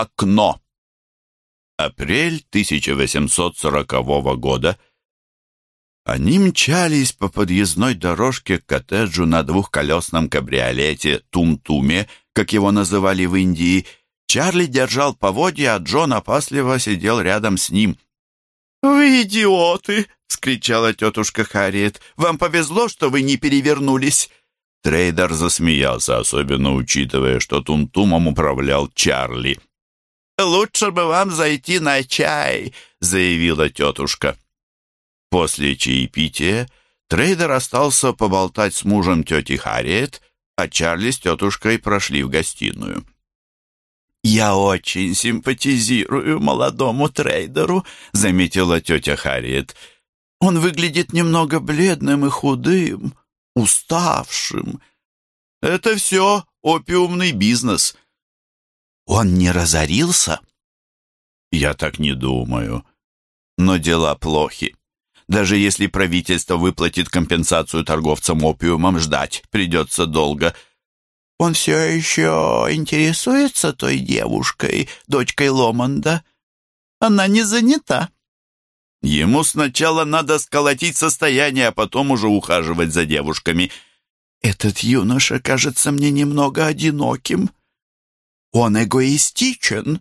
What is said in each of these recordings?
окно. Апрель 1840 года. Они мчались по подъездной дорожке к коттеджу на двухколесном кабриолете Тум-Туме, как его называли в Индии. Чарли держал поводья, а Джон опасливо сидел рядом с ним. «Вы идиоты!» — вскричала тетушка Харриет. «Вам повезло, что вы не перевернулись!» Трейдер засмеялся, особенно учитывая, что Тум-Тумом управлял Чарли. «Лучше бы вам зайти на чай», — заявила тетушка. После чаепития трейдер остался поболтать с мужем тети Харриет, а Чарли с тетушкой прошли в гостиную. «Я очень симпатизирую молодому трейдеру», — заметила тетя Харриет. «Он выглядит немного бледным и худым, уставшим. Это все опиумный бизнес». «Он не разорился?» «Я так не думаю. Но дела плохи. Даже если правительство выплатит компенсацию торговцам опиумом, ждать придется долго». «Он все еще интересуется той девушкой, дочкой Ломанда? Она не занята». Ему сначала надо сколотить состояние, а потом уже ухаживать за девушками. Этот юноша кажется мне немного одиноким. Он эгоистичен.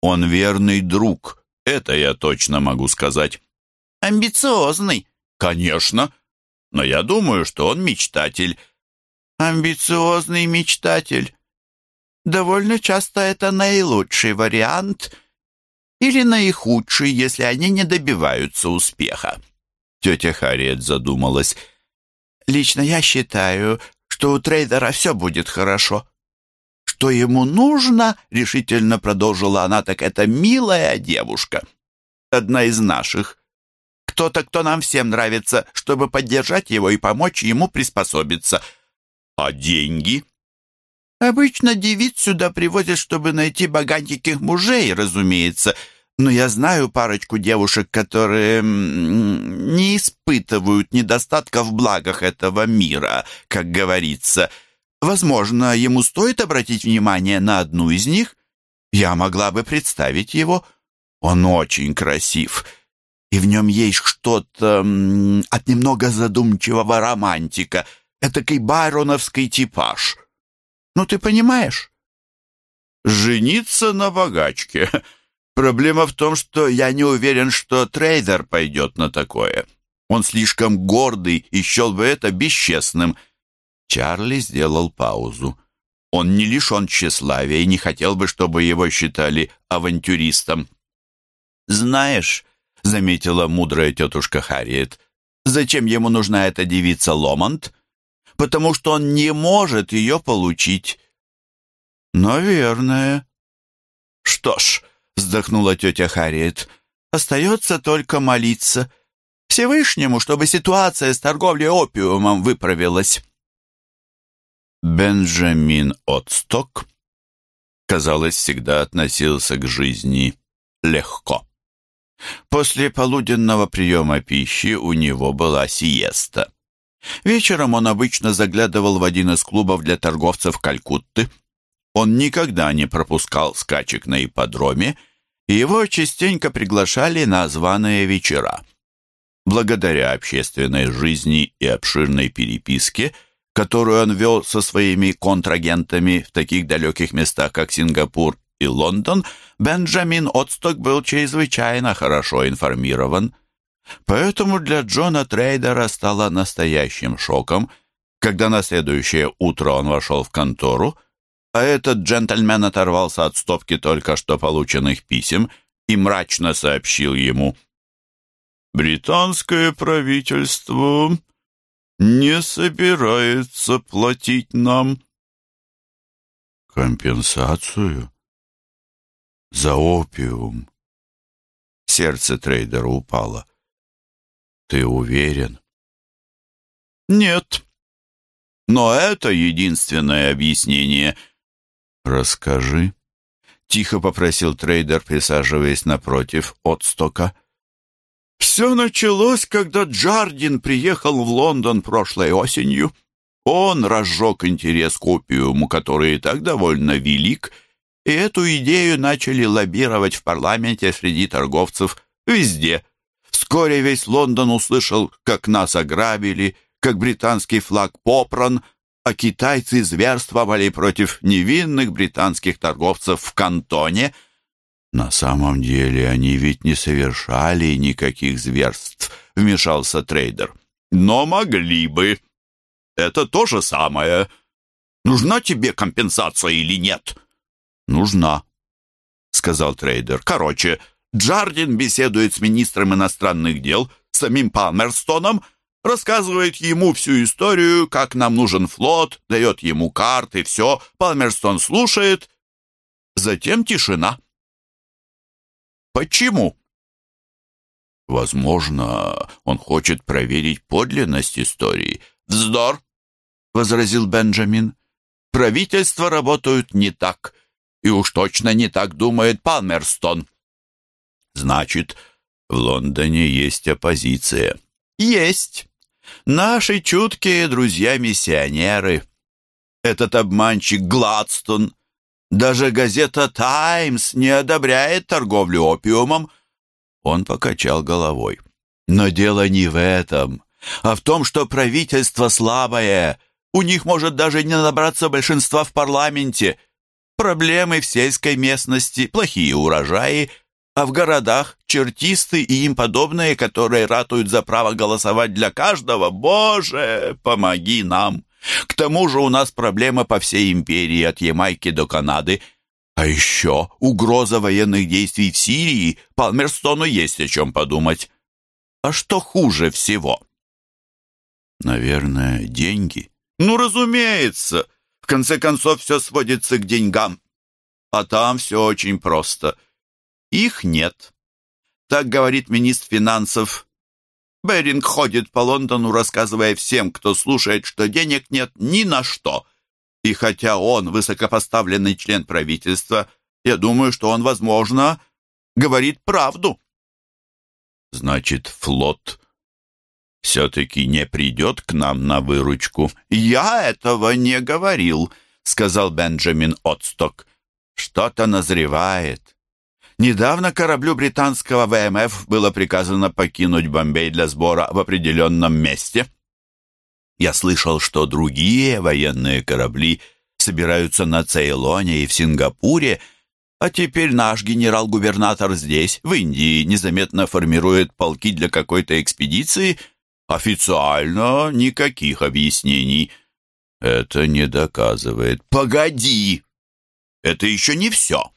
Он верный друг, это я точно могу сказать. Амбициозный. Конечно. Но я думаю, что он мечтатель. Амбициозный мечтатель. Довольно часто это наилучший вариант или наихудший, если они не добиваются успеха. Тетя Харриет задумалась. Лично я считаю, что у трейдера все будет хорошо что ему нужно, решительно продолжила она, так это милая девушка. Одна из наших. Кто-то, кто нам всем нравится, чтобы поддержать его и помочь ему приспособиться. А деньги? Обычно девиц сюда привозят, чтобы найти богатеньких мужей, разумеется. Но я знаю парочку девушек, которые не испытывают недостатка в благах этого мира, как говорится. Возможно, ему стоит обратить внимание на одну из них. Я могла бы представить его. Он очень красив, и в нем есть что-то от немного задумчивого романтика, этакий байроновский типаж. Ну, ты понимаешь? Жениться на богачке. Проблема в том, что я не уверен, что трейдер пойдет на такое. Он слишком гордый и счел бы это бесчестным — Чарли сделал паузу. Он не лишен тщеславия и не хотел бы, чтобы его считали авантюристом. «Знаешь», — заметила мудрая тетушка Харриет, «зачем ему нужна эта девица Ломонт? Потому что он не может ее получить». «Наверное». «Что ж», — вздохнула тетя Харриет, «остается только молиться Всевышнему, чтобы ситуация с торговлей опиумом выправилась». Бенджамин Отсток, казалось, всегда относился к жизни легко. После полуденного приема пищи у него была сиеста. Вечером он обычно заглядывал в один из клубов для торговцев Калькутты. Он никогда не пропускал скачек на ипподроме, и его частенько приглашали на званые вечера. Благодаря общественной жизни и обширной переписке – которую он вел со своими контрагентами в таких далеких местах, как Сингапур и Лондон, Бенджамин Отсток был чрезвычайно хорошо информирован. Поэтому для Джона Трейдера стало настоящим шоком, когда на следующее утро он вошел в контору, а этот джентльмен оторвался от стопки только что полученных писем и мрачно сообщил ему «Британское правительство не собирается платить нам компенсацию за опиум. Сердце трейдера упало. Ты уверен? Нет. Но это единственное объяснение. Расскажи. Тихо попросил трейдер, присаживаясь напротив отстока. Все началось, когда Джардин приехал в Лондон прошлой осенью. Он разжег интерес к опиуму, который и так довольно велик, и эту идею начали лоббировать в парламенте среди торговцев везде. Вскоре весь Лондон услышал, как нас ограбили, как британский флаг попран, а китайцы зверствовали против невинных британских торговцев в кантоне. На самом деле они ведь не совершали никаких зверств, вмешался трейдер. Но могли бы. Это то же самое. Нужна тебе компенсация или нет? Нужна, сказал трейдер. Короче, Джардин беседует с министром иностранных дел, самим Палмерстоном, рассказывает ему всю историю, как нам нужен флот, дает ему карты, все. Палмерстон слушает. Затем тишина. Почему? Возможно, он хочет проверить подлинность истории. Вздор, возразил Бенджамин. Правительства работают не так, и уж точно не так думает Палмерстон. Значит, в Лондоне есть оппозиция. Есть. Наши чуткие друзья-миссионеры. Этот обманщик Гладстон. Даже газета «Таймс» не одобряет торговлю опиумом. Он покачал головой. Но дело не в этом, а в том, что правительство слабое. У них может даже не набраться большинства в парламенте. Проблемы в сельской местности, плохие урожаи, а в городах чертисты и им подобные, которые ратуют за право голосовать для каждого. Боже, помоги нам! К тому же у нас проблемы по всей империи, от Ямайки до Канады – а еще угроза военных действий в Сирии. Палмерстону есть о чем подумать. А что хуже всего? Наверное, деньги. Ну, разумеется. В конце концов, все сводится к деньгам. А там все очень просто. Их нет. Так говорит министр финансов. Беринг ходит по Лондону, рассказывая всем, кто слушает, что денег нет ни на что. И хотя он высокопоставленный член правительства, я думаю, что он, возможно, говорит правду. Значит, флот все-таки не придет к нам на выручку. Я этого не говорил, сказал Бенджамин Отсток. Что-то назревает. Недавно кораблю британского ВМФ было приказано покинуть Бомбей для сбора в определенном месте. Я слышал, что другие военные корабли собираются на Цейлоне и в Сингапуре, а теперь наш генерал-губернатор здесь, в Индии, незаметно формирует полки для какой-то экспедиции. Официально никаких объяснений. Это не доказывает. Погоди! Это еще не все.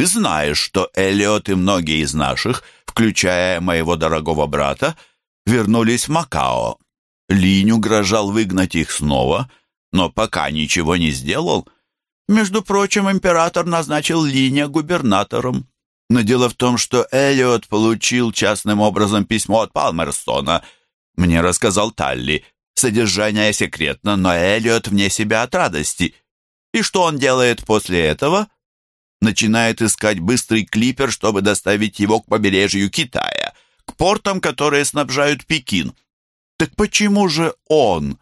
Ты знаешь, что Эллиот и многие из наших, включая моего дорогого брата, вернулись в Макао Линь угрожал выгнать их снова, но пока ничего не сделал. Между прочим, император назначил Линя губернатором. Но дело в том, что Эллиот получил частным образом письмо от Палмерстона. Мне рассказал Талли. Содержание секретно, но Эллиот вне себя от радости. И что он делает после этого? Начинает искать быстрый клипер, чтобы доставить его к побережью Китая, к портам, которые снабжают Пекин. Так почему же он,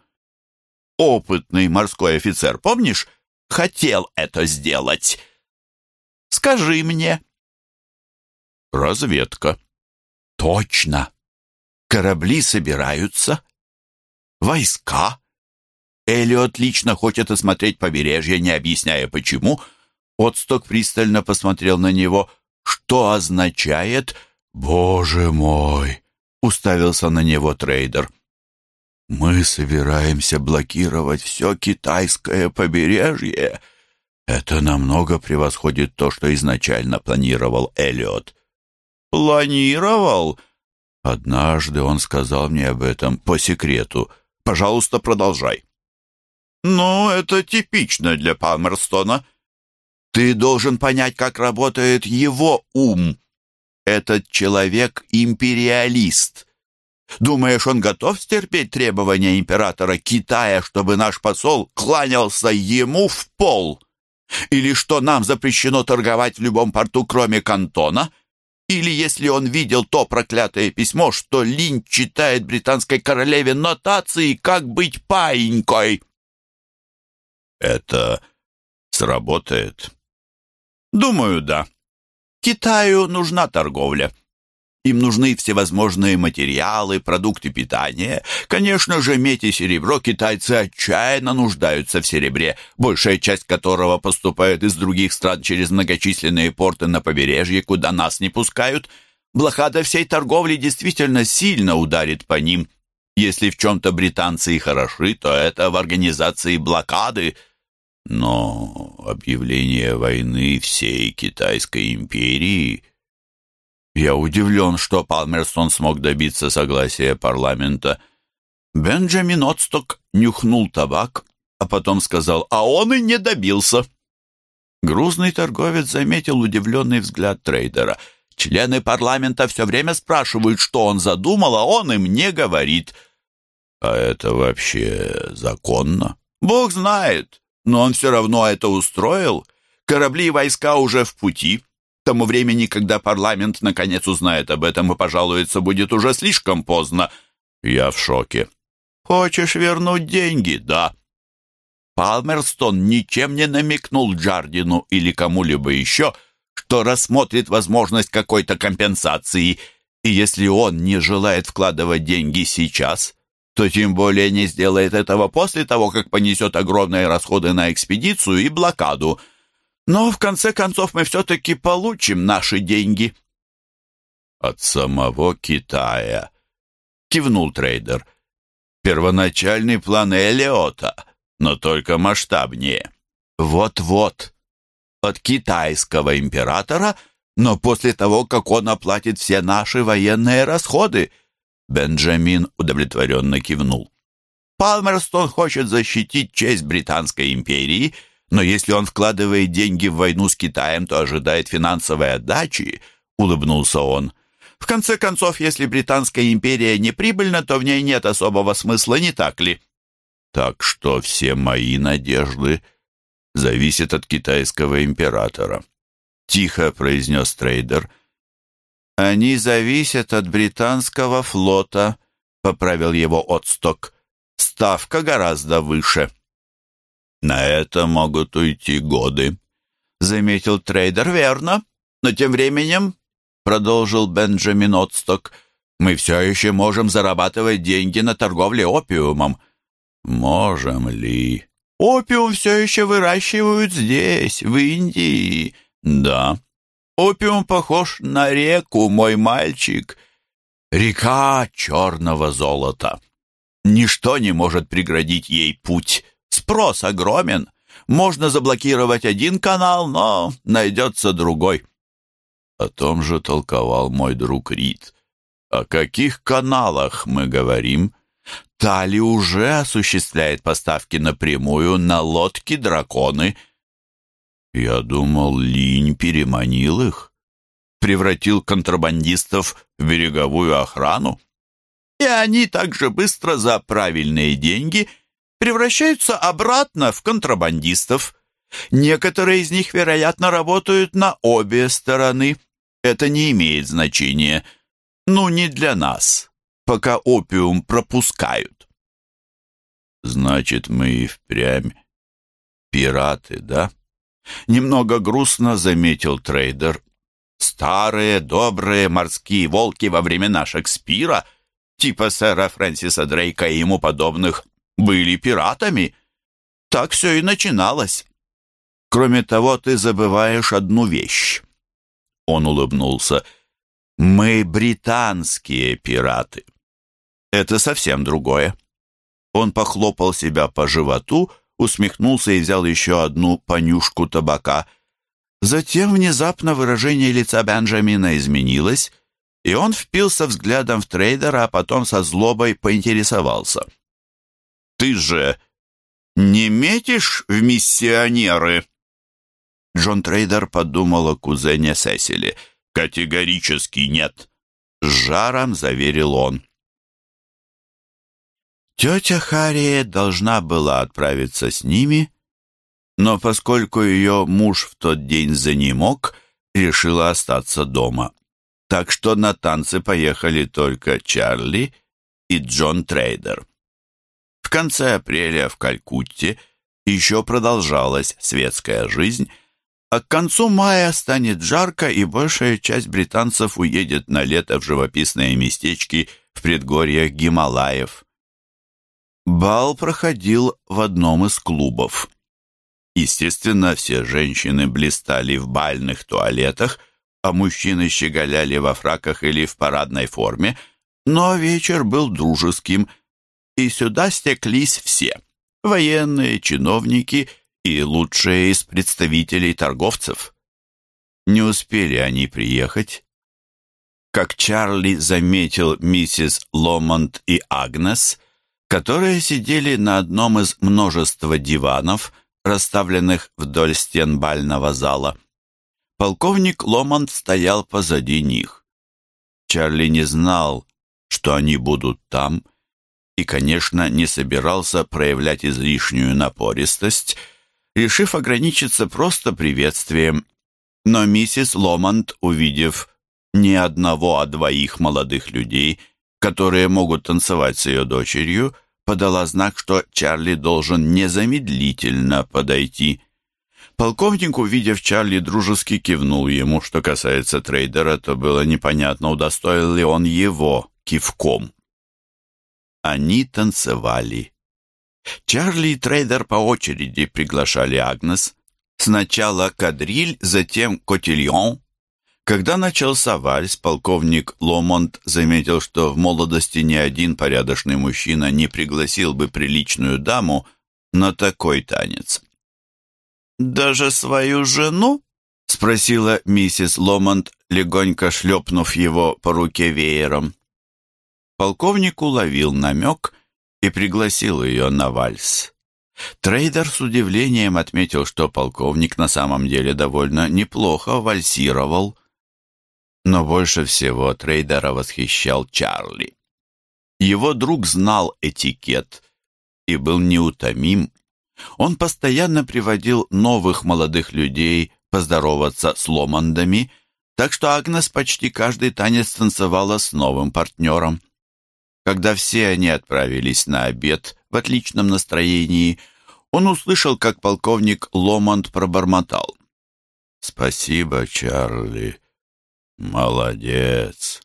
опытный морской офицер, помнишь, хотел это сделать? Скажи мне. Разведка. Точно. Корабли собираются. Войска. Эллиот лично хочет осмотреть побережье, не объясняя почему. Отсток пристально посмотрел на него. Что означает «Боже мой!» — уставился на него трейдер. Мы собираемся блокировать все китайское побережье. Это намного превосходит то, что изначально планировал Эллиот. Планировал? Однажды он сказал мне об этом по секрету. Пожалуйста, продолжай. Ну, это типично для Палмерстона. Ты должен понять, как работает его ум. Этот человек империалист. Думаешь, он готов стерпеть требования императора Китая, чтобы наш посол кланялся ему в пол? Или что нам запрещено торговать в любом порту, кроме Кантона? Или если он видел то проклятое письмо, что Линь читает британской королеве нотации, как быть паинькой? Это сработает. Думаю, да. Китаю нужна торговля. Им нужны всевозможные материалы, продукты питания. Конечно же, медь и серебро китайцы отчаянно нуждаются в серебре, большая часть которого поступает из других стран через многочисленные порты на побережье, куда нас не пускают. Блокада всей торговли действительно сильно ударит по ним. Если в чем-то британцы и хороши, то это в организации блокады. Но объявление войны всей Китайской империи я удивлен, что Палмерстон смог добиться согласия парламента. Бенджамин Отсток нюхнул табак, а потом сказал, а он и не добился. Грузный торговец заметил удивленный взгляд трейдера. Члены парламента все время спрашивают, что он задумал, а он им не говорит. А это вообще законно? Бог знает, но он все равно это устроил. Корабли и войска уже в пути тому времени, когда парламент наконец узнает об этом и пожалуется, будет уже слишком поздно. Я в шоке. Хочешь вернуть деньги? Да. Палмерстон ничем не намекнул Джардину или кому-либо еще, что рассмотрит возможность какой-то компенсации, и если он не желает вкладывать деньги сейчас, то тем более не сделает этого после того, как понесет огромные расходы на экспедицию и блокаду – но в конце концов мы все-таки получим наши деньги». «От самого Китая», — кивнул трейдер. «Первоначальный план Элиота, но только масштабнее. Вот-вот, от китайского императора, но после того, как он оплатит все наши военные расходы». Бенджамин удовлетворенно кивнул. «Палмерстон хочет защитить честь Британской империи», но если он вкладывает деньги в войну с Китаем, то ожидает финансовой отдачи, улыбнулся он. В конце концов, если Британская империя не прибыльна, то в ней нет особого смысла, не так ли? Так что все мои надежды зависят от китайского императора. Тихо произнес трейдер. Они зависят от британского флота, поправил его Отсток. Ставка гораздо выше. «На это могут уйти годы», — заметил трейдер. «Верно. Но тем временем, — продолжил Бенджамин Отсток, — мы все еще можем зарабатывать деньги на торговле опиумом». «Можем ли?» «Опиум все еще выращивают здесь, в Индии». «Да». «Опиум похож на реку, мой мальчик. Река черного золота. Ничто не может преградить ей путь». Спрос огромен. Можно заблокировать один канал, но найдется другой. О том же толковал мой друг Рид. О каких каналах мы говорим? Тали уже осуществляет поставки напрямую на лодки-драконы. Я думал, Линь переманил их, превратил контрабандистов в береговую охрану. И они также быстро за правильные деньги превращаются обратно в контрабандистов. Некоторые из них, вероятно, работают на обе стороны. Это не имеет значения. Ну, не для нас, пока опиум пропускают. Значит, мы и впрямь пираты, да? Немного грустно заметил трейдер. Старые, добрые морские волки во времена Шекспира, типа сэра Фрэнсиса Дрейка и ему подобных, были пиратами. Так все и начиналось. Кроме того, ты забываешь одну вещь. Он улыбнулся. Мы британские пираты. Это совсем другое. Он похлопал себя по животу, усмехнулся и взял еще одну понюшку табака. Затем внезапно выражение лица Бенджамина изменилось, и он впился взглядом в трейдера, а потом со злобой поинтересовался — ты же не метишь в миссионеры?» Джон Трейдер подумал о кузене Сесили. «Категорически нет», — с жаром заверил он. Тетя Харриет должна была отправиться с ними, но поскольку ее муж в тот день занемог, решила остаться дома. Так что на танцы поехали только Чарли и Джон Трейдер. В конце апреля в Калькутте еще продолжалась светская жизнь, А к концу мая станет жарко, и большая часть британцев уедет на лето в живописные местечки в предгорьях Гималаев. Бал проходил в одном из клубов. Естественно, все женщины блистали в бальных туалетах, а мужчины щеголяли во фраках или в парадной форме, но вечер был дружеским, и сюда стеклись все — военные, чиновники и лучшие из представителей торговцев. Не успели они приехать, как Чарли заметил миссис Ломонт и Агнес, которые сидели на одном из множества диванов, расставленных вдоль стен бального зала. Полковник Ломонт стоял позади них. Чарли не знал, что они будут там, и, конечно, не собирался проявлять излишнюю напористость, решив ограничиться просто приветствием. Но миссис Ломонт, увидев не одного, а двоих молодых людей, которые могут танцевать с ее дочерью, подала знак, что Чарли должен незамедлительно подойти. Полковник, увидев Чарли, дружески кивнул ему. Что касается трейдера, то было непонятно, удостоил ли он его кивком. Они танцевали. Чарли и трейдер по очереди приглашали Агнес. Сначала кадриль, затем котильон, когда начался вальс, полковник Ломонт заметил, что в молодости ни один порядочный мужчина не пригласил бы приличную даму на такой танец. «Даже свою жену?» — спросила миссис Ломонт, легонько шлепнув его по руке веером. Полковник уловил намек и пригласил ее на вальс. Трейдер с удивлением отметил, что полковник на самом деле довольно неплохо вальсировал. Но больше всего трейдера восхищал Чарли. Его друг знал этикет и был неутомим. Он постоянно приводил новых молодых людей поздороваться с Ломандами, так что Агнес почти каждый танец танцевала с новым партнером. Когда все они отправились на обед в отличном настроении, он услышал, как полковник Ломанд пробормотал. «Спасибо, Чарли. «Молодец!»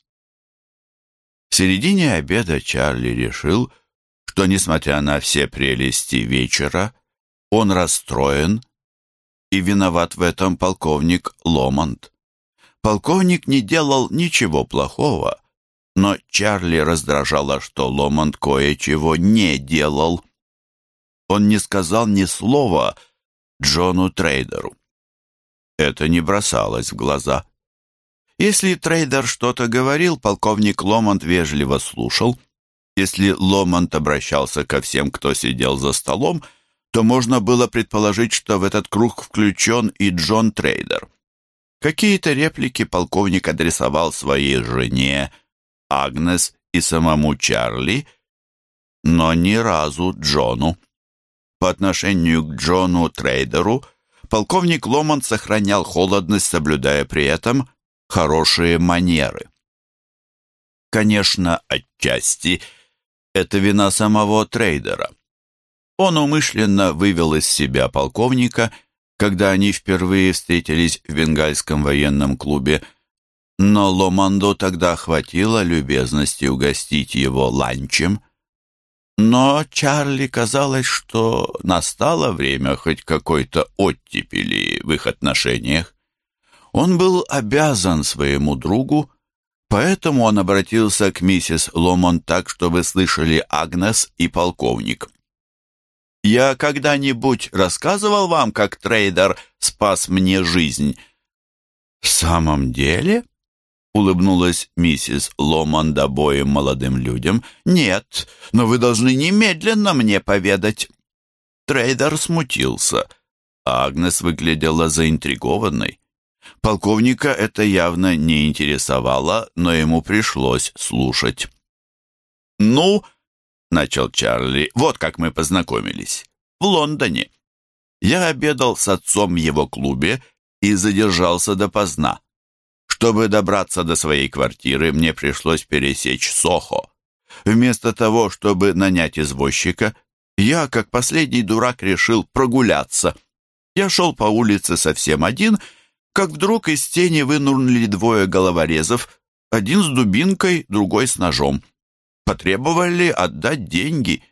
В середине обеда Чарли решил, что, несмотря на все прелести вечера, он расстроен, и виноват в этом полковник Ломонт. Полковник не делал ничего плохого, но Чарли раздражало, что Ломонт кое-чего не делал. Он не сказал ни слова Джону Трейдеру. Это не бросалось в глаза. Если трейдер что-то говорил, полковник Ломонт вежливо слушал. Если Ломонт обращался ко всем, кто сидел за столом, то можно было предположить, что в этот круг включен и Джон Трейдер. Какие-то реплики полковник адресовал своей жене, Агнес и самому Чарли, но ни разу Джону. По отношению к Джону Трейдеру полковник Ломонт сохранял холодность, соблюдая при этом хорошие манеры. Конечно, отчасти это вина самого трейдера. Он умышленно вывел из себя полковника, когда они впервые встретились в бенгальском военном клубе, но Ломандо тогда хватило любезности угостить его ланчем. Но Чарли казалось, что настало время хоть какой-то оттепели в их отношениях. Он был обязан своему другу, поэтому он обратился к миссис Ломонд так, чтобы слышали Агнес и полковник. «Я когда-нибудь рассказывал вам, как трейдер спас мне жизнь?» «В самом деле?» — улыбнулась миссис Ломонд обоим молодым людям. «Нет, но вы должны немедленно мне поведать». Трейдер смутился, а Агнес выглядела заинтригованной. Полковника это явно не интересовало, но ему пришлось слушать. «Ну», — начал Чарли, — «вот как мы познакомились. В Лондоне. Я обедал с отцом в его клубе и задержался допоздна. Чтобы добраться до своей квартиры, мне пришлось пересечь Сохо. Вместо того, чтобы нанять извозчика, я, как последний дурак, решил прогуляться. Я шел по улице совсем один, как вдруг из тени вынурнули двое головорезов, один с дубинкой, другой с ножом. Потребовали отдать деньги.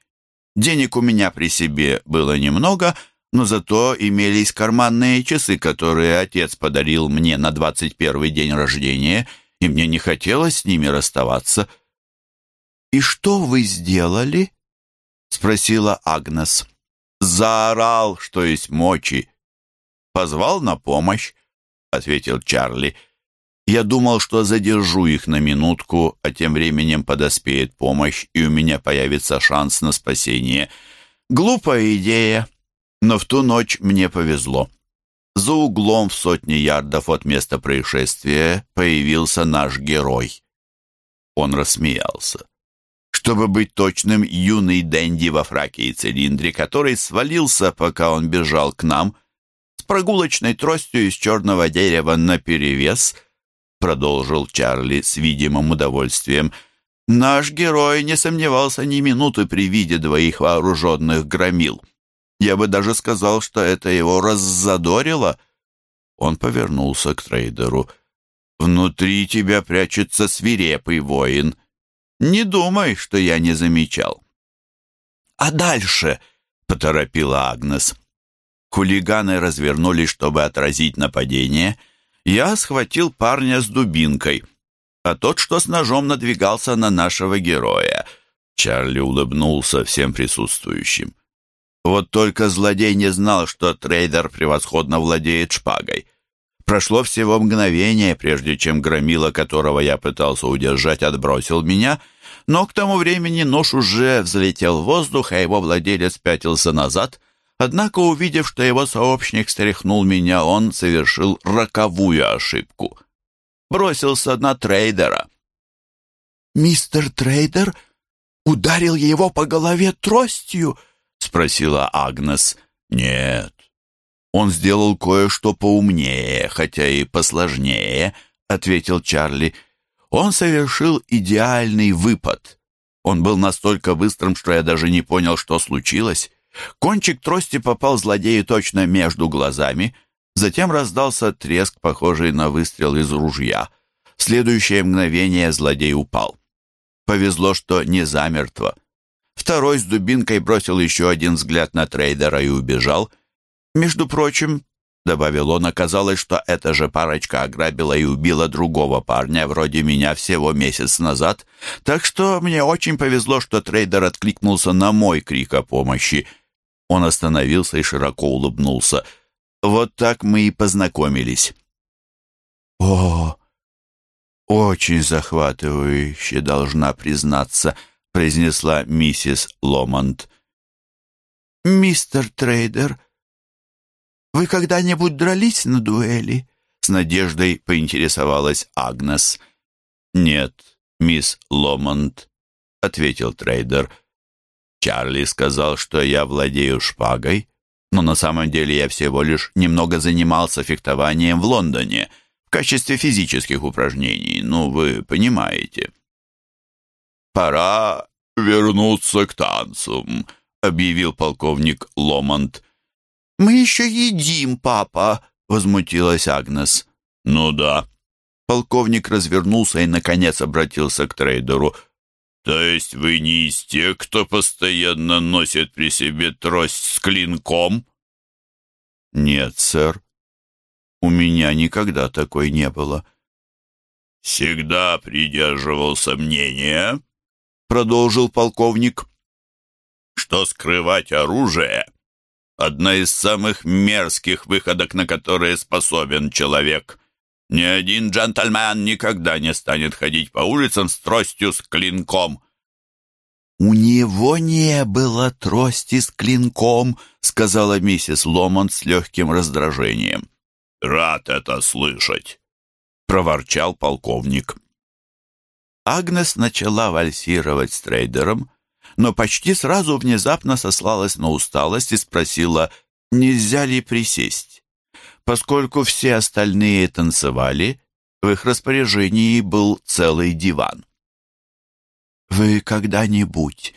Денег у меня при себе было немного, но зато имелись карманные часы, которые отец подарил мне на двадцать первый день рождения, и мне не хотелось с ними расставаться. «И что вы сделали?» — спросила Агнес. «Заорал, что есть мочи. Позвал на помощь», — ответил Чарли. «Я думал, что задержу их на минутку, а тем временем подоспеет помощь, и у меня появится шанс на спасение. Глупая идея, но в ту ночь мне повезло». За углом в сотни ярдов от места происшествия появился наш герой. Он рассмеялся чтобы быть точным, юный Дэнди во фраке и цилиндре, который свалился, пока он бежал к нам, с прогулочной тростью из черного дерева наперевес, продолжил Чарли с видимым удовольствием. Наш герой не сомневался ни минуты при виде двоих вооруженных громил. Я бы даже сказал, что это его раззадорило. Он повернулся к трейдеру. «Внутри тебя прячется свирепый воин», не думай, что я не замечал. А дальше, поторопила Агнес. Хулиганы развернулись, чтобы отразить нападение. Я схватил парня с дубинкой, а тот, что с ножом надвигался на нашего героя. Чарли улыбнулся всем присутствующим. Вот только злодей не знал, что трейдер превосходно владеет шпагой. Прошло всего мгновение, прежде чем громила, которого я пытался удержать, отбросил меня, но к тому времени нож уже взлетел в воздух, а его владелец пятился назад. Однако, увидев, что его сообщник стряхнул меня, он совершил роковую ошибку. Бросился на трейдера. «Мистер Трейдер ударил его по голове тростью?» — спросила Агнес. «Нет, он сделал кое-что поумнее, хотя и посложнее», — ответил Чарли. «Он совершил идеальный выпад. Он был настолько быстрым, что я даже не понял, что случилось. Кончик трости попал злодею точно между глазами. Затем раздался треск, похожий на выстрел из ружья. В следующее мгновение злодей упал. Повезло, что не замертво. Второй с дубинкой бросил еще один взгляд на трейдера и убежал — между прочим, добавил он, оказалось, что эта же парочка ограбила и убила другого парня, вроде меня, всего месяц назад, так что мне очень повезло, что трейдер откликнулся на мой крик о помощи. Он остановился и широко улыбнулся. Вот так мы и познакомились. «О, очень захватывающе, должна признаться», — произнесла миссис Ломонд. «Мистер Трейдер», «Вы когда-нибудь дрались на дуэли?» С надеждой поинтересовалась Агнес. «Нет, мисс Ломонд», — ответил трейдер. «Чарли сказал, что я владею шпагой, но на самом деле я всего лишь немного занимался фехтованием в Лондоне в качестве физических упражнений, ну, вы понимаете». «Пора вернуться к танцам», — объявил полковник Ломонт. «Мы еще едим, папа!» — возмутилась Агнес. «Ну да». Полковник развернулся и, наконец, обратился к трейдеру. «То есть вы не из тех, кто постоянно носит при себе трость с клинком?» «Нет, сэр. У меня никогда такой не было». «Всегда придерживался мнения», — продолжил полковник, «что скрывать оружие одна из самых мерзких выходок, на которые способен человек. Ни один джентльмен никогда не станет ходить по улицам с тростью с клинком. «У него не было трости с клинком», — сказала миссис Ломонт с легким раздражением. «Рад это слышать», — проворчал полковник. Агнес начала вальсировать с трейдером, но почти сразу внезапно сослалась на усталость и спросила, нельзя ли присесть. Поскольку все остальные танцевали, в их распоряжении был целый диван. «Вы когда-нибудь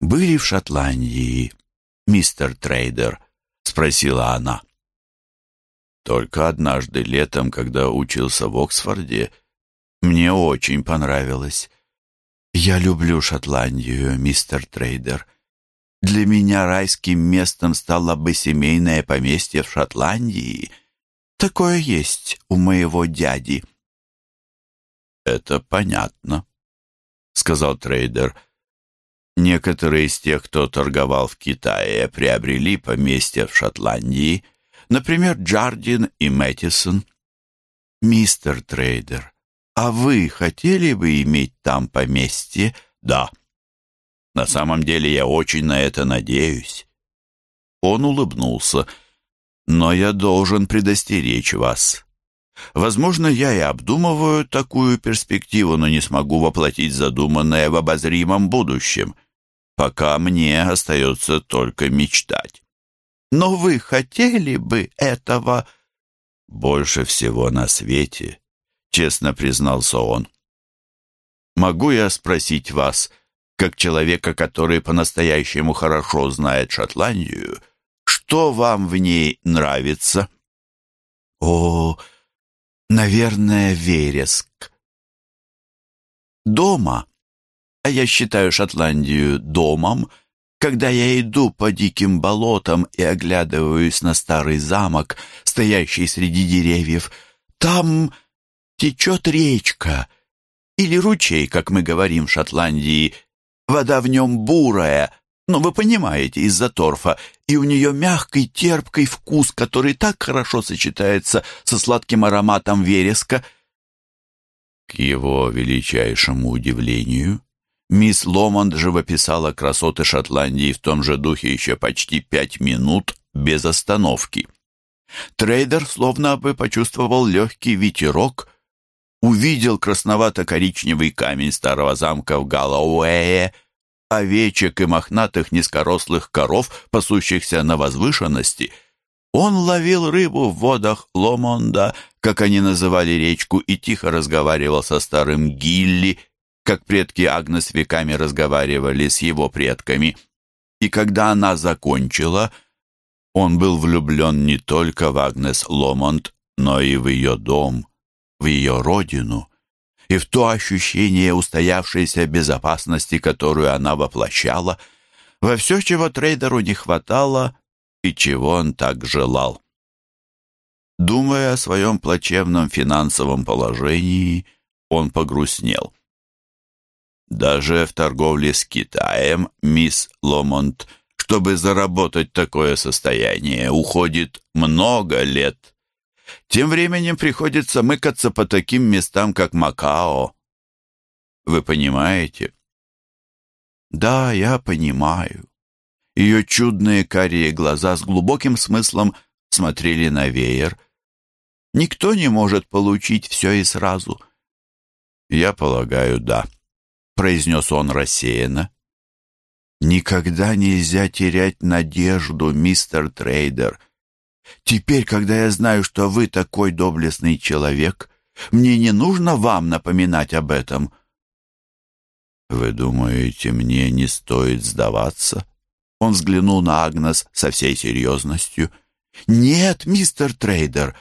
были в Шотландии, мистер Трейдер?» — спросила она. Только однажды летом, когда учился в Оксфорде, мне очень понравилось. Я люблю Шотландию, мистер Трейдер. Для меня райским местом стало бы семейное поместье в Шотландии. Такое есть у моего дяди. Это понятно, сказал трейдер. Некоторые из тех, кто торговал в Китае, приобрели поместья в Шотландии, например, Джардин и Мэттисон. Мистер трейдер, а вы хотели бы иметь там поместье? Да. На самом деле я очень на это надеюсь. Он улыбнулся. Но я должен предостеречь вас. Возможно, я и обдумываю такую перспективу, но не смогу воплотить задуманное в обозримом будущем. Пока мне остается только мечтать. Но вы хотели бы этого? Больше всего на свете, честно признался он. Могу я спросить вас, как человека, который по-настоящему хорошо знает Шотландию, что вам в ней нравится? О, наверное, вереск. Дома, а я считаю Шотландию домом, когда я иду по диким болотам и оглядываюсь на старый замок, стоящий среди деревьев, там течет речка или ручей, как мы говорим в Шотландии, Вода в нем бурая, но вы понимаете, из-за торфа, и у нее мягкий, терпкий вкус, который так хорошо сочетается со сладким ароматом вереска. К его величайшему удивлению, мисс Ломонд живописала красоты Шотландии в том же духе еще почти пять минут без остановки. Трейдер словно бы почувствовал легкий ветерок, увидел красновато-коричневый камень старого замка в Галлоуэе, овечек и мохнатых низкорослых коров, пасущихся на возвышенности. Он ловил рыбу в водах Ломонда, как они называли речку, и тихо разговаривал со старым Гилли, как предки Агнес веками разговаривали с его предками. И когда она закончила, он был влюблен не только в Агнес Ломонд, но и в ее дом — в ее родину и в то ощущение устоявшейся безопасности, которую она воплощала, во все, чего трейдеру не хватало и чего он так желал. Думая о своем плачевном финансовом положении, он погрустнел. Даже в торговле с Китаем, мисс Ломонт, чтобы заработать такое состояние, уходит много лет. Тем временем приходится мыкаться по таким местам, как Макао. Вы понимаете? Да, я понимаю. Ее чудные карие глаза с глубоким смыслом смотрели на веер. Никто не может получить все и сразу. Я полагаю, да, произнес он рассеянно. Никогда нельзя терять надежду, мистер Трейдер. Теперь, когда я знаю, что вы такой доблестный человек, мне не нужно вам напоминать об этом». «Вы думаете, мне не стоит сдаваться?» Он взглянул на Агнес со всей серьезностью. «Нет, мистер Трейдер!»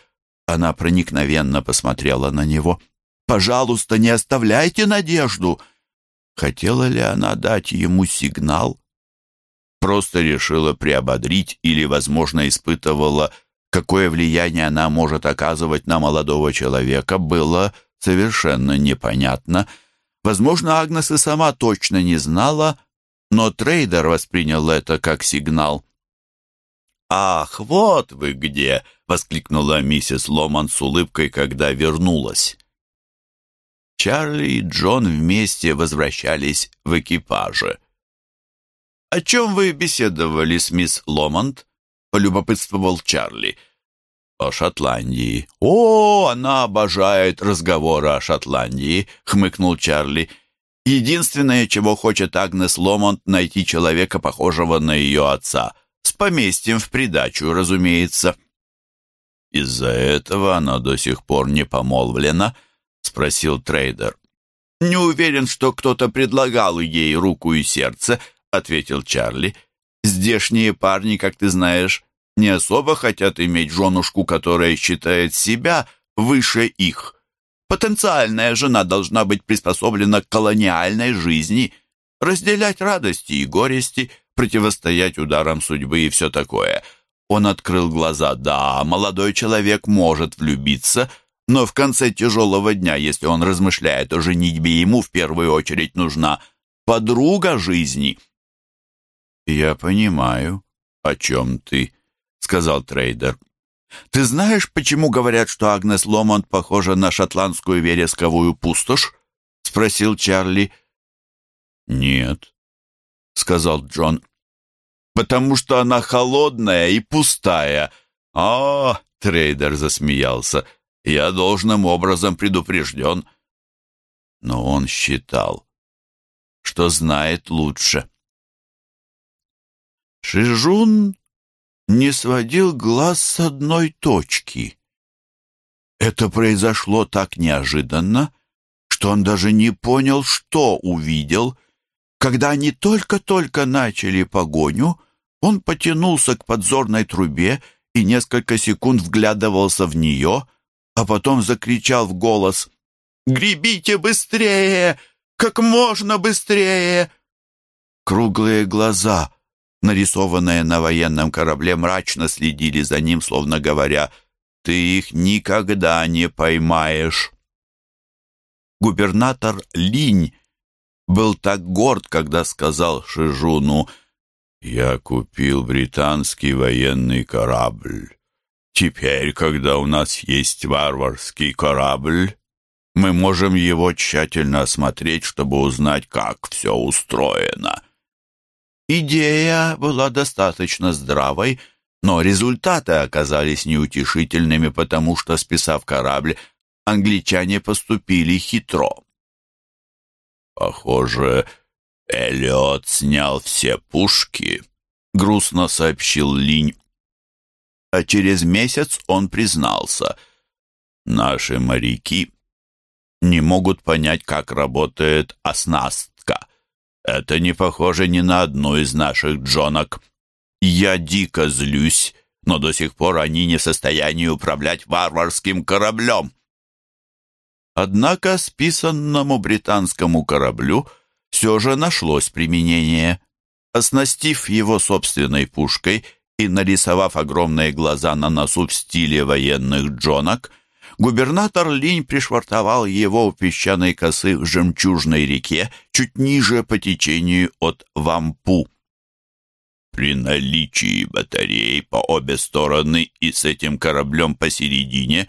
Она проникновенно посмотрела на него. «Пожалуйста, не оставляйте надежду!» Хотела ли она дать ему сигнал? просто решила приободрить или, возможно, испытывала, какое влияние она может оказывать на молодого человека, было совершенно непонятно. Возможно, Агнес и сама точно не знала, но трейдер воспринял это как сигнал. «Ах, вот вы где!» — воскликнула миссис Ломан с улыбкой, когда вернулась. Чарли и Джон вместе возвращались в экипаже. «О чем вы беседовали с мисс Ломонт?» — полюбопытствовал Чарли. «О Шотландии». «О, она обожает разговоры о Шотландии», — хмыкнул Чарли. «Единственное, чего хочет Агнес Ломонт, найти человека, похожего на ее отца. С поместьем в придачу, разумеется». «Из-за этого она до сих пор не помолвлена?» — спросил трейдер. «Не уверен, что кто-то предлагал ей руку и сердце», — ответил Чарли. «Здешние парни, как ты знаешь, не особо хотят иметь женушку, которая считает себя выше их. Потенциальная жена должна быть приспособлена к колониальной жизни, разделять радости и горести, противостоять ударам судьбы и все такое. Он открыл глаза. Да, молодой человек может влюбиться, но в конце тяжелого дня, если он размышляет о женитьбе, ему в первую очередь нужна подруга жизни. «Я понимаю, о чем ты», — сказал трейдер. «Ты знаешь, почему говорят, что Агнес Ломонт похожа на шотландскую вересковую пустошь?» — спросил Чарли. «Нет», — сказал Джон. «Потому что она холодная и пустая». «А, — трейдер засмеялся, — я должным образом предупрежден». Но он считал, что знает лучше. Шижун не сводил глаз с одной точки. Это произошло так неожиданно, что он даже не понял, что увидел. Когда они только-только начали погоню, он потянулся к подзорной трубе и несколько секунд вглядывался в нее, а потом закричал в голос «Гребите быстрее! Как можно быстрее!» Круглые глаза — нарисованные на военном корабле, мрачно следили за ним, словно говоря, «Ты их никогда не поймаешь». Губернатор Линь был так горд, когда сказал Шижуну, «Я купил британский военный корабль. Теперь, когда у нас есть варварский корабль, мы можем его тщательно осмотреть, чтобы узнать, как все устроено». Идея была достаточно здравой, но результаты оказались неутешительными, потому что, списав корабль, англичане поступили хитро. «Похоже, Эллиот снял все пушки», — грустно сообщил Линь. А через месяц он признался. «Наши моряки не могут понять, как работает оснастка. Это не похоже ни на одну из наших джонок. Я дико злюсь, но до сих пор они не в состоянии управлять варварским кораблем. Однако списанному британскому кораблю все же нашлось применение. Оснастив его собственной пушкой и нарисовав огромные глаза на носу в стиле военных джонок, Губернатор Линь пришвартовал его у песчаной косы в жемчужной реке, чуть ниже по течению от Вампу. При наличии батарей по обе стороны и с этим кораблем посередине,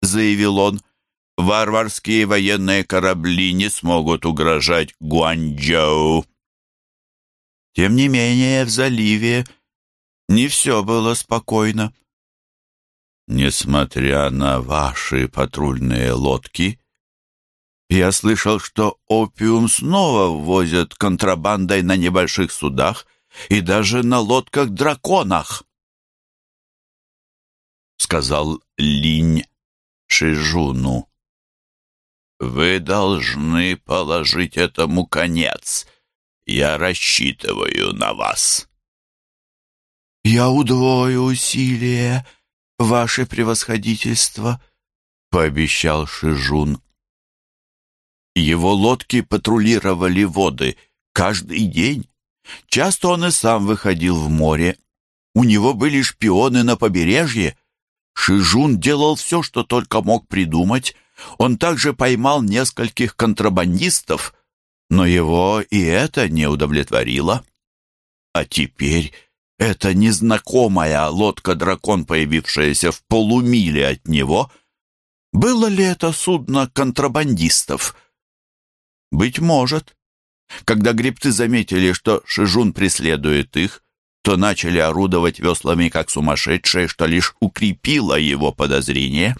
заявил он, варварские военные корабли не смогут угрожать Гуанчжоу. Тем не менее, в заливе не все было спокойно. Несмотря на ваши патрульные лодки, я слышал, что опиум снова ввозят контрабандой на небольших судах и даже на лодках-драконах, сказал Линь Шижуну. Вы должны положить этому конец. Я рассчитываю на вас. Я удвою усилия, ваше превосходительство», — пообещал Шижун. Его лодки патрулировали воды каждый день. Часто он и сам выходил в море. У него были шпионы на побережье. Шижун делал все, что только мог придумать. Он также поймал нескольких контрабандистов, но его и это не удовлетворило. А теперь эта незнакомая лодка-дракон, появившаяся в полумиле от него, было ли это судно контрабандистов? Быть может. Когда гребцы заметили, что Шижун преследует их, то начали орудовать веслами как сумасшедшие, что лишь укрепило его подозрение.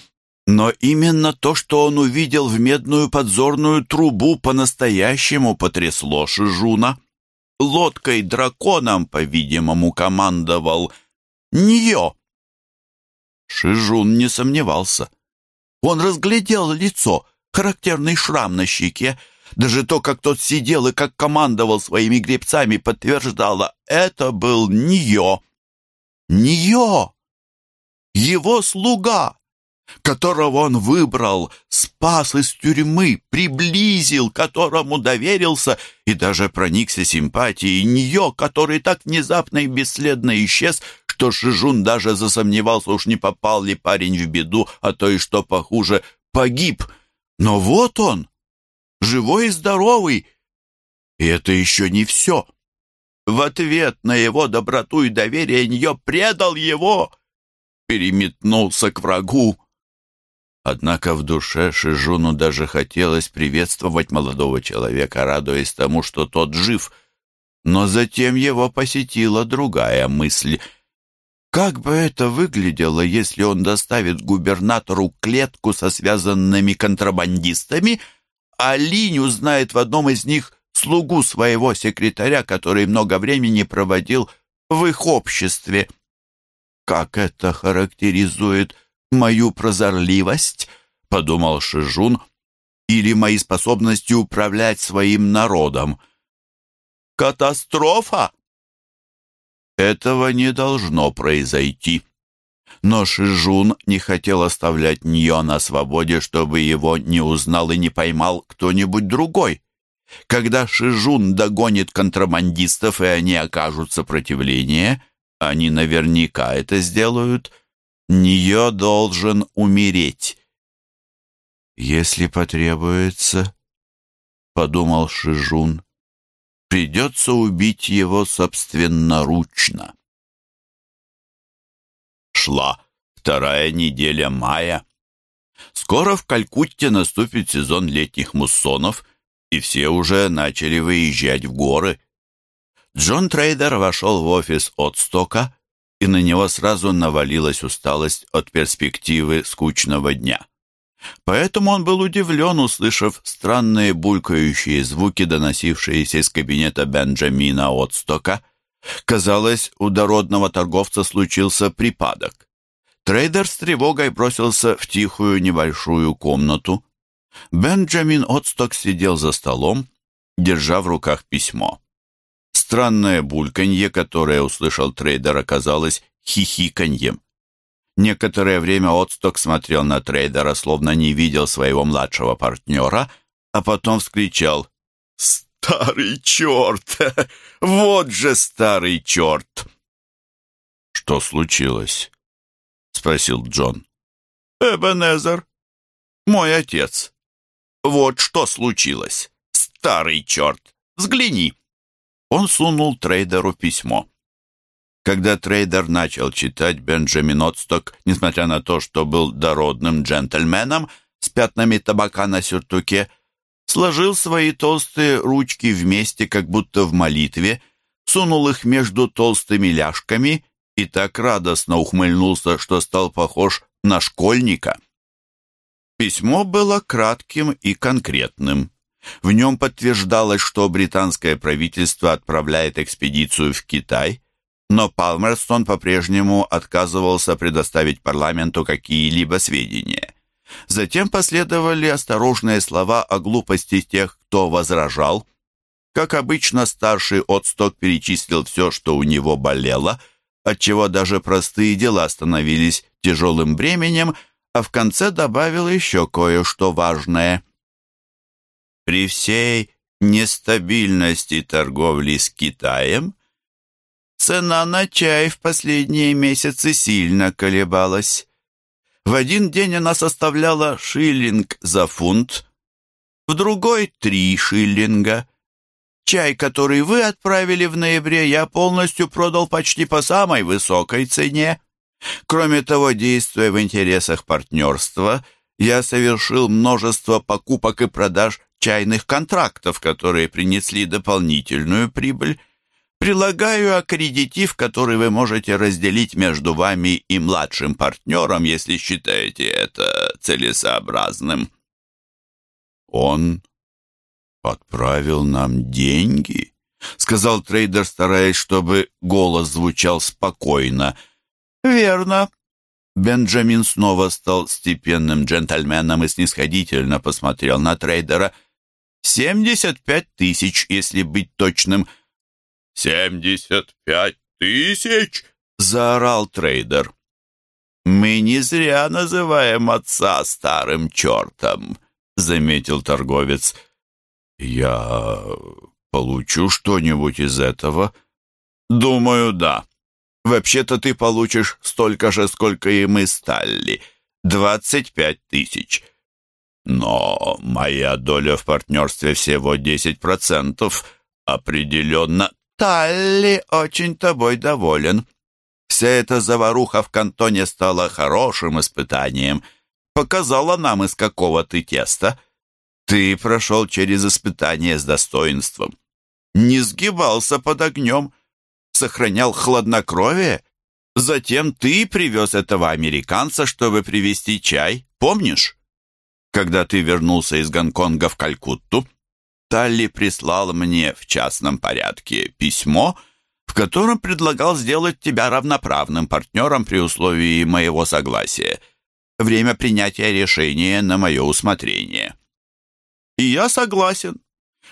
Но именно то, что он увидел в медную подзорную трубу, по-настоящему потрясло Шижуна лодкой-драконом, по-видимому, командовал Ньо. Шижун не сомневался. Он разглядел лицо, характерный шрам на щеке, даже то, как тот сидел и как командовал своими гребцами, подтверждало, это был Ньо. нее, его слуга, которого он выбрал, спас из тюрьмы, приблизил, которому доверился и даже проникся симпатией нее, который так внезапно и бесследно исчез, что Шижун даже засомневался, уж не попал ли парень в беду, а то и что похуже, погиб. Но вот он, живой и здоровый. И это еще не все. В ответ на его доброту и доверие нее предал его, переметнулся к врагу. Однако в душе Шижуну даже хотелось приветствовать молодого человека, радуясь тому, что тот жив. Но затем его посетила другая мысль — как бы это выглядело, если он доставит губернатору клетку со связанными контрабандистами, а Линь узнает в одном из них слугу своего секретаря, который много времени проводил в их обществе? Как это характеризует мою прозорливость, подумал Шижун, или мои способности управлять своим народом? Катастрофа! Этого не должно произойти. Но Шижун не хотел оставлять Ньо на свободе, чтобы его не узнал и не поймал кто-нибудь другой. Когда Шижун догонит контрабандистов, и они окажут сопротивление, они наверняка это сделают, Ньо должен умереть. «Если потребуется», — подумал Шижун, придется убить его собственноручно. Шла вторая неделя мая. Скоро в Калькутте наступит сезон летних муссонов, и все уже начали выезжать в горы. Джон Трейдер вошел в офис Отстока, и на него сразу навалилась усталость от перспективы скучного дня. Поэтому он был удивлен, услышав странные булькающие звуки, доносившиеся из кабинета Бенджамина Одстока. Казалось, у дородного торговца случился припадок. Трейдер с тревогой бросился в тихую небольшую комнату. Бенджамин Одсток сидел за столом, держа в руках письмо. Странное бульканье, которое услышал трейдер, оказалось хихиканьем. Некоторое время Отсток смотрел на трейдера, словно не видел своего младшего партнера, а потом вскричал «Старый черт! Вот же старый черт!» «Что случилось?» — спросил Джон. «Эбенезер, мой отец. Вот что случилось. Старый черт! Взгляни!» Он сунул трейдеру письмо. Когда трейдер начал читать, Бенджамин Отсток, несмотря на то, что был дородным джентльменом с пятнами табака на сюртуке, сложил свои толстые ручки вместе, как будто в молитве, сунул их между толстыми ляжками и так радостно ухмыльнулся, что стал похож на школьника. Письмо было кратким и конкретным. В нем подтверждалось, что британское правительство отправляет экспедицию в Китай, но Палмерстон по-прежнему отказывался предоставить парламенту какие-либо сведения. Затем последовали осторожные слова о глупости тех, кто возражал. Как обычно, старший отсток перечислил все, что у него болело, отчего даже простые дела становились тяжелым бременем, а в конце добавил еще кое-что важное. При всей нестабильности торговли с Китаем Цена на чай в последние месяцы сильно колебалась. В один день она составляла шиллинг за фунт, в другой — три шиллинга. Чай, который вы отправили в ноябре, я полностью продал почти по самой высокой цене. Кроме того, действуя в интересах партнерства, я совершил множество покупок и продаж чайных контрактов, которые принесли дополнительную прибыль. Прилагаю аккредитив, который вы можете разделить между вами и младшим партнером, если считаете это целесообразным. Он отправил нам деньги, сказал трейдер, стараясь, чтобы голос звучал спокойно. Верно. Бенджамин снова стал степенным джентльменом и снисходительно посмотрел на трейдера. «Семьдесят пять тысяч, если быть точным», — «Семьдесят пять тысяч!» — заорал трейдер. «Мы не зря называем отца старым чертом», — заметил торговец. «Я получу что-нибудь из этого?» «Думаю, да. Вообще-то ты получишь столько же, сколько и мы стали. Двадцать пять тысяч. Но моя доля в партнерстве всего десять процентов. Определенно, Талли очень тобой доволен. Вся эта заваруха в кантоне стала хорошим испытанием. Показала нам, из какого ты теста. Ты прошел через испытание с достоинством. Не сгибался под огнем, сохранял хладнокровие. Затем ты привез этого американца, чтобы привезти чай, помнишь? Когда ты вернулся из Гонконга в Калькутту, Талли прислал мне в частном порядке письмо, в котором предлагал сделать тебя равноправным партнером при условии моего согласия. Время принятия решения на мое усмотрение. И я согласен.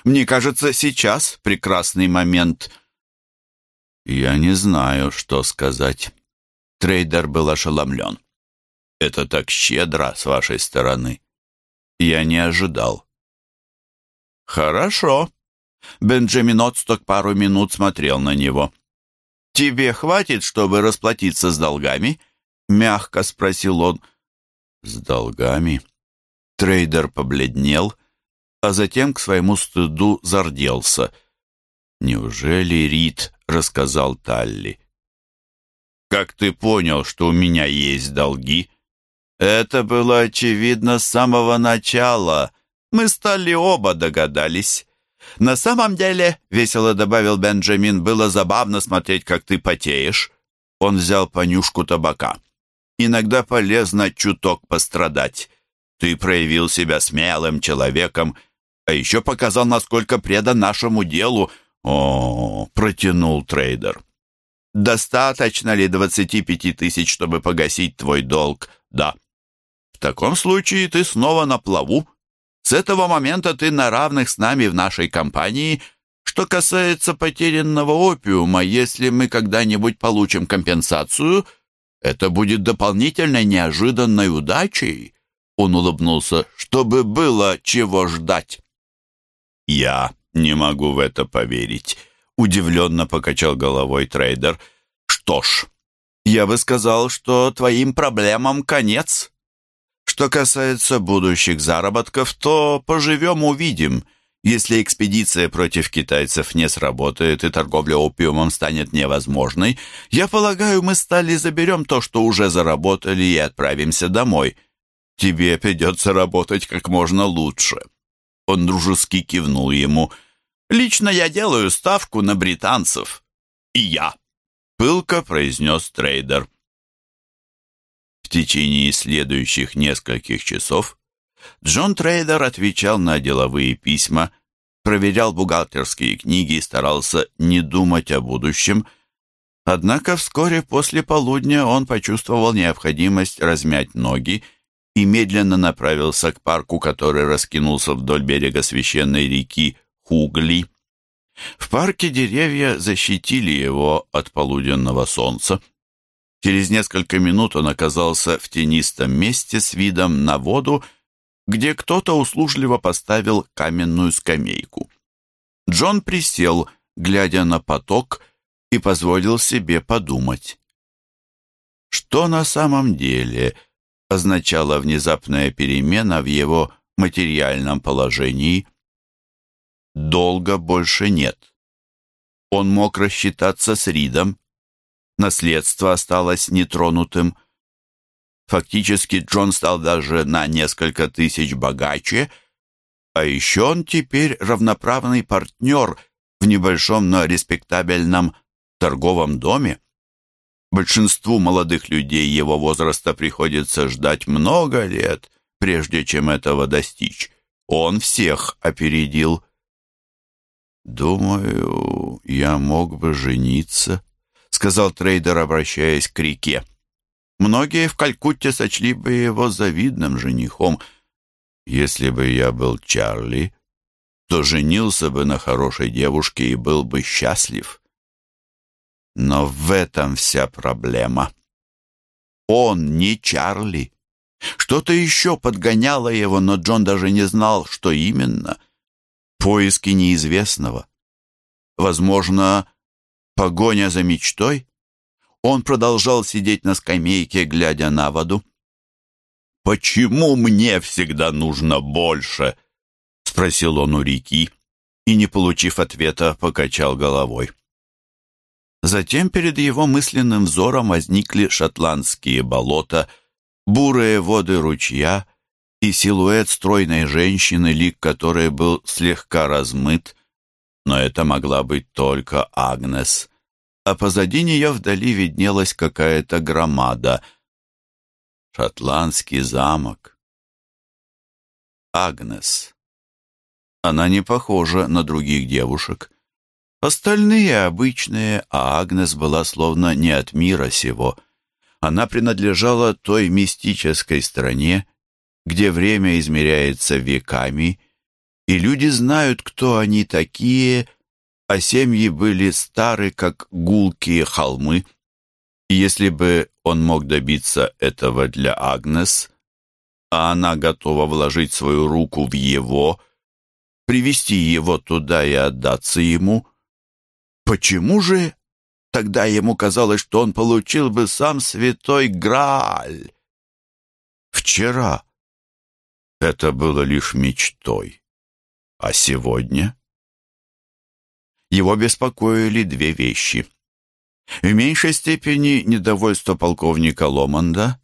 Мне кажется, сейчас прекрасный момент. Я не знаю, что сказать. Трейдер был ошеломлен. Это так щедро с вашей стороны. Я не ожидал. «Хорошо». Бенджамин Отсток пару минут смотрел на него. «Тебе хватит, чтобы расплатиться с долгами?» Мягко спросил он. «С долгами?» Трейдер побледнел, а затем к своему стыду зарделся. «Неужели Рид рассказал Талли?» «Как ты понял, что у меня есть долги?» «Это было очевидно с самого начала», мы стали оба догадались. На самом деле, весело добавил Бенджамин, было забавно смотреть, как ты потеешь. Он взял понюшку табака. Иногда полезно чуток пострадать. Ты проявил себя смелым человеком, а еще показал, насколько предан нашему делу. О, протянул трейдер. Достаточно ли 25 тысяч, чтобы погасить твой долг? Да. В таком случае ты снова на плаву, с этого момента ты на равных с нами в нашей компании. Что касается потерянного опиума, если мы когда-нибудь получим компенсацию, это будет дополнительной неожиданной удачей. Он улыбнулся, чтобы было чего ждать. Я не могу в это поверить. Удивленно покачал головой трейдер. Что ж, я бы сказал, что твоим проблемам конец. Что касается будущих заработков, то поживем-увидим. Если экспедиция против китайцев не сработает и торговля опиумом станет невозможной, я полагаю, мы стали заберем то, что уже заработали, и отправимся домой. Тебе придется работать как можно лучше». Он дружески кивнул ему. «Лично я делаю ставку на британцев». «И я», — пылко произнес трейдер. Течение следующих нескольких часов Джон Трейдер отвечал на деловые письма, проверял бухгалтерские книги и старался не думать о будущем. Однако вскоре после полудня он почувствовал необходимость размять ноги и медленно направился к парку, который раскинулся вдоль берега священной реки Хугли. В парке деревья защитили его от полуденного солнца. Через несколько минут он оказался в тенистом месте с видом на воду, где кто-то услужливо поставил каменную скамейку. Джон присел, глядя на поток, и позволил себе подумать. Что на самом деле означала внезапная перемена в его материальном положении? Долго больше нет. Он мог рассчитаться с Ридом, наследство осталось нетронутым. Фактически Джон стал даже на несколько тысяч богаче, а еще он теперь равноправный партнер в небольшом, но респектабельном торговом доме. Большинству молодых людей его возраста приходится ждать много лет, прежде чем этого достичь. Он всех опередил. «Думаю, я мог бы жениться», сказал трейдер, обращаясь к реке. Многие в Калькутте сочли бы его завидным женихом. Если бы я был Чарли, то женился бы на хорошей девушке и был бы счастлив. Но в этом вся проблема. Он не Чарли. Что-то еще подгоняло его, но Джон даже не знал, что именно. Поиски неизвестного. Возможно, погоня за мечтой? Он продолжал сидеть на скамейке, глядя на воду. «Почему мне всегда нужно больше?» — спросил он у реки и, не получив ответа, покачал головой. Затем перед его мысленным взором возникли шотландские болота, бурые воды ручья и силуэт стройной женщины, лик которой был слегка размыт, но это могла быть только Агнес. А позади нее вдали виднелась какая-то громада. Шотландский замок. Агнес. Она не похожа на других девушек. Остальные обычные, а Агнес была словно не от мира сего. Она принадлежала той мистической стране, где время измеряется веками, и люди знают, кто они такие, а семьи были стары, как гулкие холмы. И если бы он мог добиться этого для Агнес, а она готова вложить свою руку в его, привести его туда и отдаться ему, Почему же тогда ему казалось, что он получил бы сам святой Грааль? Вчера это было лишь мечтой, а сегодня его беспокоили две вещи. В меньшей степени недовольство полковника Ломанда.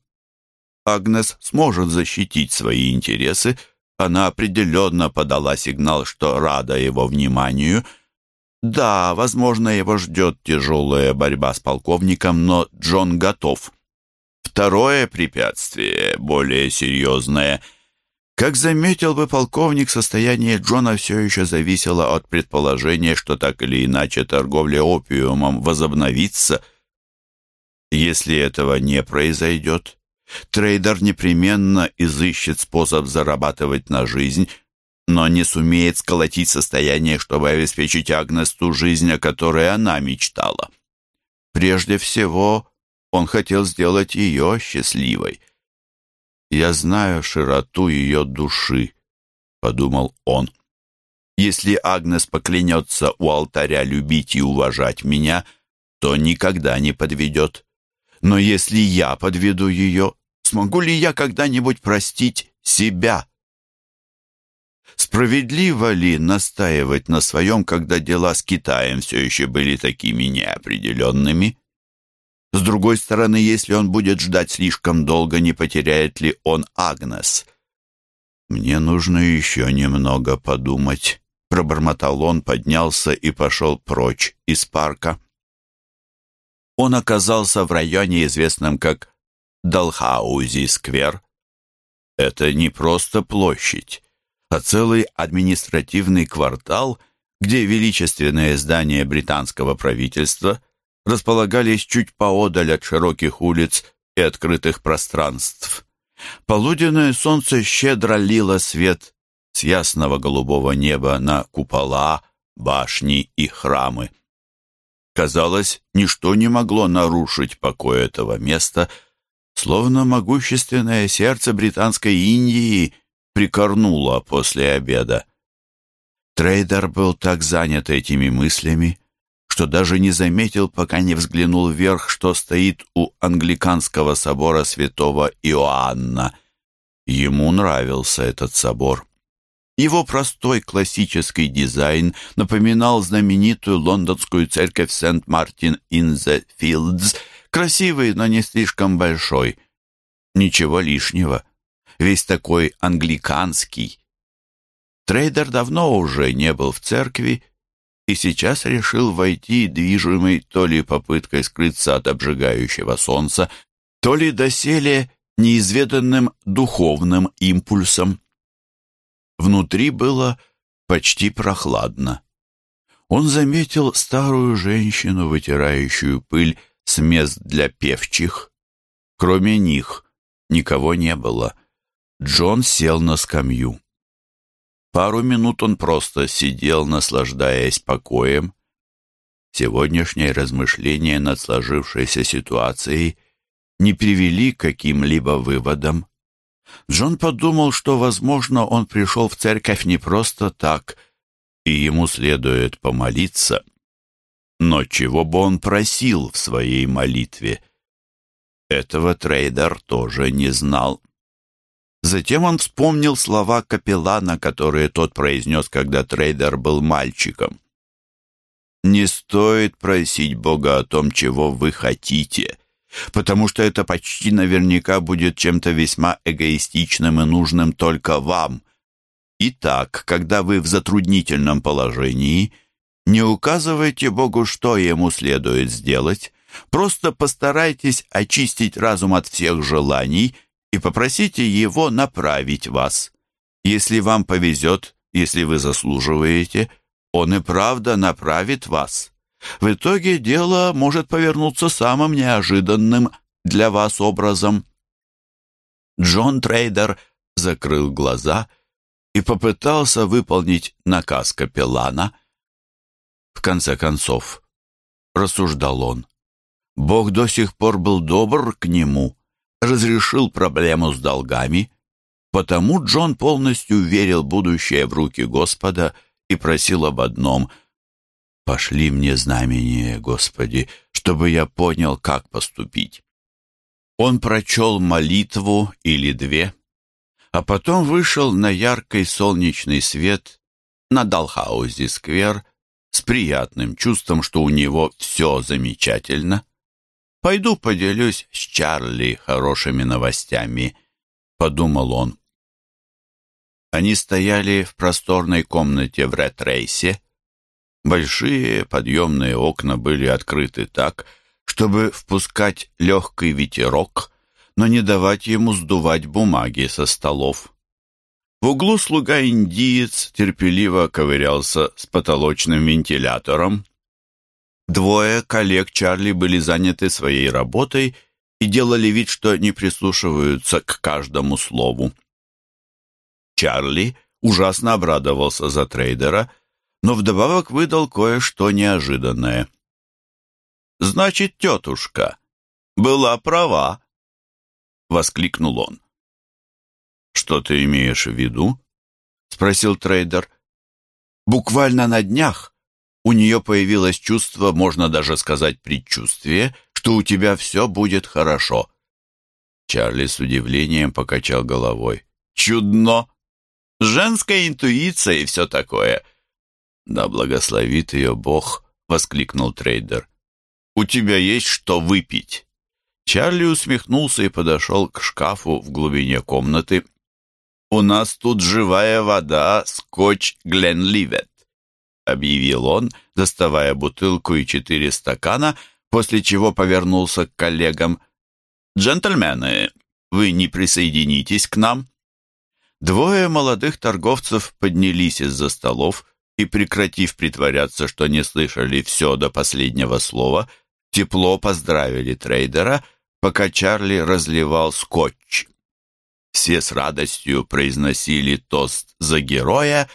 Агнес сможет защитить свои интересы, она определенно подала сигнал, что рада его вниманию – да, возможно, его ждет тяжелая борьба с полковником, но Джон готов. Второе препятствие, более серьезное. Как заметил бы полковник, состояние Джона все еще зависело от предположения, что так или иначе торговля опиумом возобновится. Если этого не произойдет, трейдер непременно изыщет способ зарабатывать на жизнь, но не сумеет сколотить состояние, чтобы обеспечить Агнес ту жизнь, о которой она мечтала. Прежде всего, он хотел сделать ее счастливой. «Я знаю широту ее души», — подумал он. «Если Агнес поклянется у алтаря любить и уважать меня, то никогда не подведет. Но если я подведу ее, смогу ли я когда-нибудь простить себя?» Справедливо ли настаивать на своем, когда дела с Китаем все еще были такими неопределенными? С другой стороны, если он будет ждать слишком долго, не потеряет ли он Агнес? «Мне нужно еще немного подумать», — пробормотал он, поднялся и пошел прочь из парка. Он оказался в районе, известном как Далхаузи-сквер. Это не просто площадь а целый административный квартал, где величественные здания британского правительства располагались чуть поодаль от широких улиц и открытых пространств. Полуденное солнце щедро лило свет с ясного голубого неба на купола, башни и храмы. Казалось, ничто не могло нарушить покой этого места, словно могущественное сердце британской Индии — прикорнула после обеда. Трейдер был так занят этими мыслями, что даже не заметил, пока не взглянул вверх, что стоит у англиканского собора святого Иоанна. Ему нравился этот собор. Его простой классический дизайн напоминал знаменитую лондонскую церковь Сент-Мартин-ин-зе-Филдс, красивый, но не слишком большой. Ничего лишнего весь такой англиканский. Трейдер давно уже не был в церкви и сейчас решил войти, движимый то ли попыткой скрыться от обжигающего солнца, то ли доселе неизведанным духовным импульсом. Внутри было почти прохладно. Он заметил старую женщину, вытирающую пыль с мест для певчих. Кроме них никого не было — Джон сел на скамью. Пару минут он просто сидел, наслаждаясь покоем. Сегодняшние размышления над сложившейся ситуацией не привели к каким-либо выводам. Джон подумал, что, возможно, он пришел в церковь не просто так, и ему следует помолиться. Но чего бы он просил в своей молитве? Этого трейдер тоже не знал. Затем он вспомнил слова капеллана, которые тот произнес, когда трейдер был мальчиком. «Не стоит просить Бога о том, чего вы хотите», потому что это почти наверняка будет чем-то весьма эгоистичным и нужным только вам. Итак, когда вы в затруднительном положении, не указывайте Богу, что ему следует сделать, просто постарайтесь очистить разум от всех желаний и попросите его направить вас. Если вам повезет, если вы заслуживаете, он и правда направит вас. В итоге дело может повернуться самым неожиданным для вас образом. Джон Трейдер закрыл глаза и попытался выполнить наказ капеллана. В конце концов, рассуждал он, Бог до сих пор был добр к нему, разрешил проблему с долгами, потому Джон полностью верил будущее в руки Господа и просил об одном — Пошли мне знамение, Господи, чтобы я понял, как поступить. Он прочел молитву или две, а потом вышел на яркий солнечный свет на Далхаузе-сквер с приятным чувством, что у него все замечательно. «Пойду поделюсь с Чарли хорошими новостями», — подумал он. Они стояли в просторной комнате в Ретрейсе, Большие подъемные окна были открыты так, чтобы впускать легкий ветерок, но не давать ему сдувать бумаги со столов. В углу слуга-индиец терпеливо ковырялся с потолочным вентилятором. Двое коллег Чарли были заняты своей работой и делали вид, что не прислушиваются к каждому слову. Чарли ужасно обрадовался за трейдера — но вдобавок выдал кое-что неожиданное. «Значит, тетушка была права!» — воскликнул он. «Что ты имеешь в виду?» — спросил трейдер. «Буквально на днях у нее появилось чувство, можно даже сказать предчувствие, что у тебя все будет хорошо». Чарли с удивлением покачал головой. «Чудно! Женская интуиция и все такое!» «Да благословит ее Бог!» — воскликнул трейдер. «У тебя есть что выпить?» Чарли усмехнулся и подошел к шкафу в глубине комнаты. «У нас тут живая вода, скотч Гленливет», — объявил он, доставая бутылку и четыре стакана, после чего повернулся к коллегам. «Джентльмены, вы не присоединитесь к нам?» Двое молодых торговцев поднялись из-за столов, и, прекратив притворяться, что не слышали все до последнего слова, тепло поздравили трейдера, пока Чарли разливал скотч. Все с радостью произносили тост за героя,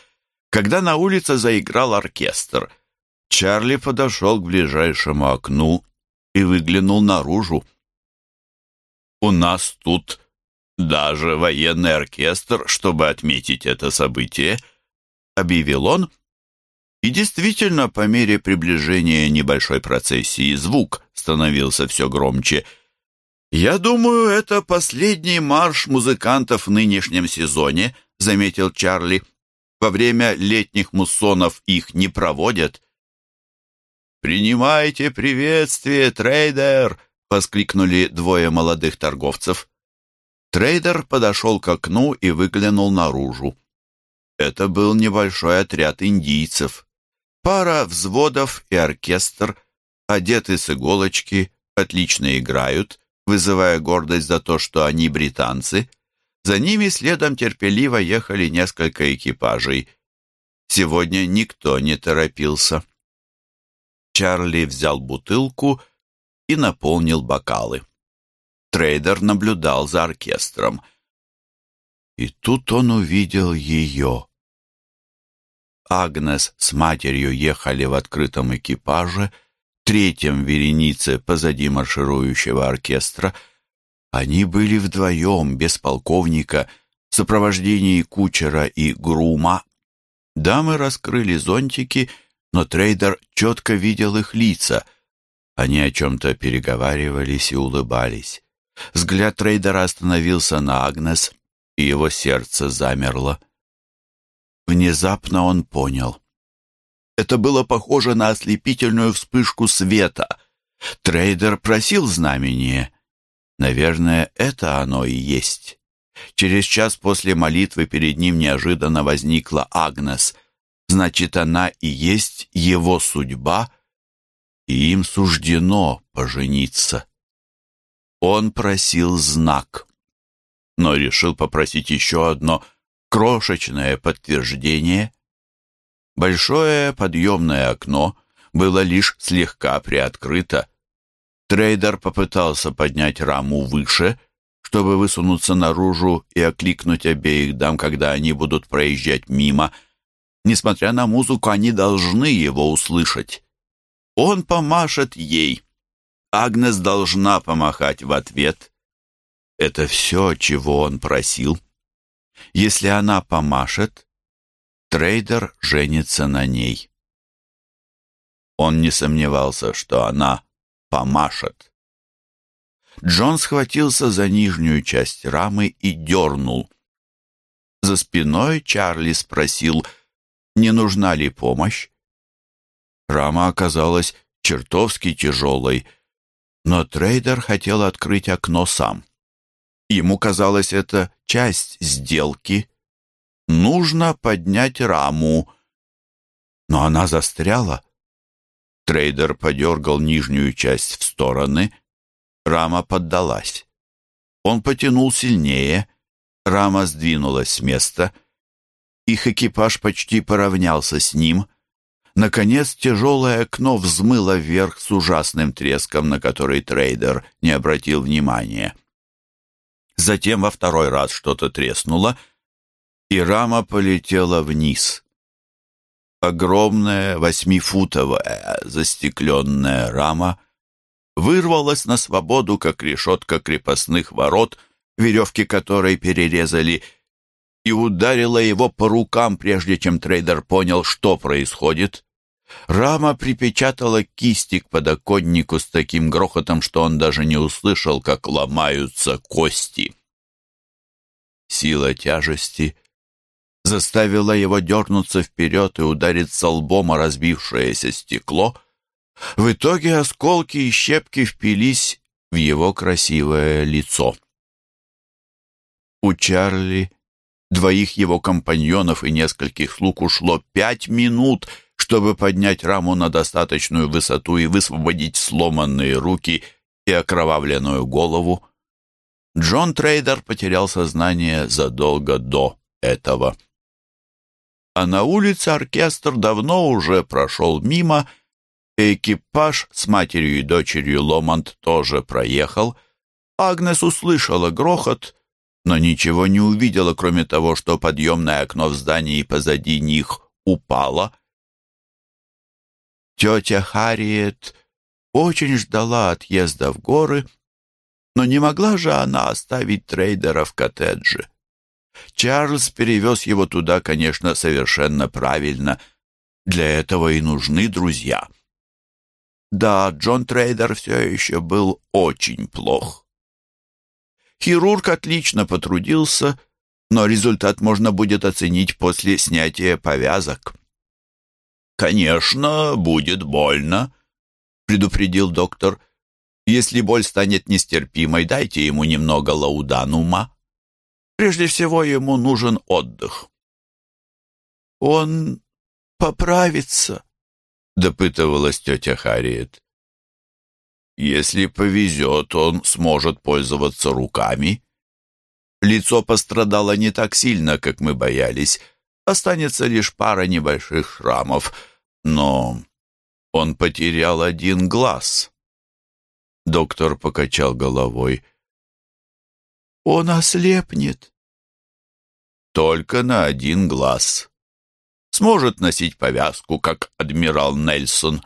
когда на улице заиграл оркестр. Чарли подошел к ближайшему окну и выглянул наружу. «У нас тут даже военный оркестр, чтобы отметить это событие», — объявил он, и действительно, по мере приближения небольшой процессии звук становился все громче. «Я думаю, это последний марш музыкантов в нынешнем сезоне», — заметил Чарли. «Во время летних муссонов их не проводят». «Принимайте приветствие, трейдер!» — воскликнули двое молодых торговцев. Трейдер подошел к окну и выглянул наружу. Это был небольшой отряд индийцев. Пара взводов и оркестр, одеты с иголочки, отлично играют, вызывая гордость за то, что они британцы. За ними следом терпеливо ехали несколько экипажей. Сегодня никто не торопился. Чарли взял бутылку и наполнил бокалы. Трейдер наблюдал за оркестром. И тут он увидел ее. Агнес с матерью ехали в открытом экипаже, третьем веренице позади марширующего оркестра. Они были вдвоем, без полковника, в сопровождении кучера и грума. Дамы раскрыли зонтики, но трейдер четко видел их лица. Они о чем-то переговаривались и улыбались. Взгляд трейдера остановился на Агнес, и его сердце замерло. Внезапно он понял. Это было похоже на ослепительную вспышку света. Трейдер просил знамение. Наверное, это оно и есть. Через час после молитвы перед ним неожиданно возникла Агнес. Значит, она и есть его судьба, и им суждено пожениться. Он просил знак, но решил попросить еще одно крошечное подтверждение. Большое подъемное окно было лишь слегка приоткрыто. Трейдер попытался поднять раму выше, чтобы высунуться наружу и окликнуть обеих дам, когда они будут проезжать мимо. Несмотря на музыку, они должны его услышать. Он помашет ей. Агнес должна помахать в ответ. Это все, чего он просил. Если она помашет, трейдер женится на ней. Он не сомневался, что она помашет. Джон схватился за нижнюю часть рамы и дернул. За спиной Чарли спросил, не нужна ли помощь. Рама оказалась чертовски тяжелой — но трейдер хотел открыть окно сам. Ему казалось, это часть сделки. Нужно поднять раму. Но она застряла. Трейдер подергал нижнюю часть в стороны. Рама поддалась. Он потянул сильнее. Рама сдвинулась с места. Их экипаж почти поравнялся с ним — Наконец тяжелое окно взмыло вверх с ужасным треском, на который трейдер не обратил внимания. Затем во второй раз что-то треснуло, и рама полетела вниз. Огромная восьмифутовая застекленная рама вырвалась на свободу, как решетка крепостных ворот, веревки которой перерезали и ударила его по рукам, прежде чем трейдер понял, что происходит. Рама припечатала кисти к подоконнику с таким грохотом, что он даже не услышал, как ломаются кости. Сила тяжести заставила его дернуться вперед и удариться лбом о разбившееся стекло. В итоге осколки и щепки впились в его красивое лицо. У Чарли Двоих его компаньонов и нескольких слуг ушло пять минут, чтобы поднять раму на достаточную высоту и высвободить сломанные руки и окровавленную голову. Джон Трейдер потерял сознание задолго до этого. А на улице оркестр давно уже прошел мимо, и экипаж с матерью и дочерью Ломонт тоже проехал. Агнес услышала грохот — но ничего не увидела, кроме того, что подъемное окно в здании позади них упало. Тетя Харриет очень ждала отъезда в горы, но не могла же она оставить трейдера в коттедже. Чарльз перевез его туда, конечно, совершенно правильно. Для этого и нужны друзья. Да, Джон Трейдер все еще был очень плох. Хирург отлично потрудился, но результат можно будет оценить после снятия повязок. «Конечно, будет больно», — предупредил доктор. «Если боль станет нестерпимой, дайте ему немного лауданума. Прежде всего ему нужен отдых». «Он поправится», — допытывалась тетя Харриет. Если повезет, он сможет пользоваться руками. Лицо пострадало не так сильно, как мы боялись. Останется лишь пара небольших шрамов, но он потерял один глаз. Доктор покачал головой. Он ослепнет. Только на один глаз. Сможет носить повязку, как адмирал Нельсон.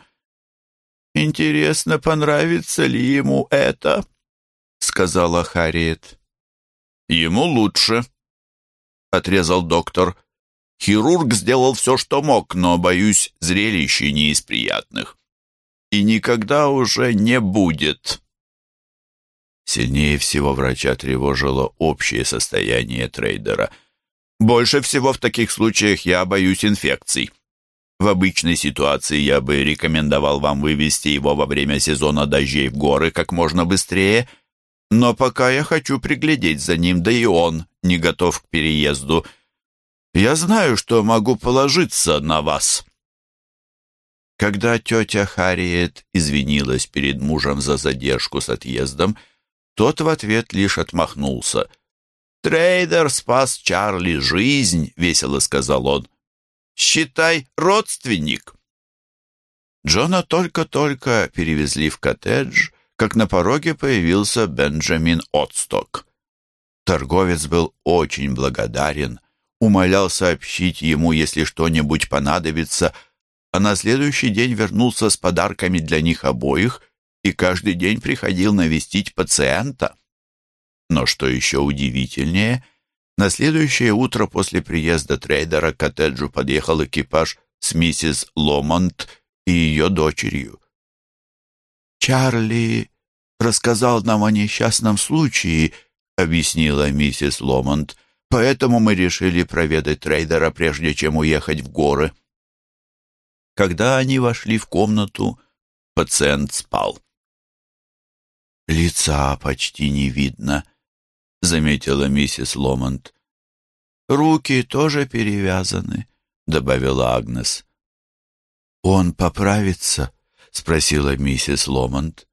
«Интересно, понравится ли ему это?» — сказала Харриет. «Ему лучше», — отрезал доктор. «Хирург сделал все, что мог, но, боюсь, зрелище не из приятных. И никогда уже не будет». Сильнее всего врача тревожило общее состояние трейдера. «Больше всего в таких случаях я боюсь инфекций. В обычной ситуации я бы рекомендовал вам вывести его во время сезона дождей в горы как можно быстрее, но пока я хочу приглядеть за ним, да и он не готов к переезду. Я знаю, что могу положиться на вас». Когда тетя Харриет извинилась перед мужем за задержку с отъездом, тот в ответ лишь отмахнулся. «Трейдер спас Чарли жизнь», — весело сказал он. «Считай, родственник». Джона только-только перевезли в коттедж, как на пороге появился Бенджамин Отсток. Торговец был очень благодарен, умолял сообщить ему, если что-нибудь понадобится, а на следующий день вернулся с подарками для них обоих и каждый день приходил навестить пациента. Но что еще удивительнее, на следующее утро после приезда трейдера к коттеджу подъехал экипаж с миссис Ломонт и ее дочерью. «Чарли рассказал нам о несчастном случае», — объяснила миссис Ломонт. «Поэтому мы решили проведать трейдера, прежде чем уехать в горы». Когда они вошли в комнату, пациент спал. «Лица почти не видно», — заметила миссис Ломонт. «Руки тоже перевязаны», — добавила Агнес. «Он поправится?» — спросила миссис Ломонт.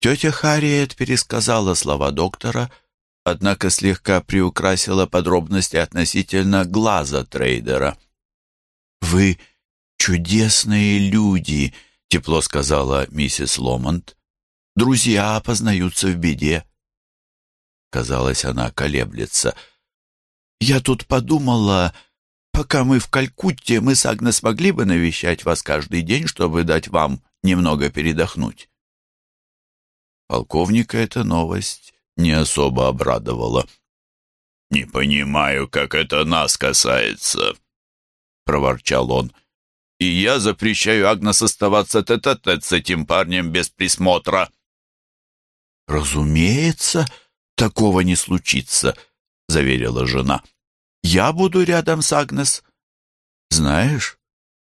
Тетя Харриет пересказала слова доктора, однако слегка приукрасила подробности относительно глаза трейдера. «Вы чудесные люди», — тепло сказала миссис Ломонт. «Друзья познаются в беде». Казалось, она колеблется. «Я тут подумала, пока мы в Калькутте, мы с Агнес могли бы навещать вас каждый день, чтобы дать вам немного передохнуть». Полковника эта новость не особо обрадовала. «Не понимаю, как это нас касается», — проворчал он. «И я запрещаю Агнес оставаться тет-а-тет -тет с этим парнем без присмотра». «Разумеется, такого не случится», — заверила жена. «Я буду рядом с Агнес». «Знаешь,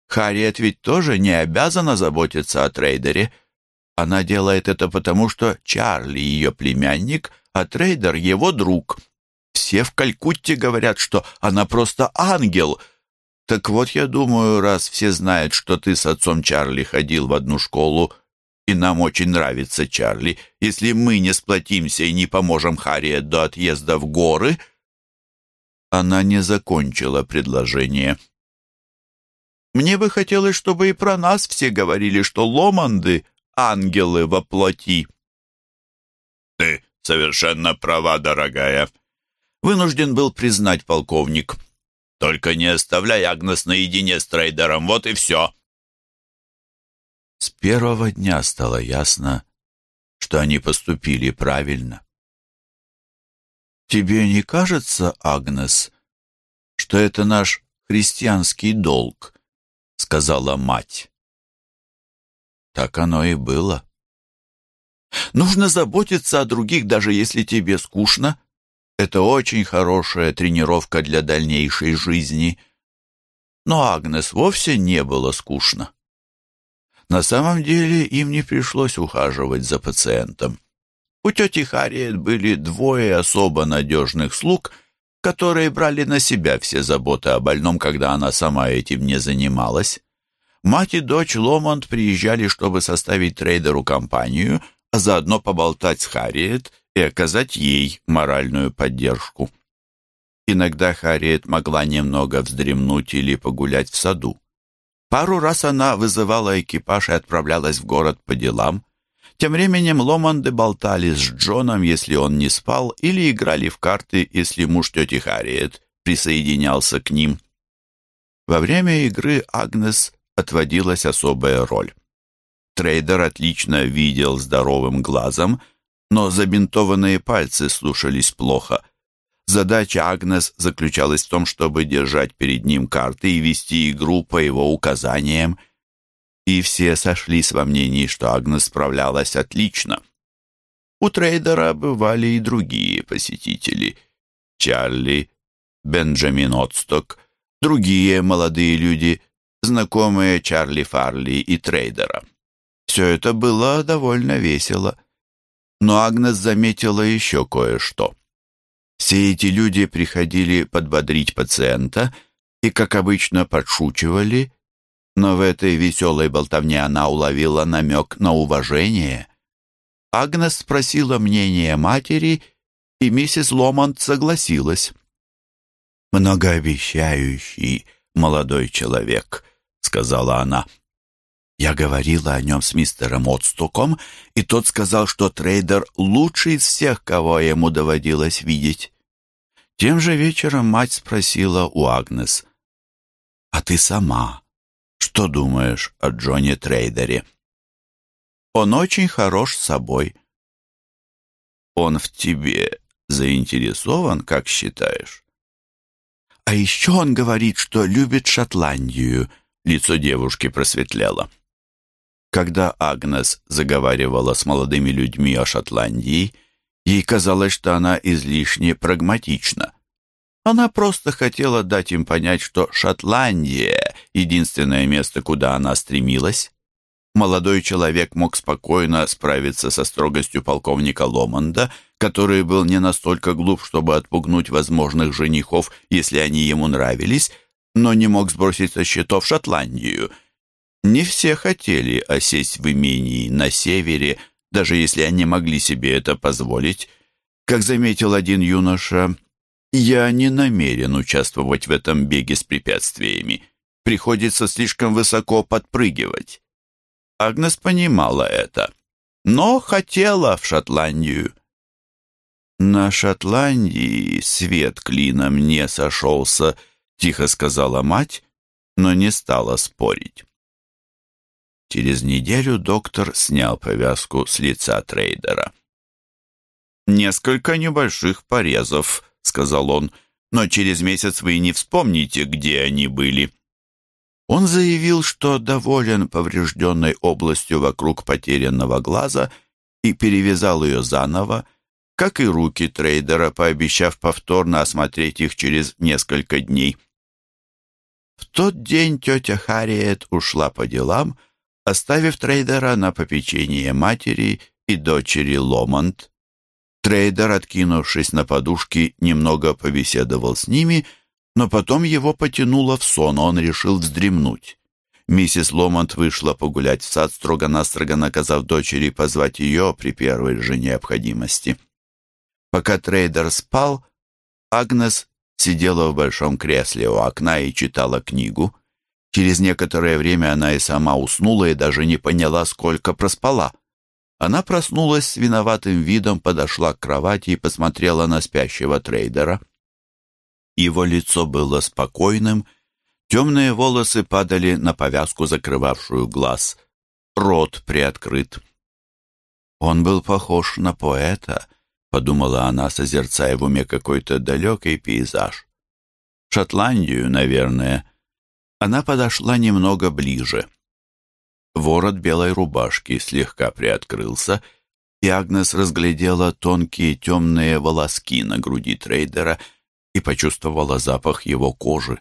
Харриет ведь тоже не обязана заботиться о трейдере». Она делает это потому, что Чарли ее племянник, а трейдер его друг. Все в Калькутте говорят, что она просто ангел. Так вот, я думаю, раз все знают, что ты с отцом Чарли ходил в одну школу, и нам очень нравится Чарли, если мы не сплотимся и не поможем Харриет до отъезда в горы...» Она не закончила предложение. «Мне бы хотелось, чтобы и про нас все говорили, что Ломанды ангелы во плоти. «Ты совершенно права, дорогая», — вынужден был признать полковник. «Только не оставляй Агнес наедине с трейдером, вот и все». С первого дня стало ясно, что они поступили правильно. «Тебе не кажется, Агнес, что это наш христианский долг?» — сказала мать. Так оно и было. Нужно заботиться о других, даже если тебе скучно. Это очень хорошая тренировка для дальнейшей жизни. Но Агнес вовсе не было скучно. На самом деле им не пришлось ухаживать за пациентом. У тети Харриет были двое особо надежных слуг, которые брали на себя все заботы о больном, когда она сама этим не занималась. Мать и дочь Ломонд приезжали, чтобы составить трейдеру компанию, а заодно поболтать с Харриет и оказать ей моральную поддержку. Иногда Харриет могла немного вздремнуть или погулять в саду. Пару раз она вызывала экипаж и отправлялась в город по делам. Тем временем Ломанды болтали с Джоном, если он не спал, или играли в карты, если муж тети Харриет присоединялся к ним. Во время игры Агнес отводилась особая роль. Трейдер отлично видел здоровым глазом, но забинтованные пальцы слушались плохо. Задача Агнес заключалась в том, чтобы держать перед ним карты и вести игру по его указаниям. И все сошлись во мнении, что Агнес справлялась отлично. У трейдера бывали и другие посетители. Чарли, Бенджамин Отсток, другие молодые люди, знакомые Чарли Фарли и трейдера. Все это было довольно весело. Но Агнес заметила еще кое-что. Все эти люди приходили подбодрить пациента и, как обычно, подшучивали, но в этой веселой болтовне она уловила намек на уважение. Агнес спросила мнение матери, и миссис Ломонт согласилась. «Многообещающий молодой человек», — сказала она. Я говорила о нем с мистером Отстуком, и тот сказал, что трейдер лучший из всех, кого ему доводилось видеть. Тем же вечером мать спросила у Агнес, «А ты сама что думаешь о Джоне Трейдере?» «Он очень хорош собой». «Он в тебе заинтересован, как считаешь?» «А еще он говорит, что любит Шотландию», — лицо девушки просветлело. Когда Агнес заговаривала с молодыми людьми о Шотландии, ей казалось, что она излишне прагматична. Она просто хотела дать им понять, что Шотландия — единственное место, куда она стремилась. Молодой человек мог спокойно справиться со строгостью полковника Ломонда, который был не настолько глуп, чтобы отпугнуть возможных женихов, если они ему нравились, но не мог сбросить со счетов Шотландию — не все хотели осесть в имении на севере, даже если они могли себе это позволить. Как заметил один юноша, «Я не намерен участвовать в этом беге с препятствиями. Приходится слишком высоко подпрыгивать». Агнес понимала это, но хотела в Шотландию. «На Шотландии свет клином не сошелся», — тихо сказала мать, но не стала спорить. Через неделю доктор снял повязку с лица трейдера. «Несколько небольших порезов», — сказал он, «но через месяц вы не вспомните, где они были». Он заявил, что доволен поврежденной областью вокруг потерянного глаза и перевязал ее заново, как и руки трейдера, пообещав повторно осмотреть их через несколько дней. В тот день тетя Харриет ушла по делам, оставив трейдера на попечение матери и дочери Ломонт. Трейдер, откинувшись на подушки, немного побеседовал с ними, но потом его потянуло в сон, он решил вздремнуть. Миссис Ломонд вышла погулять в сад, строго-настрого наказав дочери позвать ее при первой же необходимости. Пока трейдер спал, Агнес сидела в большом кресле у окна и читала книгу. Через некоторое время она и сама уснула и даже не поняла, сколько проспала. Она проснулась с виноватым видом, подошла к кровати и посмотрела на спящего трейдера. Его лицо было спокойным, темные волосы падали на повязку, закрывавшую глаз, рот приоткрыт. «Он был похож на поэта», — подумала она, созерцая в уме какой-то далекий пейзаж. «Шотландию, наверное», она подошла немного ближе. Ворот белой рубашки слегка приоткрылся, и Агнес разглядела тонкие темные волоски на груди трейдера и почувствовала запах его кожи.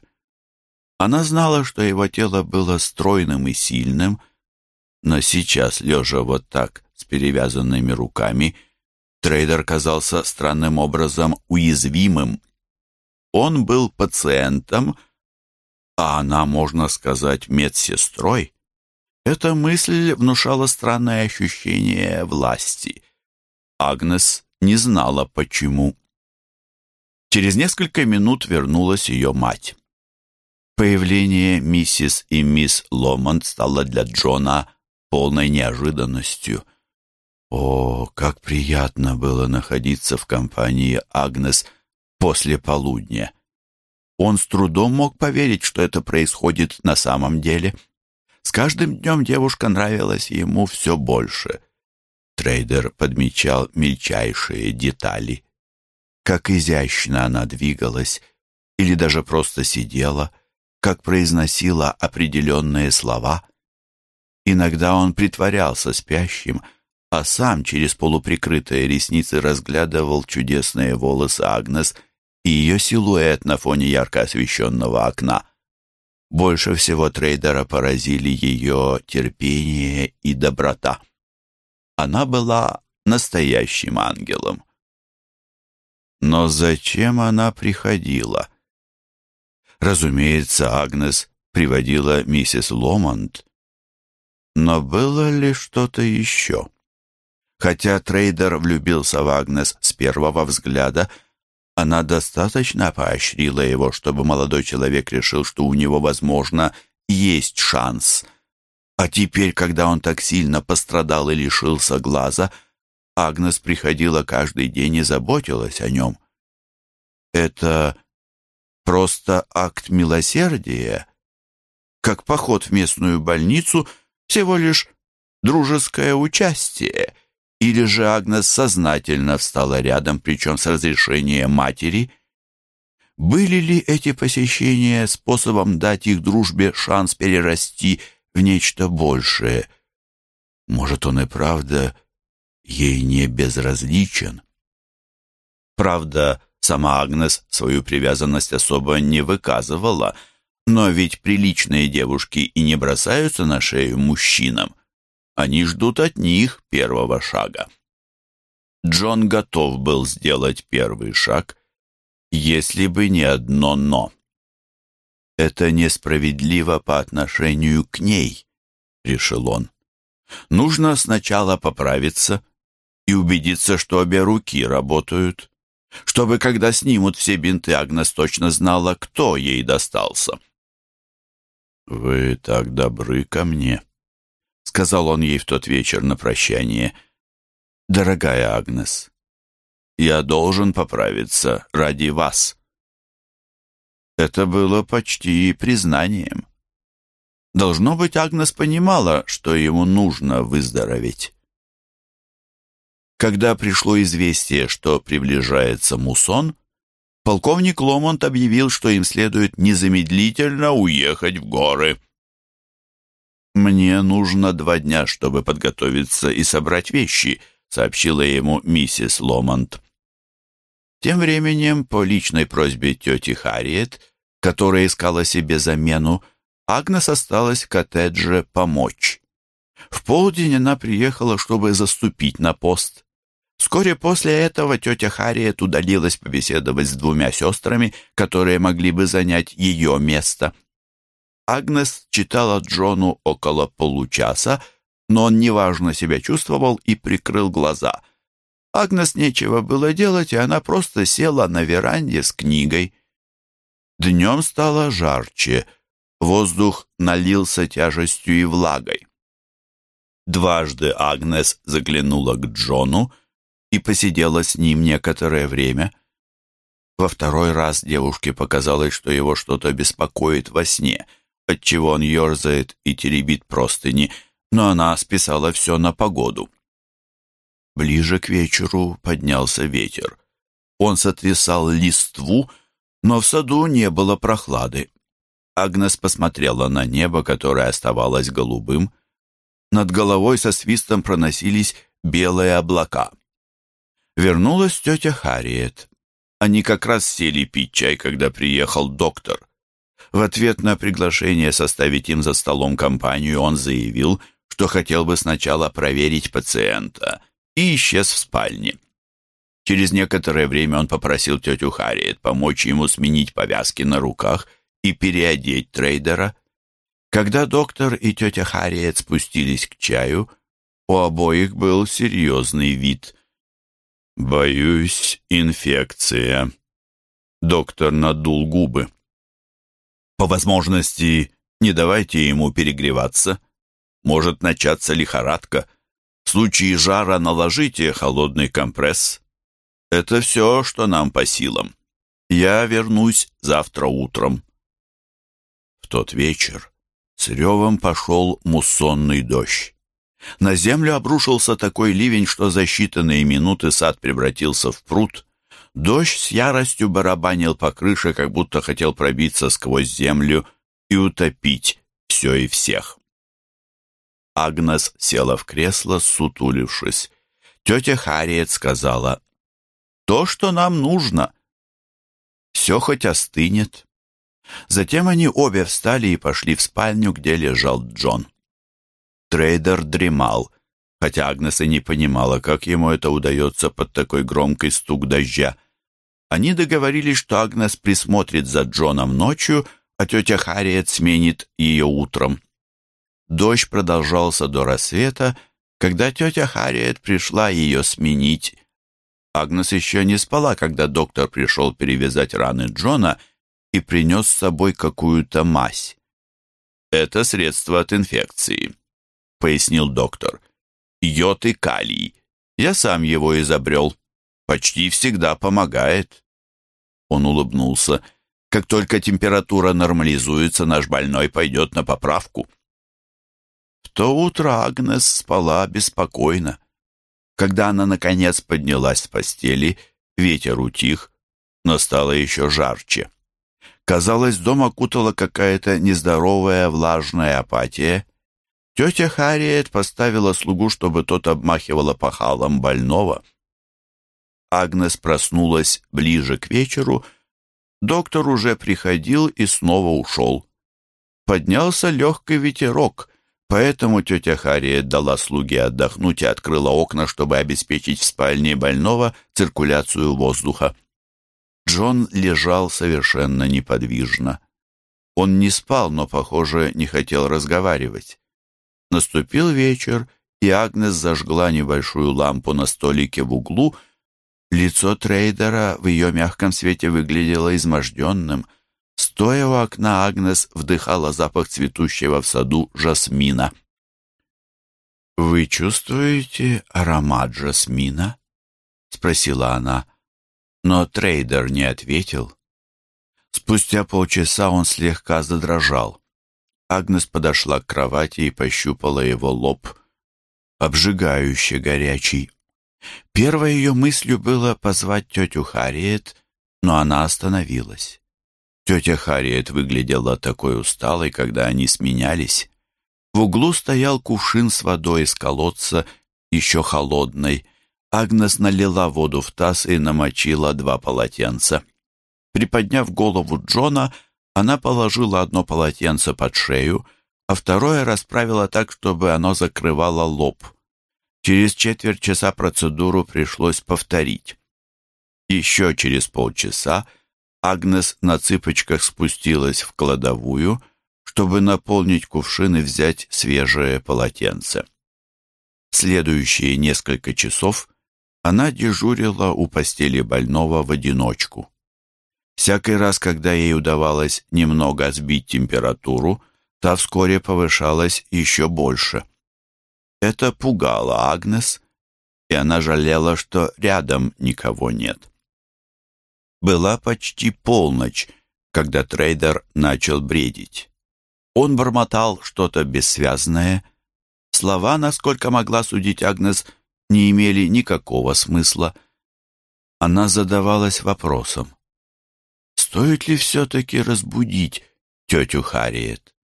Она знала, что его тело было стройным и сильным, но сейчас, лежа вот так, с перевязанными руками, трейдер казался странным образом уязвимым. Он был пациентом, а она, можно сказать, медсестрой. Эта мысль внушала странное ощущение власти. Агнес не знала, почему. Через несколько минут вернулась ее мать. Появление миссис и мисс Ломонд стало для Джона полной неожиданностью. О, как приятно было находиться в компании Агнес после полудня! Он с трудом мог поверить, что это происходит на самом деле. С каждым днем девушка нравилась ему все больше. Трейдер подмечал мельчайшие детали. Как изящно она двигалась, или даже просто сидела, как произносила определенные слова. Иногда он притворялся спящим, а сам через полуприкрытые ресницы разглядывал чудесные волосы Агнес и ее силуэт на фоне ярко освещенного окна. Больше всего трейдера поразили ее терпение и доброта. Она была настоящим ангелом. Но зачем она приходила? Разумеется, Агнес приводила миссис Ломонд. Но было ли что-то еще? Хотя трейдер влюбился в Агнес с первого взгляда, она достаточно поощрила его, чтобы молодой человек решил, что у него, возможно, есть шанс. А теперь, когда он так сильно пострадал и лишился глаза, Агнес приходила каждый день и заботилась о нем. Это просто акт милосердия, как поход в местную больницу, всего лишь дружеское участие, или же Агнес сознательно встала рядом, причем с разрешения матери? Были ли эти посещения способом дать их дружбе шанс перерасти в нечто большее? Может, он и правда ей не безразличен? Правда, сама Агнес свою привязанность особо не выказывала, но ведь приличные девушки и не бросаются на шею мужчинам. Они ждут от них первого шага. Джон готов был сделать первый шаг, если бы не одно «но». «Это несправедливо по отношению к ней», — решил он. «Нужно сначала поправиться и убедиться, что обе руки работают, чтобы, когда снимут все бинты, Агнес точно знала, кто ей достался». «Вы так добры ко мне», сказал он ей в тот вечер на прощание. «Дорогая Агнес, я должен поправиться ради вас». Это было почти признанием. Должно быть, Агнес понимала, что ему нужно выздороветь. Когда пришло известие, что приближается мусон, полковник Ломонт объявил, что им следует незамедлительно уехать в горы. «Мне нужно два дня, чтобы подготовиться и собрать вещи», сообщила ему миссис Ломонт. Тем временем, по личной просьбе тети Харриет, которая искала себе замену, Агнес осталась в коттедже помочь. В полдень она приехала, чтобы заступить на пост. Вскоре после этого тетя Харриет удалилась побеседовать с двумя сестрами, которые могли бы занять ее место – Агнес читала Джону около получаса, но он неважно себя чувствовал и прикрыл глаза. Агнес нечего было делать, и она просто села на веранде с книгой. Днем стало жарче, воздух налился тяжестью и влагой. Дважды Агнес заглянула к Джону и посидела с ним некоторое время. Во второй раз девушке показалось, что его что-то беспокоит во сне — отчего он ерзает и теребит простыни, но она списала все на погоду. Ближе к вечеру поднялся ветер. Он сотрясал листву, но в саду не было прохлады. Агнес посмотрела на небо, которое оставалось голубым. Над головой со свистом проносились белые облака. Вернулась тетя Харриет. Они как раз сели пить чай, когда приехал доктор. В ответ на приглашение составить им за столом компанию он заявил, что хотел бы сначала проверить пациента, и исчез в спальне. Через некоторое время он попросил тетю Харриет помочь ему сменить повязки на руках и переодеть трейдера. Когда доктор и тетя Харриет спустились к чаю, у обоих был серьезный вид. «Боюсь, инфекция». Доктор надул губы. По возможности не давайте ему перегреваться. Может начаться лихорадка. В случае жара наложите холодный компресс. Это все, что нам по силам. Я вернусь завтра утром. В тот вечер С ревом пошел муссонный дождь. На землю обрушился такой ливень, что за считанные минуты сад превратился в пруд. Дождь с яростью барабанил по крыше, как будто хотел пробиться сквозь землю и утопить все и всех. Агнес села в кресло, сутулившись. Тетя Харриет сказала, «То, что нам нужно. Все хоть остынет». Затем они обе встали и пошли в спальню, где лежал Джон. Трейдер дремал, хотя Агнес и не понимала, как ему это удается под такой громкий стук дождя. Они договорились, что Агнес присмотрит за Джоном ночью, а тетя Харриет сменит ее утром. Дождь продолжался до рассвета, когда тетя Харриет пришла ее сменить. Агнес еще не спала, когда доктор пришел перевязать раны Джона и принес с собой какую-то мазь. «Это средство от инфекции», — пояснил доктор. «Йод и калий. Я сам его изобрел. Почти всегда помогает». Он улыбнулся. «Как только температура нормализуется, наш больной пойдет на поправку». В то утро Агнес спала беспокойно. Когда она, наконец, поднялась с постели, ветер утих, но стало еще жарче. Казалось, дом окутала какая-то нездоровая влажная апатия. Тетя Харриет поставила слугу, чтобы тот обмахивал опахалом больного. Агнес проснулась ближе к вечеру. Доктор уже приходил и снова ушел. Поднялся легкий ветерок, поэтому тетя Харриет дала слуге отдохнуть и открыла окна, чтобы обеспечить в спальне больного циркуляцию воздуха. Джон лежал совершенно неподвижно. Он не спал, но, похоже, не хотел разговаривать. Наступил вечер, и Агнес зажгла небольшую лампу на столике в углу. Лицо трейдера в ее мягком свете выглядело изможденным. Стоя у окна, Агнес вдыхала запах цветущего в саду жасмина. «Вы чувствуете аромат жасмина?» — спросила она. — но трейдер не ответил. Спустя полчаса он слегка задрожал. Агнес подошла к кровати и пощупала его лоб, обжигающе горячий. Первой ее мыслью было позвать тетю Харриет, но она остановилась. Тетя Харриет выглядела такой усталой, когда они сменялись. В углу стоял кувшин с водой из колодца, еще холодной, Агнес налила воду в таз и намочила два полотенца. Приподняв голову Джона, она положила одно полотенце под шею, а второе расправила так, чтобы оно закрывало лоб. Через четверть часа процедуру пришлось повторить. Еще через полчаса Агнес на цыпочках спустилась в кладовую, чтобы наполнить кувшин и взять свежее полотенце. Следующие несколько часов она дежурила у постели больного в одиночку. Всякий раз, когда ей удавалось немного сбить температуру, та вскоре повышалась еще больше. Это пугало Агнес, и она жалела, что рядом никого нет. Была почти полночь, когда трейдер начал бредить. Он бормотал что-то бессвязное. Слова, насколько могла судить Агнес, не имели никакого смысла. Она задавалась вопросом, стоит ли все-таки разбудить тетю Харриет?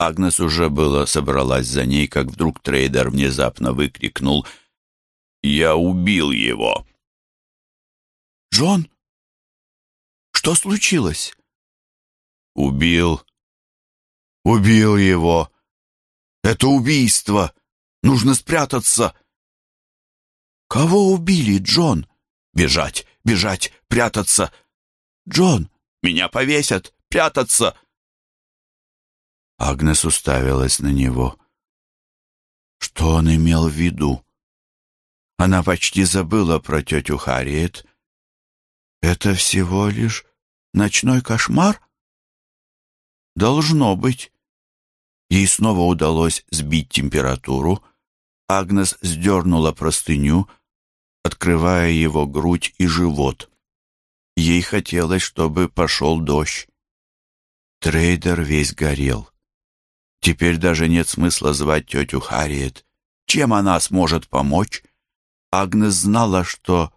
Агнес уже было собралась за ней, как вдруг трейдер внезапно выкрикнул «Я убил его!» «Джон, что случилось?» «Убил. Убил его. Это убийство. Нужно спрятаться!» «Кого убили, Джон?» «Бежать, бежать, прятаться!» «Джон, меня повесят! Прятаться!» Агнес уставилась на него. Что он имел в виду? Она почти забыла про тетю Харриет. «Это всего лишь ночной кошмар?» «Должно быть». Ей снова удалось сбить температуру. Агнес сдернула простыню, открывая его грудь и живот. Ей хотелось, чтобы пошел дождь. Трейдер весь горел. Теперь даже нет смысла звать тетю Харриет. Чем она сможет помочь? Агнес знала, что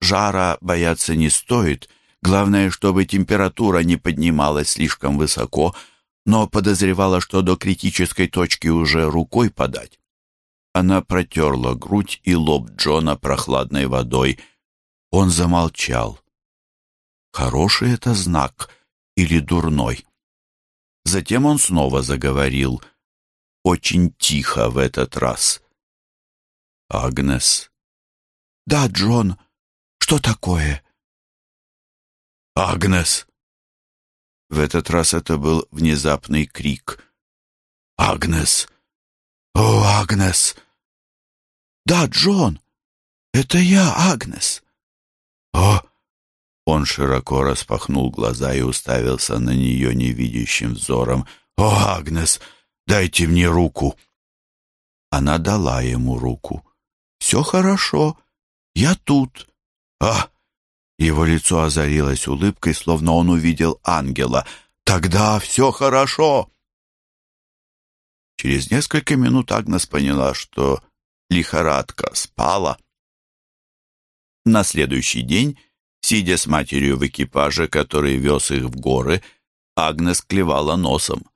жара бояться не стоит. Главное, чтобы температура не поднималась слишком высоко, но подозревала, что до критической точки уже рукой подать. Она протерла грудь и лоб Джона прохладной водой. Он замолчал. Хороший это знак или дурной? Затем он снова заговорил, очень тихо в этот раз. «Агнес». «Да, Джон. Что такое?» «Агнес!» В этот раз это был внезапный крик. «Агнес! О, Агнес!» «Да, Джон, это я, Агнес». «О!» Он широко распахнул глаза и уставился на нее невидящим взором. «О, Агнес, дайте мне руку!» Она дала ему руку. «Все хорошо, я тут». «А!» Его лицо озарилось улыбкой, словно он увидел ангела. «Тогда все хорошо!» Через несколько минут Агнес поняла, что лихорадка спала. На следующий день, сидя с матерью в экипаже, который вез их в горы, Агнес клевала носом.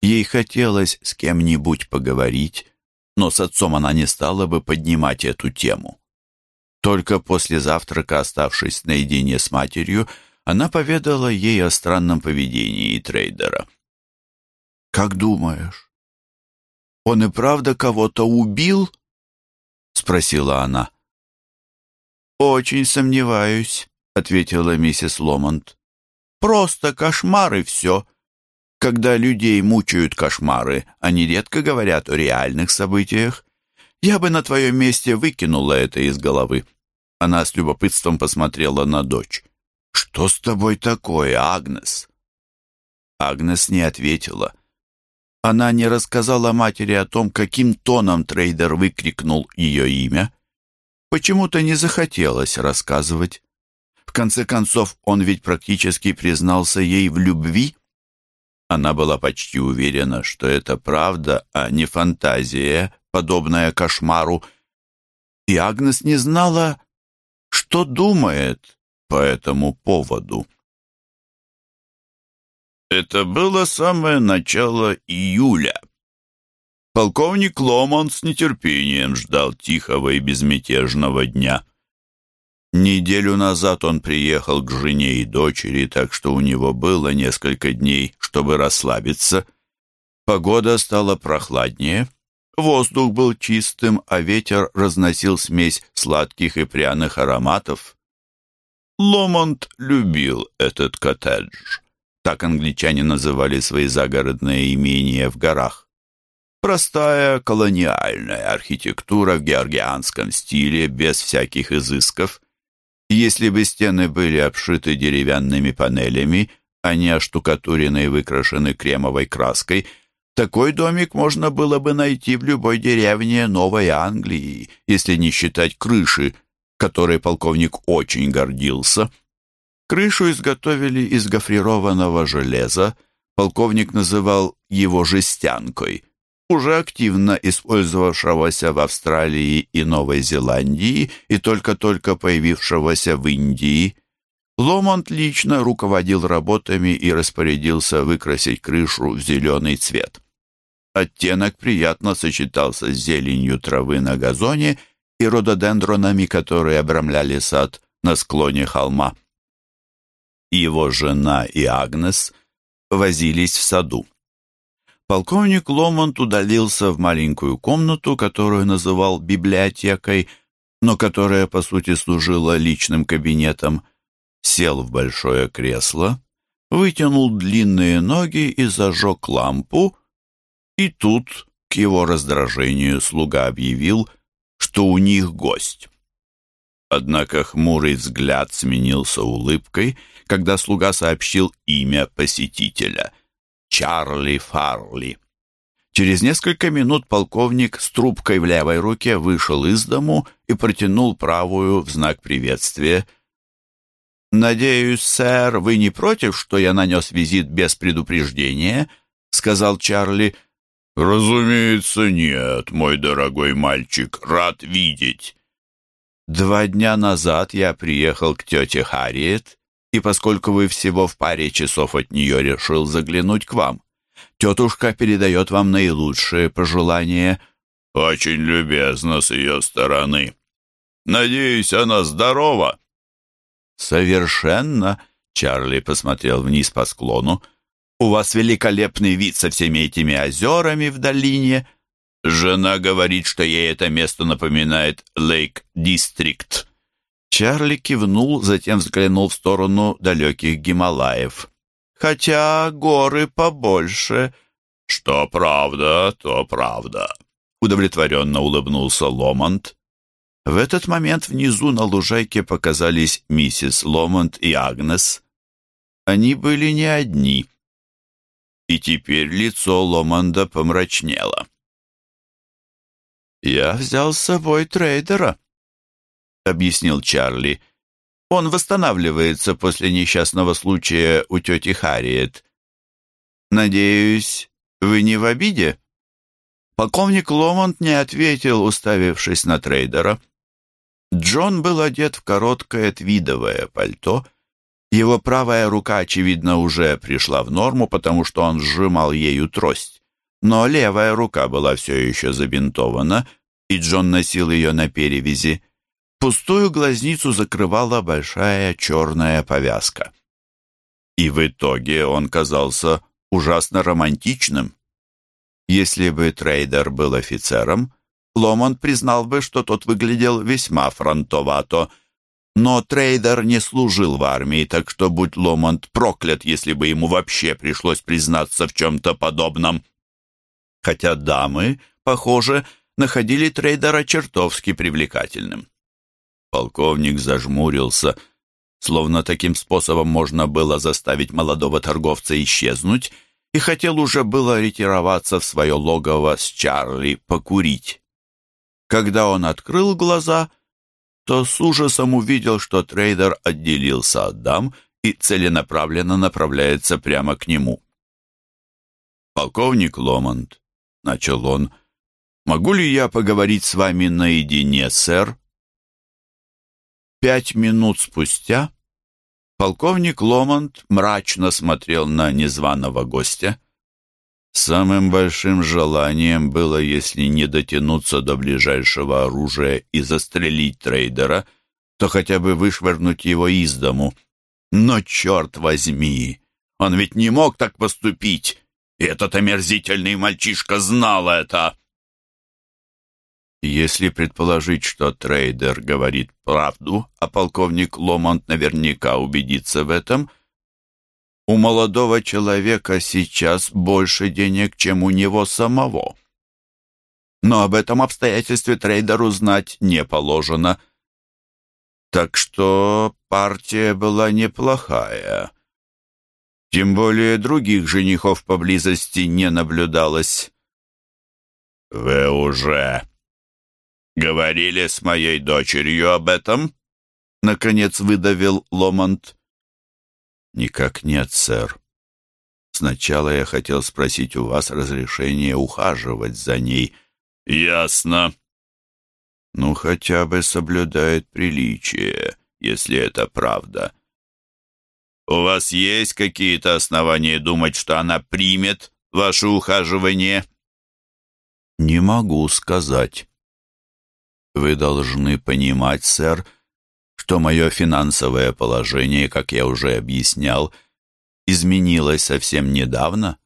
Ей хотелось с кем-нибудь поговорить, но с отцом она не стала бы поднимать эту тему. Только после завтрака, оставшись наедине с матерью, она поведала ей о странном поведении трейдера. «Как думаешь, он и правда кого-то убил?» — спросила она. «Очень сомневаюсь», — ответила миссис Ломонт. «Просто кошмар и все. Когда людей мучают кошмары, они редко говорят о реальных событиях. Я бы на твоем месте выкинула это из головы». Она с любопытством посмотрела на дочь. «Что с тобой такое, Агнес?» Агнес не ответила. Она не рассказала матери о том, каким тоном трейдер выкрикнул ее имя. Почему-то не захотелось рассказывать. Конце концов, он ведь практически признался ей в любви. Она была почти уверена, что это правда, а не фантазия, подобная кошмару. И Агнес не знала, что думает по этому поводу. Это было самое начало июля. Полковник Ломан с нетерпением ждал тихого и безмятежного дня. Неделю назад он приехал к жене и дочери, так что у него было несколько дней, чтобы расслабиться. Погода стала прохладнее, воздух был чистым, а ветер разносил смесь сладких и пряных ароматов. Ломонт любил этот коттедж. Так англичане называли свои загородные имения в горах. Простая колониальная архитектура в георгианском стиле, без всяких изысков. Если бы стены были обшиты деревянными панелями, а не оштукатурены и выкрашены кремовой краской, такой домик можно было бы найти в любой деревне Новой Англии, если не считать крыши, которой полковник очень гордился – Крышу изготовили из гофрированного железа. Полковник называл его жестянкой, уже активно использовавшегося в Австралии и Новой Зеландии и только-только появившегося в Индии. Ломонт лично руководил работами и распорядился выкрасить крышу в зеленый цвет. Оттенок приятно сочетался с зеленью травы на газоне и рододендронами, которые обрамляли сад на склоне холма его жена и Агнес возились в саду. Полковник Ломонт удалился в маленькую комнату, которую называл библиотекой, но которая, по сути, служила личным кабинетом, сел в большое кресло, вытянул длинные ноги и зажег лампу, и тут, к его раздражению, слуга объявил, что у них гость. Однако хмурый взгляд сменился улыбкой, когда слуга сообщил имя посетителя — Чарли Фарли. Через несколько минут полковник с трубкой в левой руке вышел из дому и протянул правую в знак приветствия. «Надеюсь, сэр, вы не против, что я нанес визит без предупреждения?» — сказал Чарли. «Разумеется, нет, мой дорогой мальчик, рад видеть». «Два дня назад я приехал к тете Харриет, и поскольку вы всего в паре часов от нее решил заглянуть к вам, тетушка передает вам наилучшие пожелания». «Очень любезно с ее стороны. Надеюсь, она здорова». «Совершенно», — Чарли посмотрел вниз по склону, — у вас великолепный вид со всеми этими озерами в долине. Жена говорит, что ей это место напоминает Лейк-Дистрикт. Чарли кивнул, затем взглянул в сторону далеких Гималаев. Хотя горы побольше. Что правда, то правда. Удовлетворенно улыбнулся Ломонт. В этот момент внизу на лужайке показались миссис Ломонт и Агнес. Они были не одни и теперь лицо Ломанда помрачнело. «Я взял с собой трейдера», — объяснил Чарли. «Он восстанавливается после несчастного случая у тети Харриет. Надеюсь, вы не в обиде?» Полковник Ломонд не ответил, уставившись на трейдера. Джон был одет в короткое твидовое пальто — его правая рука, очевидно, уже пришла в норму, потому что он сжимал ею трость. Но левая рука была все еще забинтована, и Джон носил ее на перевязи. Пустую глазницу закрывала большая черная повязка. И в итоге он казался ужасно романтичным. Если бы трейдер был офицером, Ломон признал бы, что тот выглядел весьма фронтовато – но трейдер не служил в армии, так что будь Ломонт проклят, если бы ему вообще пришлось признаться в чем-то подобном. Хотя дамы, похоже, находили трейдера чертовски привлекательным. Полковник зажмурился, словно таким способом можно было заставить молодого торговца исчезнуть, и хотел уже было ретироваться в свое логово с Чарли покурить. Когда он открыл глаза — то с ужасом увидел, что трейдер отделился от дам и целенаправленно направляется прямо к нему. «Полковник Ломонд», — начал он, — «могу ли я поговорить с вами наедине, сэр?» Пять минут спустя полковник Ломонд мрачно смотрел на незваного гостя, Самым большим желанием было, если не дотянуться до ближайшего оружия и застрелить трейдера, то хотя бы вышвырнуть его из дому. Но черт возьми, он ведь не мог так поступить, и этот омерзительный мальчишка знал это. Если предположить, что трейдер говорит правду, а полковник Ломонт наверняка убедится в этом — у молодого человека сейчас больше денег, чем у него самого. Но об этом обстоятельстве трейдеру знать не положено. Так что партия была неплохая. Тем более других женихов поблизости не наблюдалось. «Вы уже говорили с моей дочерью об этом?» Наконец выдавил Ломонт. «Никак нет, сэр. Сначала я хотел спросить у вас разрешение ухаживать за ней». «Ясно». «Ну, хотя бы соблюдает приличие, если это правда». «У вас есть какие-то основания думать, что она примет ваше ухаживание?» «Не могу сказать». «Вы должны понимать, сэр, что мое финансовое положение, как я уже объяснял, изменилось совсем недавно,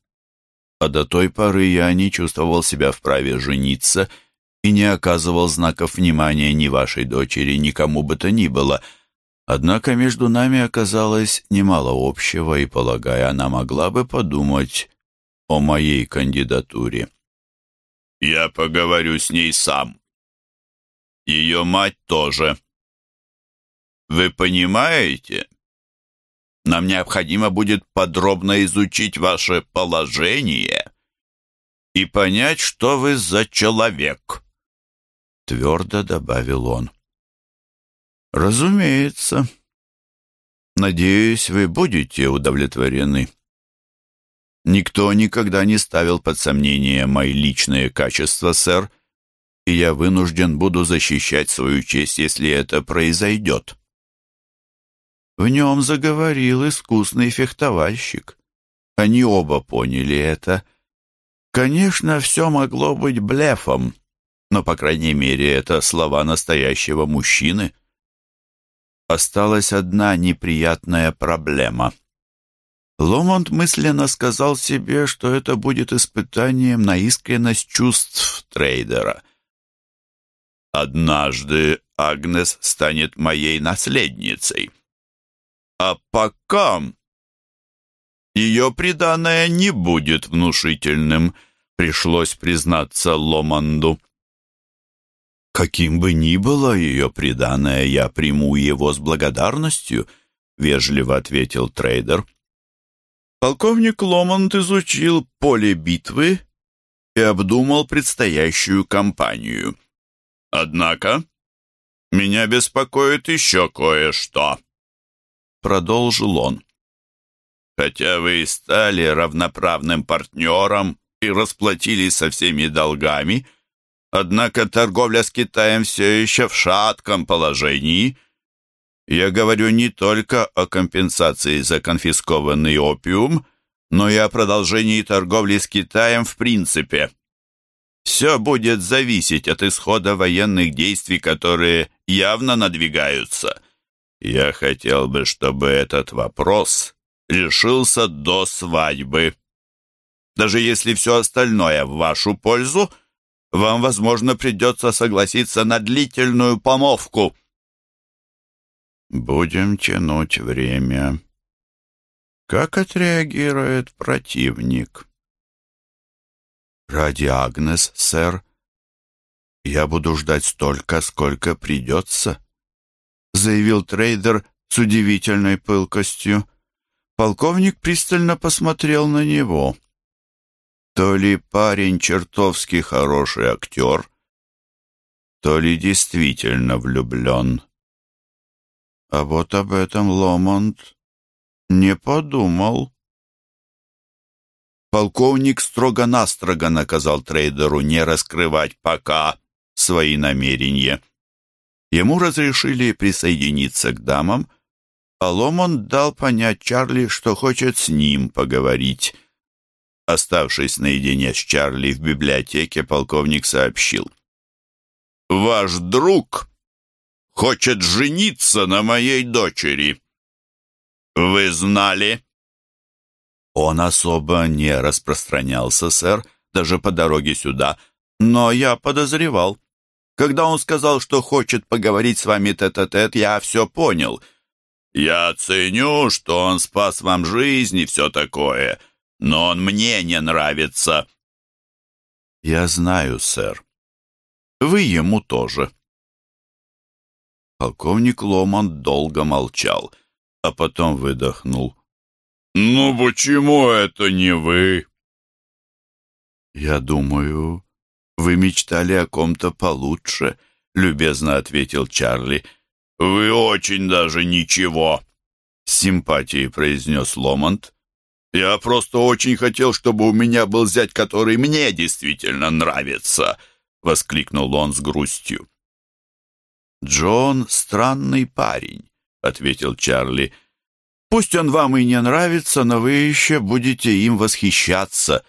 а до той поры я не чувствовал себя вправе жениться и не оказывал знаков внимания ни вашей дочери, ни кому бы то ни было. Однако между нами оказалось немало общего, и, полагаю, она могла бы подумать о моей кандидатуре. «Я поговорю с ней сам. Ее мать тоже», вы понимаете? Нам необходимо будет подробно изучить ваше положение и понять, что вы за человек, твердо добавил он. Разумеется. Надеюсь, вы будете удовлетворены. Никто никогда не ставил под сомнение мои личные качества, сэр, и я вынужден буду защищать свою честь, если это произойдет. В нем заговорил искусный фехтовальщик. Они оба поняли это. Конечно, все могло быть блефом, но, по крайней мере, это слова настоящего мужчины. Осталась одна неприятная проблема. Ломонт мысленно сказал себе, что это будет испытанием на искренность чувств трейдера. «Однажды Агнес станет моей наследницей. А пока ее приданное не будет внушительным», пришлось признаться Ломанду. «Каким бы ни было ее приданное, я приму его с благодарностью», — вежливо ответил трейдер. Полковник Ломонт изучил поле битвы и обдумал предстоящую кампанию. «Однако, меня беспокоит еще кое-что», — продолжил он. «Хотя вы и стали равноправным партнером и расплатились со всеми долгами, однако торговля с Китаем все еще в шатком положении — я говорю не только о компенсации за конфискованный опиум, но и о продолжении торговли с Китаем в принципе. Все будет зависеть от исхода военных действий, которые явно надвигаются. Я хотел бы, чтобы этот вопрос решился до свадьбы. Даже если все остальное в вашу пользу, вам, возможно, придется согласиться на длительную помолвку. Будем тянуть время. Как отреагирует противник? Ради Агнес, сэр, я буду ждать столько, сколько придется, заявил трейдер с удивительной пылкостью. Полковник пристально посмотрел на него. То ли парень чертовски хороший актер, то ли действительно влюблен. А вот об этом Ломонт не подумал. Полковник строго-настрого наказал трейдеру не раскрывать пока свои намерения. Ему разрешили присоединиться к дамам, а Ломонт дал понять Чарли, что хочет с ним поговорить. Оставшись наедине с Чарли в библиотеке, полковник сообщил. «Ваш друг хочет жениться на моей дочери. Вы знали?» Он особо не распространялся, сэр, даже по дороге сюда, но я подозревал. Когда он сказал, что хочет поговорить с вами тет-а-тет, -тет, я все понял. Я ценю, что он спас вам жизнь и все такое, но он мне не нравится. Я знаю, сэр. Вы ему тоже. Полковник Ломан долго молчал, а потом выдохнул. «Ну почему это не вы?» «Я думаю, вы мечтали о ком-то получше», — любезно ответил Чарли. «Вы очень даже ничего», — с симпатией произнес Ломонт. «Я просто очень хотел, чтобы у меня был зять, который мне действительно нравится», — воскликнул он с грустью. «Джон — странный парень», — ответил Чарли. «Пусть он вам и не нравится, но вы еще будете им восхищаться.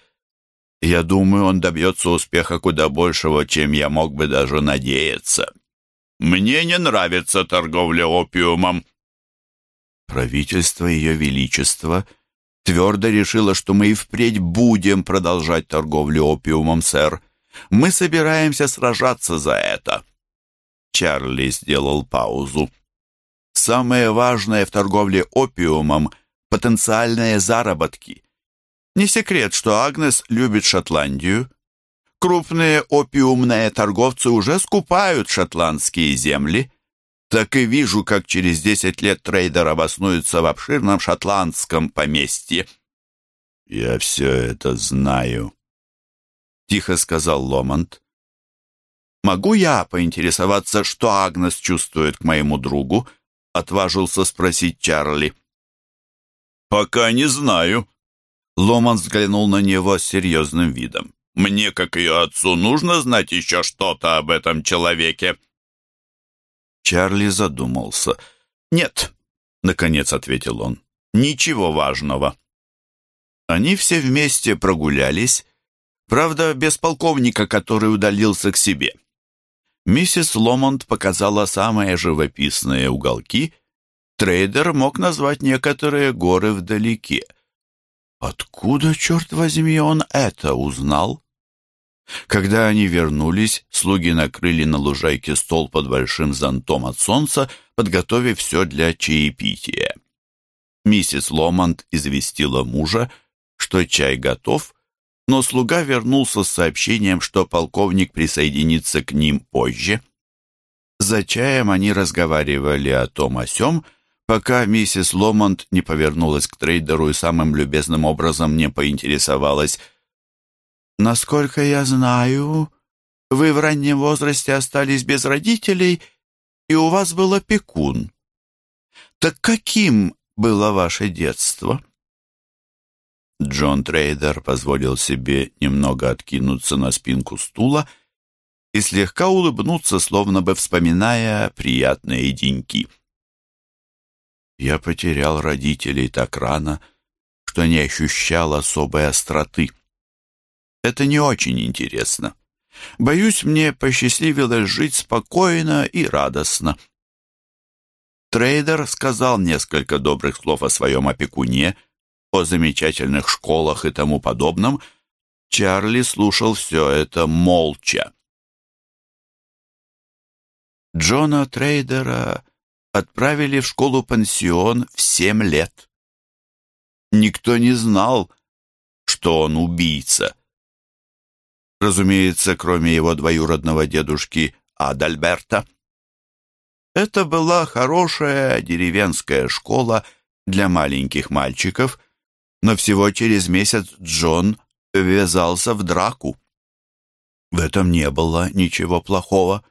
Я думаю, он добьется успеха куда большего, чем я мог бы даже надеяться. Мне не нравится торговля опиумом». Правительство Ее Величества твердо решило, что мы и впредь будем продолжать торговлю опиумом, сэр. Мы собираемся сражаться за это. Чарли сделал паузу. Самое важное в торговле опиумом – потенциальные заработки. Не секрет, что Агнес любит Шотландию. Крупные опиумные торговцы уже скупают шотландские земли. Так и вижу, как через десять лет трейдер обоснуется в обширном шотландском поместье. «Я все это знаю», — тихо сказал Ломонт. «Могу я поинтересоваться, что Агнес чувствует к моему другу?» — отважился спросить Чарли. «Пока не знаю. Ломан взглянул на него с серьезным видом. «Мне, как ее отцу, нужно знать еще что-то об этом человеке». Чарли задумался. «Нет», — наконец ответил он, — «ничего важного». Они все вместе прогулялись, правда, без полковника, который удалился к себе. Миссис Ломонд показала самые живописные уголки. Трейдер мог назвать некоторые горы вдалеке. Откуда, черт возьми, он это узнал? Когда они вернулись, слуги накрыли на лужайке стол под большим зонтом от солнца, подготовив все для чаепития. Миссис Ломонд известила мужа, что чай готов, но слуга вернулся с сообщением, что полковник присоединится к ним позже. За чаем они разговаривали о том о сём, пока миссис Ломонд не повернулась к трейдеру и самым любезным образом не поинтересовалась. «Насколько я знаю, вы в раннем возрасте остались без родителей, и у вас был опекун. Так каким было ваше детство?» Джон Трейдер позволил себе немного откинуться на спинку стула и слегка улыбнуться, словно бы вспоминая приятные деньки. Я потерял родителей так рано, что не ощущал особой остроты. Это не очень интересно. Боюсь, мне посчастливилось жить спокойно и радостно. Трейдер сказал несколько добрых слов о своем опекуне — о замечательных школах и тому подобном, Чарли слушал все это молча. Джона Трейдера отправили в школу-пансион в семь лет. Никто не знал, что он убийца. Разумеется, кроме его двоюродного дедушки Адальберта. Это была хорошая деревенская школа для маленьких мальчиков – но всего через месяц Джон ввязался в драку. В этом не было ничего плохого.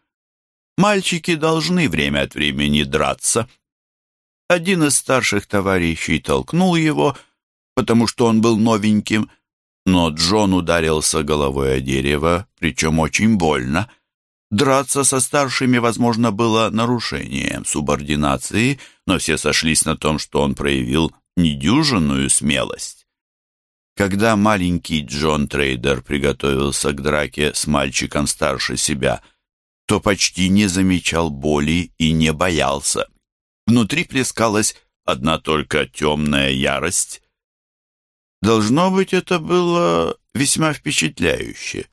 Мальчики должны время от времени драться. Один из старших товарищей толкнул его, потому что он был новеньким, но Джон ударился головой о дерево, причем очень больно. Драться со старшими, возможно, было нарушением субординации, но все сошлись на том, что он проявил недюжинную смелость. Когда маленький Джон Трейдер приготовился к драке с мальчиком старше себя, то почти не замечал боли и не боялся. Внутри плескалась одна только темная ярость. Должно быть, это было весьма впечатляюще.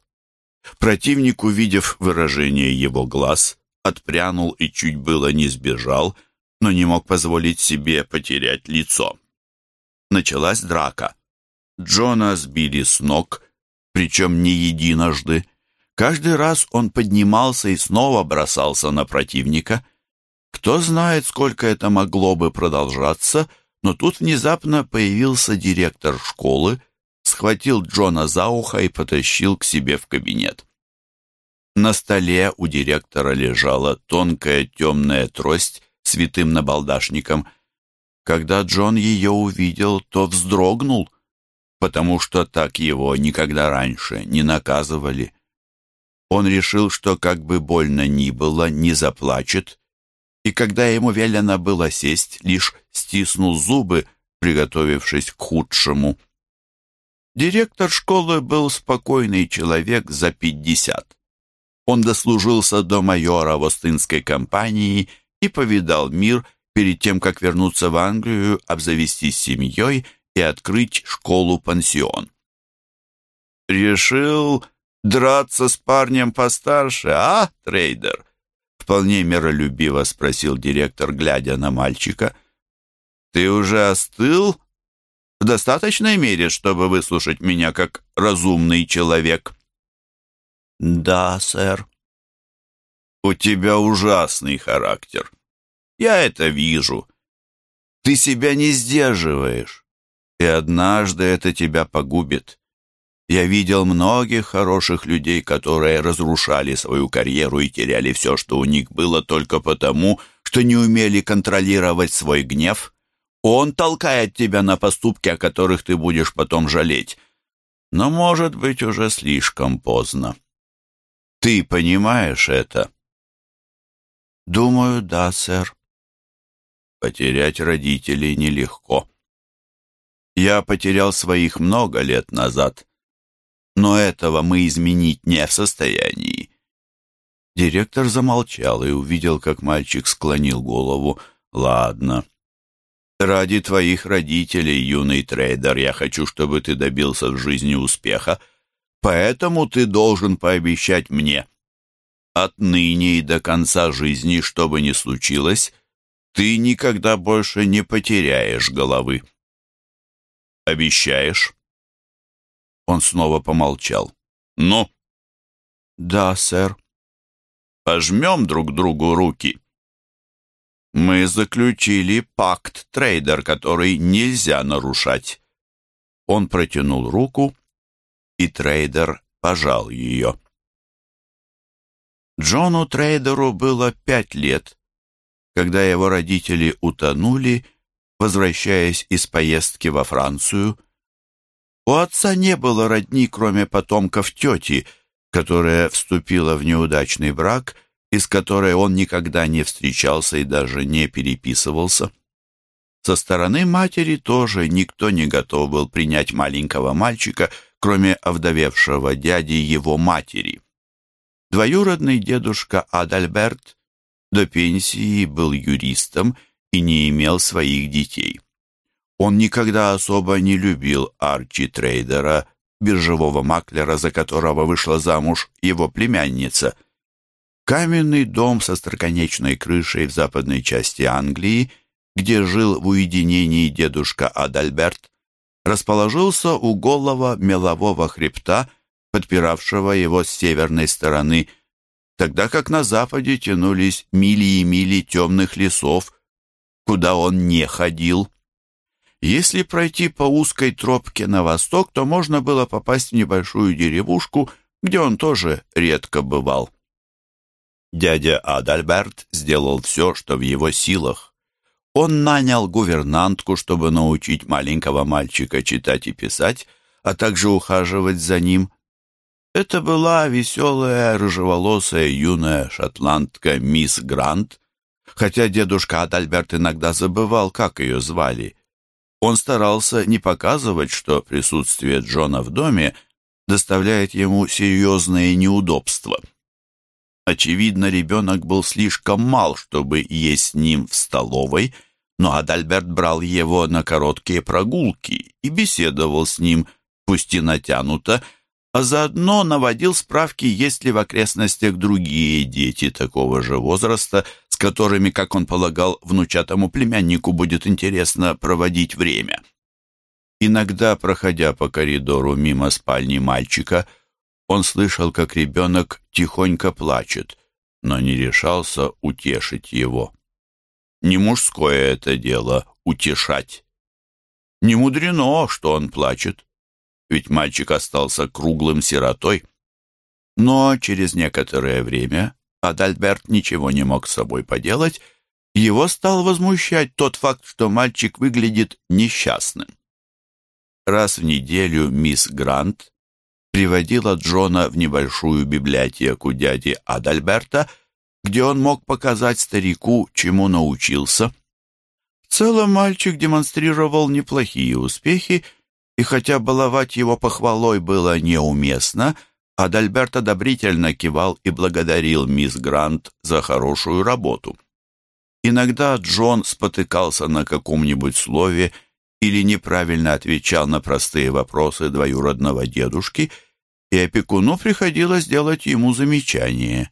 Противник, увидев выражение его глаз, отпрянул и чуть было не сбежал, но не мог позволить себе потерять лицо началась драка. Джона сбили с ног, причем не единожды. Каждый раз он поднимался и снова бросался на противника. Кто знает, сколько это могло бы продолжаться, но тут внезапно появился директор школы, схватил Джона за ухо и потащил к себе в кабинет. На столе у директора лежала тонкая темная трость с витым набалдашником. Когда Джон ее увидел, то вздрогнул, потому что так его никогда раньше не наказывали. Он решил, что как бы больно ни было, не заплачет, и когда ему велено было сесть, лишь стиснул зубы, приготовившись к худшему. Директор школы был спокойный человек за пятьдесят. Он дослужился до майора в Остинской компании и повидал мир – перед тем, как вернуться в Англию, обзавестись семьей и открыть школу-пансион. «Решил драться с парнем постарше, а, трейдер?» Вполне миролюбиво спросил директор, глядя на мальчика. «Ты уже остыл? В достаточной мере, чтобы выслушать меня как разумный человек?» «Да, сэр». «У тебя ужасный характер. Я это вижу. Ты себя не сдерживаешь, и однажды это тебя погубит. Я видел многих хороших людей, которые разрушали свою карьеру и теряли все, что у них было, только потому, что не умели контролировать свой гнев. Он толкает тебя на поступки, о которых ты будешь потом жалеть. Но, может быть, уже слишком поздно. Ты понимаешь это?» «Думаю, да, сэр». «Потерять родителей нелегко. Я потерял своих много лет назад, но этого мы изменить не в состоянии». Директор замолчал и увидел, как мальчик склонил голову. «Ладно. Ради твоих родителей, юный трейдер, я хочу, чтобы ты добился в жизни успеха, поэтому ты должен пообещать мне» Отныне и до конца жизни, что бы ни случилось, ты никогда больше не потеряешь головы. Обещаешь?» Он снова помолчал. «Ну?» «Да, сэр». «Пожмем друг другу руки». «Мы заключили пакт, трейдер, который нельзя нарушать». Он протянул руку, и трейдер пожал ее. Джону Трейдеру было пять лет, когда его родители утонули, возвращаясь из поездки во Францию. У отца не было родни, кроме потомков тети, которая вступила в неудачный брак, из которой он никогда не встречался и даже не переписывался. Со стороны матери тоже никто не готов был принять маленького мальчика, кроме овдовевшего дяди его матери. Двоюродный дедушка Адальберт до пенсии был юристом и не имел своих детей. Он никогда особо не любил Арчи Трейдера, биржевого маклера, за которого вышла замуж его племянница. Каменный дом со строконечной крышей в западной части Англии, где жил в уединении дедушка Адальберт, расположился у голого мелового хребта подпиравшего его с северной стороны, тогда как на западе тянулись мили и мили темных лесов, куда он не ходил. Если пройти по узкой тропке на восток, то можно было попасть в небольшую деревушку, где он тоже редко бывал. Дядя Адальберт сделал все, что в его силах. Он нанял гувернантку, чтобы научить маленького мальчика читать и писать, а также ухаживать за ним. Это была веселая, рыжеволосая юная шотландка мисс Грант, хотя дедушка Адальберт иногда забывал, как ее звали. Он старался не показывать, что присутствие Джона в доме доставляет ему серьезные неудобства. Очевидно, ребенок был слишком мал, чтобы есть с ним в столовой, но Адальберт брал его на короткие прогулки и беседовал с ним, пусть и натянуто, а заодно наводил справки, есть ли в окрестностях другие дети такого же возраста, с которыми, как он полагал, внучатому племяннику будет интересно проводить время. Иногда, проходя по коридору мимо спальни мальчика, он слышал, как ребенок тихонько плачет, но не решался утешить его. Не мужское это дело — утешать. Не мудрено, что он плачет ведь мальчик остался круглым сиротой. Но через некоторое время Адальберт ничего не мог с собой поделать, его стал возмущать тот факт, что мальчик выглядит несчастным. Раз в неделю мисс Грант приводила Джона в небольшую библиотеку дяди Адальберта, где он мог показать старику, чему научился. В целом мальчик демонстрировал неплохие успехи, и хотя баловать его похвалой было неуместно, Адальберт одобрительно кивал и благодарил мисс Грант за хорошую работу. Иногда Джон спотыкался на каком-нибудь слове или неправильно отвечал на простые вопросы двоюродного дедушки, и опекуну приходилось делать ему замечание.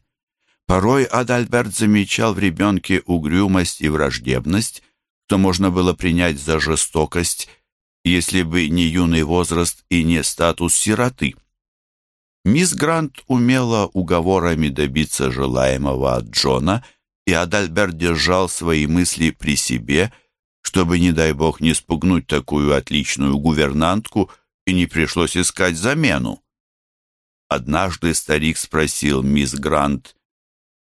Порой Адальберт замечал в ребенке угрюмость и враждебность, что можно было принять за жестокость, если бы не юный возраст и не статус сироты. Мисс Грант умела уговорами добиться желаемого от Джона, и Адальберт держал свои мысли при себе, чтобы, не дай бог, не спугнуть такую отличную гувернантку и не пришлось искать замену. Однажды старик спросил мисс Грант,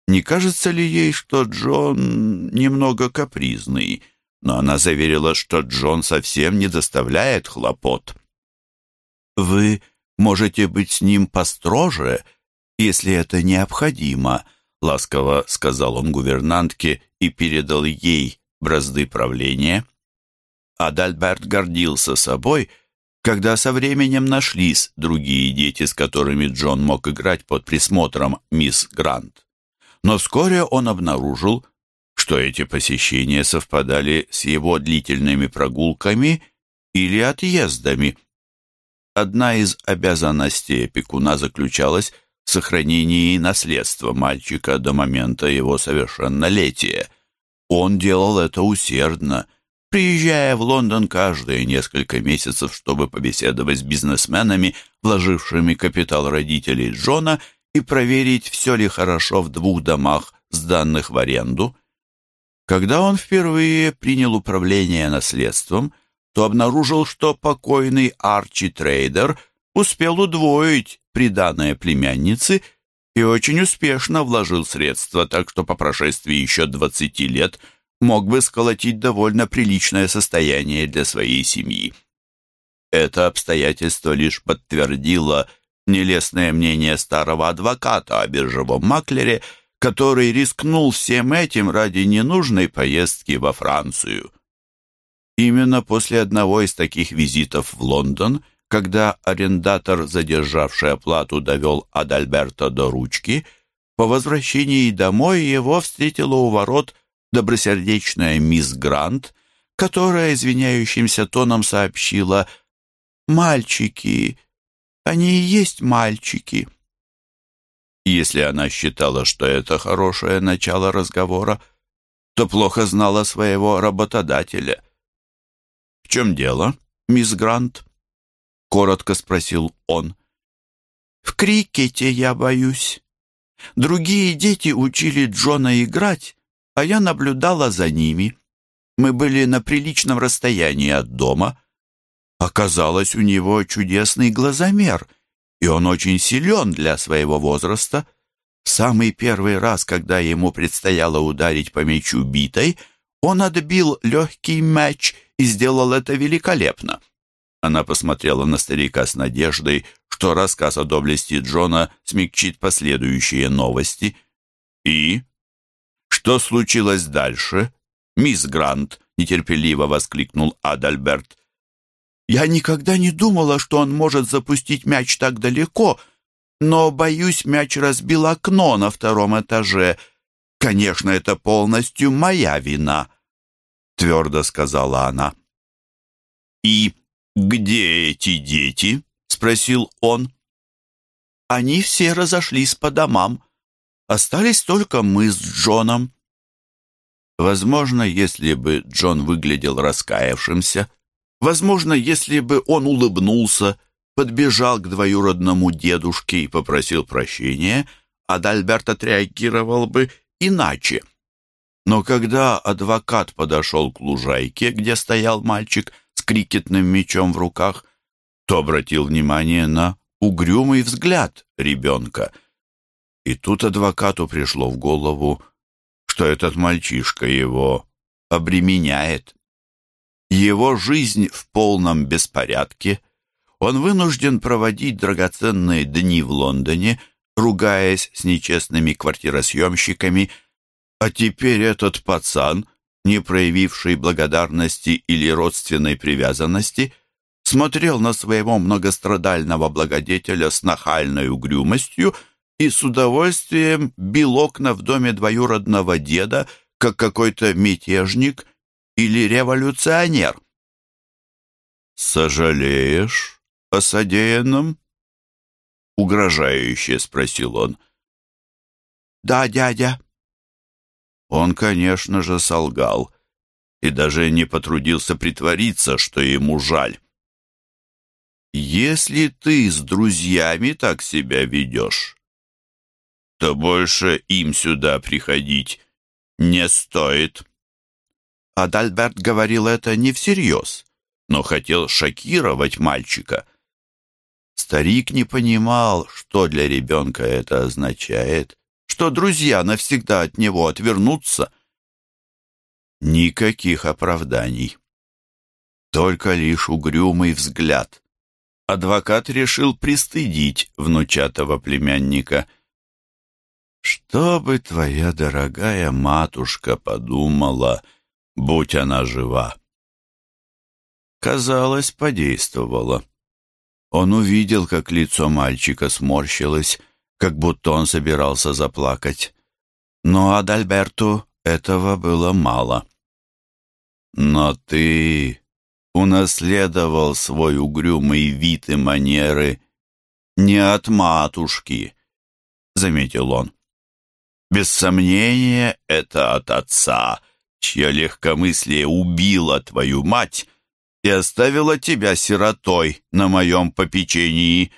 не кажется ли ей, что Джон немного капризный, но она заверила, что Джон совсем не доставляет хлопот. «Вы можете быть с ним построже, если это необходимо», — ласково сказал он гувернантке и передал ей бразды правления. Адальберт гордился собой, когда со временем нашлись другие дети, с которыми Джон мог играть под присмотром мисс Грант. Но вскоре он обнаружил, что эти посещения совпадали с его длительными прогулками или отъездами. Одна из обязанностей опекуна заключалась в сохранении наследства мальчика до момента его совершеннолетия. Он делал это усердно, приезжая в Лондон каждые несколько месяцев, чтобы побеседовать с бизнесменами, вложившими капитал родителей Джона, и проверить, все ли хорошо в двух домах, сданных в аренду. Когда он впервые принял управление наследством, то обнаружил, что покойный Арчи Трейдер успел удвоить приданное племянницы и очень успешно вложил средства, так что по прошествии еще 20 лет мог бы сколотить довольно приличное состояние для своей семьи. Это обстоятельство лишь подтвердило нелестное мнение старого адвоката о биржевом маклере, который рискнул всем этим ради ненужной поездки во Францию. Именно после одного из таких визитов в Лондон, когда арендатор, задержавший оплату, довел Адальберта до ручки, по возвращении домой его встретила у ворот добросердечная мисс Грант, которая извиняющимся тоном сообщила «Мальчики, они и есть мальчики». Если она считала, что это хорошее начало разговора, то плохо знала своего работодателя. «В чем дело, мисс Грант?» — коротко спросил он. «В крикете я боюсь. Другие дети учили Джона играть, а я наблюдала за ними. Мы были на приличном расстоянии от дома, Оказалось, у него чудесный глазомер, и он очень силен для своего возраста. самый первый раз, когда ему предстояло ударить по мячу битой, он отбил легкий мяч и сделал это великолепно. Она посмотрела на старика с надеждой, что рассказ о доблести Джона смягчит последующие новости. «И? Что случилось дальше?» «Мисс Грант!» — нетерпеливо воскликнул Адальберт. Я никогда не думала, что он может запустить мяч так далеко, но, боюсь, мяч разбил окно на втором этаже. Конечно, это полностью моя вина, — твердо сказала она. «И где эти дети?» — спросил он. Они все разошлись по домам. Остались только мы с Джоном. Возможно, если бы Джон выглядел раскаявшимся, Возможно, если бы он улыбнулся, подбежал к двоюродному дедушке и попросил прощения, Адальберт отреагировал бы иначе. Но когда адвокат подошел к лужайке, где стоял мальчик с крикетным мячом в руках, то обратил внимание на угрюмый взгляд ребенка. И тут адвокату пришло в голову, что этот мальчишка его обременяет. Его жизнь в полном беспорядке. Он вынужден проводить драгоценные дни в Лондоне, ругаясь с нечестными квартиросъемщиками, а теперь этот пацан, не проявивший благодарности или родственной привязанности, смотрел на своего многострадального благодетеля с нахальной угрюмостью и с удовольствием бил окна в доме двоюродного деда, как какой-то мятежник или революционер. «Сожалеешь о содеянном?» — угрожающе спросил он. «Да, дядя». Он, конечно же, солгал и даже не потрудился притвориться, что ему жаль. «Если ты с друзьями так себя ведешь, то больше им сюда приходить не стоит». Адальберт говорил это не всерьез, но хотел шокировать мальчика. Старик не понимал, что для ребенка это означает, что друзья навсегда от него отвернутся. Никаких оправданий. Только лишь угрюмый взгляд. Адвокат решил пристыдить внучатого племянника. «Что бы твоя дорогая матушка подумала, будь она жива?» Казалось, подействовало. Он увидел, как лицо мальчика сморщилось, как будто он собирался заплакать. Но Адальберту этого было мало. «Но ты унаследовал свой угрюмый вид и манеры не от матушки», — заметил он. «Без сомнения, это от отца, чье легкомыслие убило твою мать и оставила тебя сиротой на моем попечении».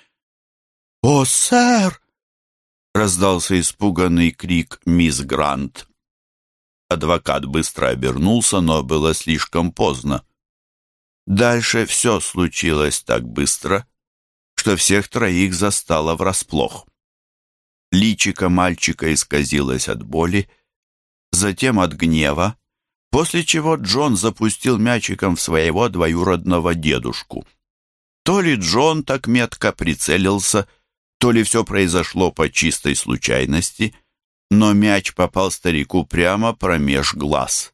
«О, сэр!» — раздался испуганный крик мисс Грант. Адвокат быстро обернулся, но было слишком поздно. Дальше все случилось так быстро, что всех троих застало врасплох. Личико мальчика исказилось от боли, затем от гнева, после чего Джон запустил мячиком в своего двоюродного дедушку. То ли Джон так метко прицелился, то ли все произошло по чистой случайности, но мяч попал старику прямо промеж глаз.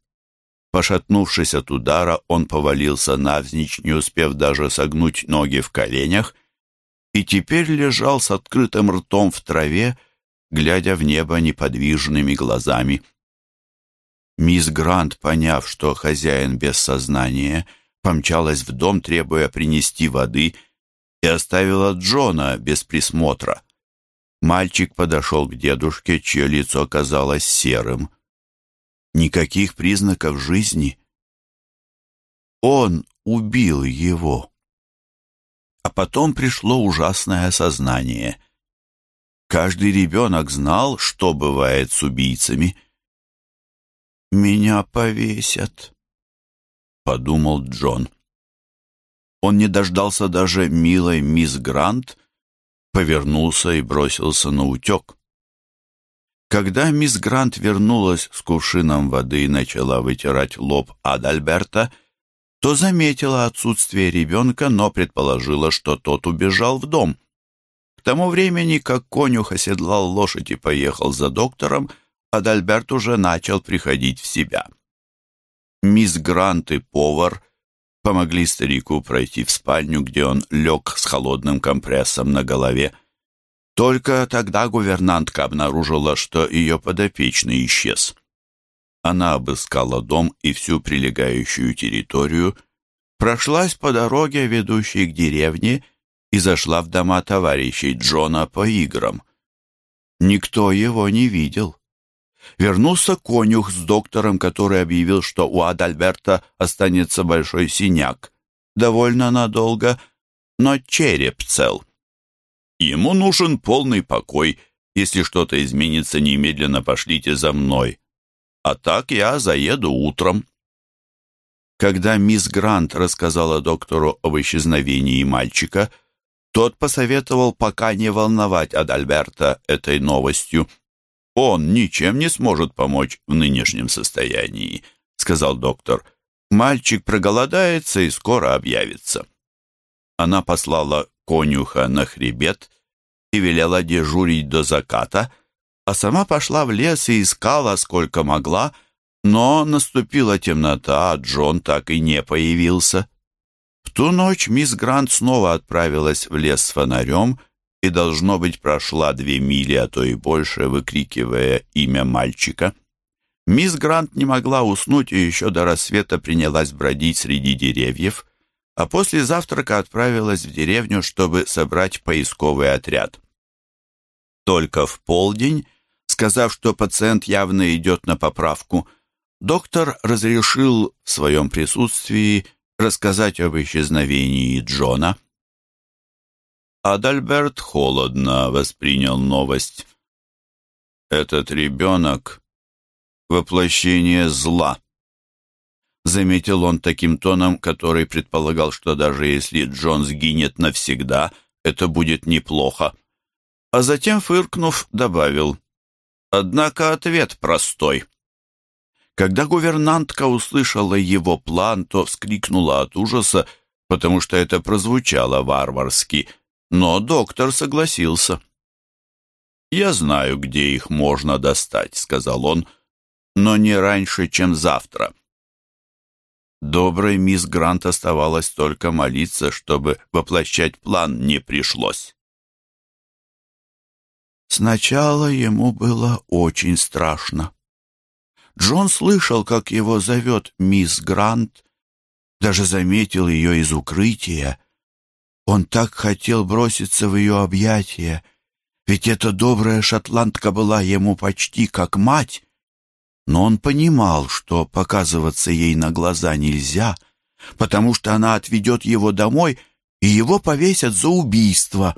Пошатнувшись от удара, он повалился навзничь, не успев даже согнуть ноги в коленях, и теперь лежал с открытым ртом в траве, глядя в небо неподвижными глазами. Мисс Грант, поняв, что хозяин без сознания, помчалась в дом, требуя принести воды, и оставила Джона без присмотра. Мальчик подошел к дедушке, чье лицо казалось серым. Никаких признаков жизни. Он убил его. А потом пришло ужасное осознание. Каждый ребенок знал, что бывает с убийцами. «Меня повесят», — подумал Джон. Он не дождался даже милой мисс Грант, повернулся и бросился на утек. Когда мисс Грант вернулась с кувшином воды и начала вытирать лоб Адальберта, то заметила отсутствие ребенка, но предположила, что тот убежал в дом. К тому времени, как конюх оседлал лошадь и поехал за доктором, Адальберт уже начал приходить в себя. Мисс Грант и повар помогли старику пройти в спальню, где он лег с холодным компрессом на голове. Только тогда гувернантка обнаружила, что ее подопечный исчез. Она обыскала дом и всю прилегающую территорию, прошлась по дороге, ведущей к деревне, и зашла в дома товарищей Джона по играм. Никто его не видел. Вернулся конюх с доктором, который объявил, что у Адальберта останется большой синяк. Довольно надолго, но череп цел. Ему нужен полный покой. Если что-то изменится, немедленно пошлите за мной. А так я заеду утром. Когда мисс Грант рассказала доктору об исчезновении мальчика, тот посоветовал пока не волновать Адальберта этой новостью. «Он ничем не сможет помочь в нынешнем состоянии», — сказал доктор. «Мальчик проголодается и скоро объявится». Она послала конюха на хребет и велела дежурить до заката, а сама пошла в лес и искала, сколько могла, но наступила темнота, а Джон так и не появился. В ту ночь мисс Грант снова отправилась в лес с фонарем и, должно быть, прошла две мили, а то и больше, выкрикивая имя мальчика. Мисс Грант не могла уснуть и еще до рассвета принялась бродить среди деревьев, а после завтрака отправилась в деревню, чтобы собрать поисковый отряд. Только в полдень, сказав, что пациент явно идет на поправку, доктор разрешил в своем присутствии рассказать об исчезновении Джона. Адальберт холодно воспринял новость. «Этот ребенок — воплощение зла», — заметил он таким тоном, который предполагал, что даже если Джон сгинет навсегда, это будет неплохо. А затем, фыркнув, добавил, «Однако ответ простой». Когда гувернантка услышала его план, то вскрикнула от ужаса, потому что это прозвучало варварски, но доктор согласился. «Я знаю, где их можно достать», — сказал он, — «но не раньше, чем завтра». Доброй мисс Грант оставалось только молиться, чтобы воплощать план не пришлось. Сначала ему было очень страшно. Джон слышал, как его зовет мисс Грант, даже заметил ее из укрытия. Он так хотел броситься в ее объятия, ведь эта добрая шотландка была ему почти как мать. Но он понимал, что показываться ей на глаза нельзя, потому что она отведет его домой, и его повесят за убийство.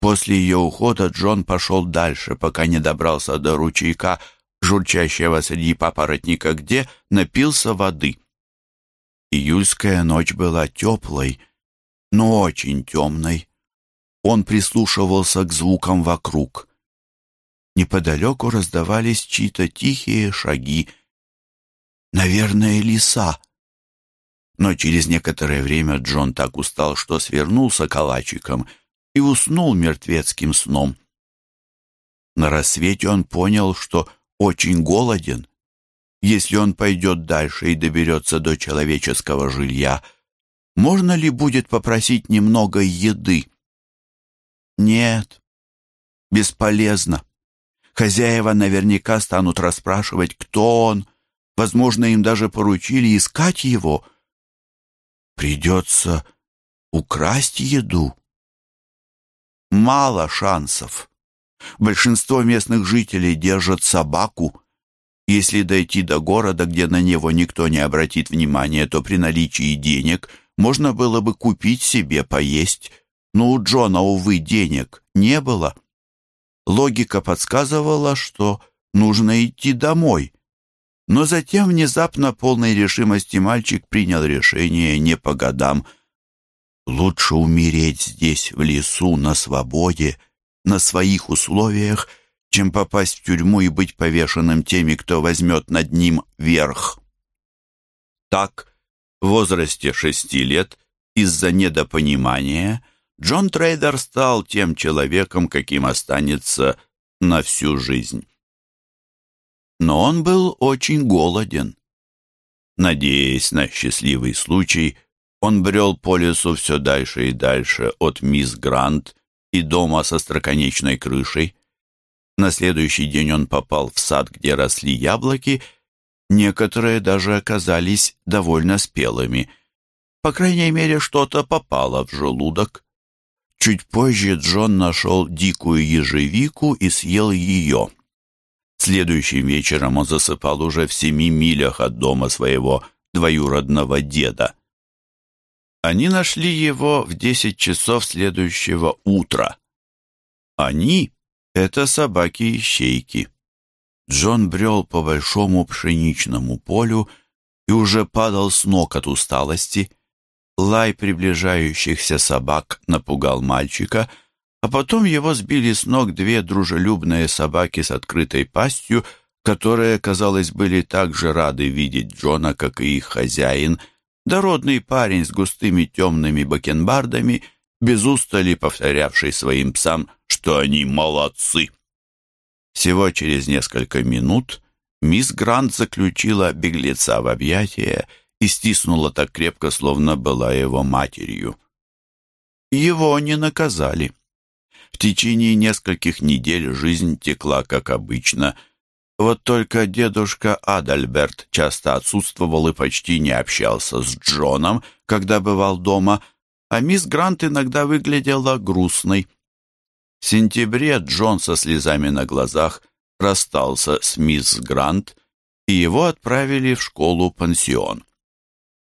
После ее ухода Джон пошел дальше, пока не добрался до ручейка, журчащего среди папоротника, где напился воды. Июльская ночь была теплой, но очень темной. Он прислушивался к звукам вокруг. Неподалеку раздавались чьи-то тихие шаги. Наверное, лиса. Но через некоторое время Джон так устал, что свернулся калачиком и уснул мертвецким сном. На рассвете он понял, что очень голоден. Если он пойдет дальше и доберется до человеческого жилья, можно ли будет попросить немного еды? Нет, бесполезно. Хозяева наверняка станут расспрашивать, кто он. Возможно, им даже поручили искать его. Придется украсть еду. Мало шансов. Большинство местных жителей держат собаку. Если дойти до города, где на него никто не обратит внимания, то при наличии денег можно было бы купить себе поесть. Но у Джона, увы, денег не было. Логика подсказывала, что нужно идти домой. Но затем внезапно полной решимости мальчик принял решение не по годам. Лучше умереть здесь, в лесу, на свободе, на своих условиях, чем попасть в тюрьму и быть повешенным теми, кто возьмет над ним верх. Так, в возрасте шести лет, из-за недопонимания, Джон Трейдер стал тем человеком, каким останется на всю жизнь. Но он был очень голоден. Надеясь на счастливый случай, он брел по лесу все дальше и дальше от мисс Грант и дома со строконечной крышей. На следующий день он попал в сад, где росли яблоки, некоторые даже оказались довольно спелыми. По крайней мере, что-то попало в желудок. Чуть позже Джон нашел дикую ежевику и съел ее. Следующим вечером он засыпал уже в семи милях от дома своего двоюродного деда. Они нашли его в десять часов следующего утра. Они — это собаки-ищейки. Джон брел по большому пшеничному полю и уже падал с ног от усталости — Лай приближающихся собак напугал мальчика, а потом его сбили с ног две дружелюбные собаки с открытой пастью, которые, казалось, были так же рады видеть Джона, как и их хозяин, дородный парень с густыми темными бакенбардами, без устали повторявший своим псам, что они молодцы. Всего через несколько минут мисс Грант заключила беглеца в объятия и стиснула так крепко, словно была его матерью. Его не наказали. В течение нескольких недель жизнь текла как обычно. Вот только дедушка Адальберт часто отсутствовал и почти не общался с Джоном, когда бывал дома, а мисс Грант иногда выглядела грустной. В сентябре Джон со слезами на глазах расстался с мисс Грант, и его отправили в школу-пансион.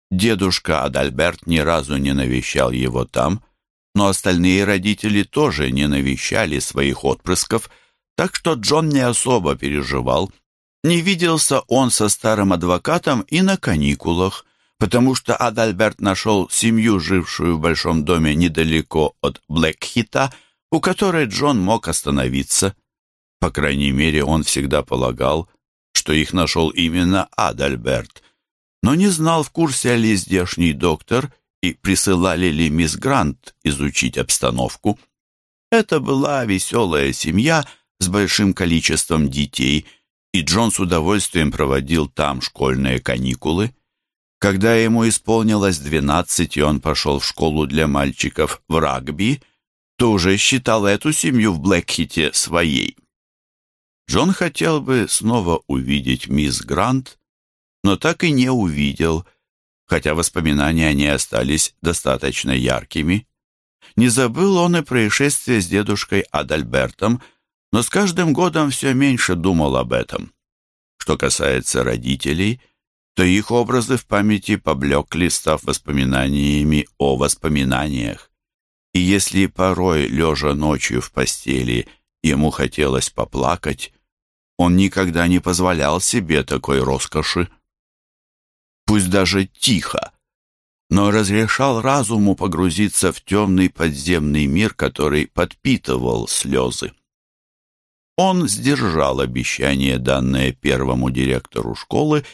Дедушка Адальберт ни разу не навещал его там, но остальные родители тоже не навещали своих отпрысков, так что Джон не особо переживал. Не виделся он со старым адвокатом и на каникулах, потому что Адальберт нашел семью, жившую в большом доме недалеко от Блэкхита, у которой Джон мог остановиться. По крайней мере, он всегда полагал, что их нашел именно Адальберт, но не знал, в курсе ли здешний доктор и присылали ли мисс Грант изучить обстановку. Это была веселая семья с большим количеством детей, и Джон с удовольствием проводил там школьные каникулы. Когда ему исполнилось двенадцать, и он пошел в школу для мальчиков в рагби, то уже считал эту семью в Блэкхите своей. Джон хотел бы снова увидеть мисс Грант, но так и не увидел, хотя воспоминания не остались достаточно яркими. Не забыл он и происшествие с дедушкой Адальбертом, но с каждым годом все меньше думал об этом. Что касается родителей, то их образы в памяти поблекли, став воспоминаниями о воспоминаниях. И если порой, лежа ночью в постели, ему хотелось поплакать, он никогда не позволял себе такой роскоши. Пусть даже тихо, но разрешал разуму погрузиться в темный подземный мир, который подпитывал слезы. Он сдержал обещание, данное первому директору школы,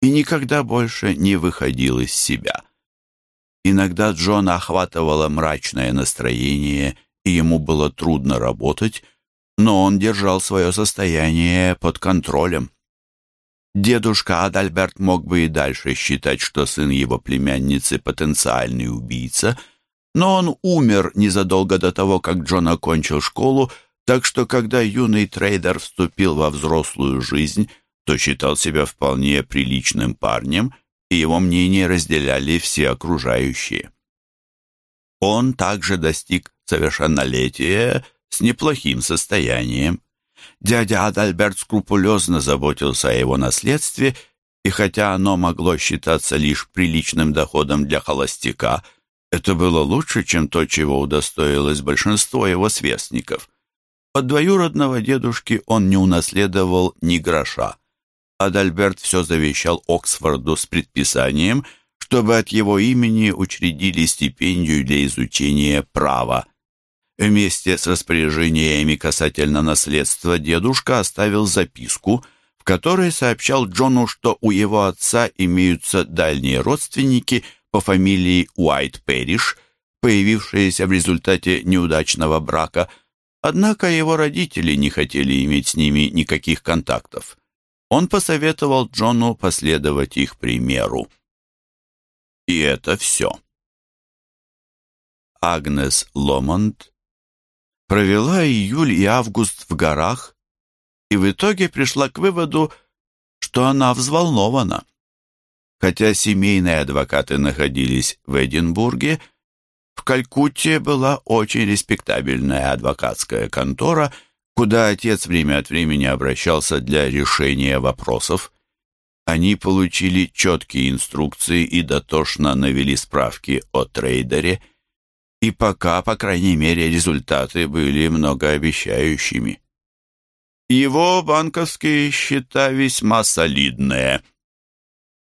и никогда больше не выходил из себя. Иногда Джона охватывало мрачное настроение, и ему было трудно работать, но он держал свое состояние под контролем. Дедушка Адальберт мог бы и дальше считать, что сын его племянницы — потенциальный убийца, но он умер незадолго до того, как Джон окончил школу, так что когда юный трейдер вступил во взрослую жизнь, то считал себя вполне приличным парнем, и его мнение разделяли все окружающие. Он также достиг совершеннолетия с неплохим состоянием. Дядя Адальберт скрупулезно заботился о его наследстве, и хотя оно могло считаться лишь приличным доходом для холостяка, это было лучше, чем то, чего удостоилось большинство его сверстников. От двоюродного дедушки он не унаследовал ни гроша. Адальберт все завещал Оксфорду с предписанием, чтобы от его имени учредили стипендию для изучения права. Вместе с распоряжениями касательно наследства дедушка оставил записку, в которой сообщал Джону, что у его отца имеются дальние родственники по фамилии Уайт Перриш, появившиеся в результате неудачного брака, однако его родители не хотели иметь с ними никаких контактов. Он посоветовал Джону последовать их примеру. И это все. Агнес Ломонд провела июль и август в горах и в итоге пришла к выводу, что она взволнована. Хотя семейные адвокаты находились в Эдинбурге, в Калькутте была очень респектабельная адвокатская контора, куда отец время от времени обращался для решения вопросов. Они получили четкие инструкции и дотошно навели справки о трейдере – и пока, по крайней мере, результаты были многообещающими. Его банковские счета весьма солидные.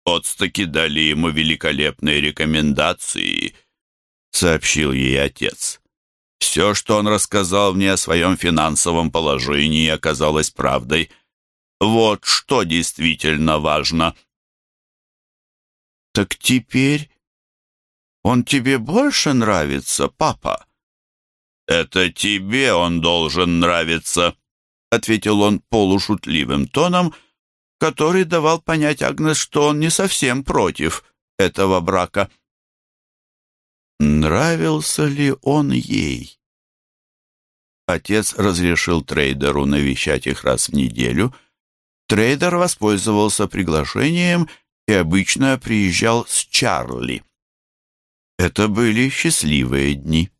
Отстаки дали ему великолепные рекомендации, сообщил ей отец. Все, что он рассказал мне о своем финансовом положении, оказалось правдой. Вот что действительно важно. «Так теперь он тебе больше нравится, папа?» «Это тебе он должен нравиться», — ответил он полушутливым тоном, который давал понять Агнес, что он не совсем против этого брака. Нравился ли он ей? Отец разрешил трейдеру навещать их раз в неделю. Трейдер воспользовался приглашением и обычно приезжал с Чарли. Это были счастливые дни.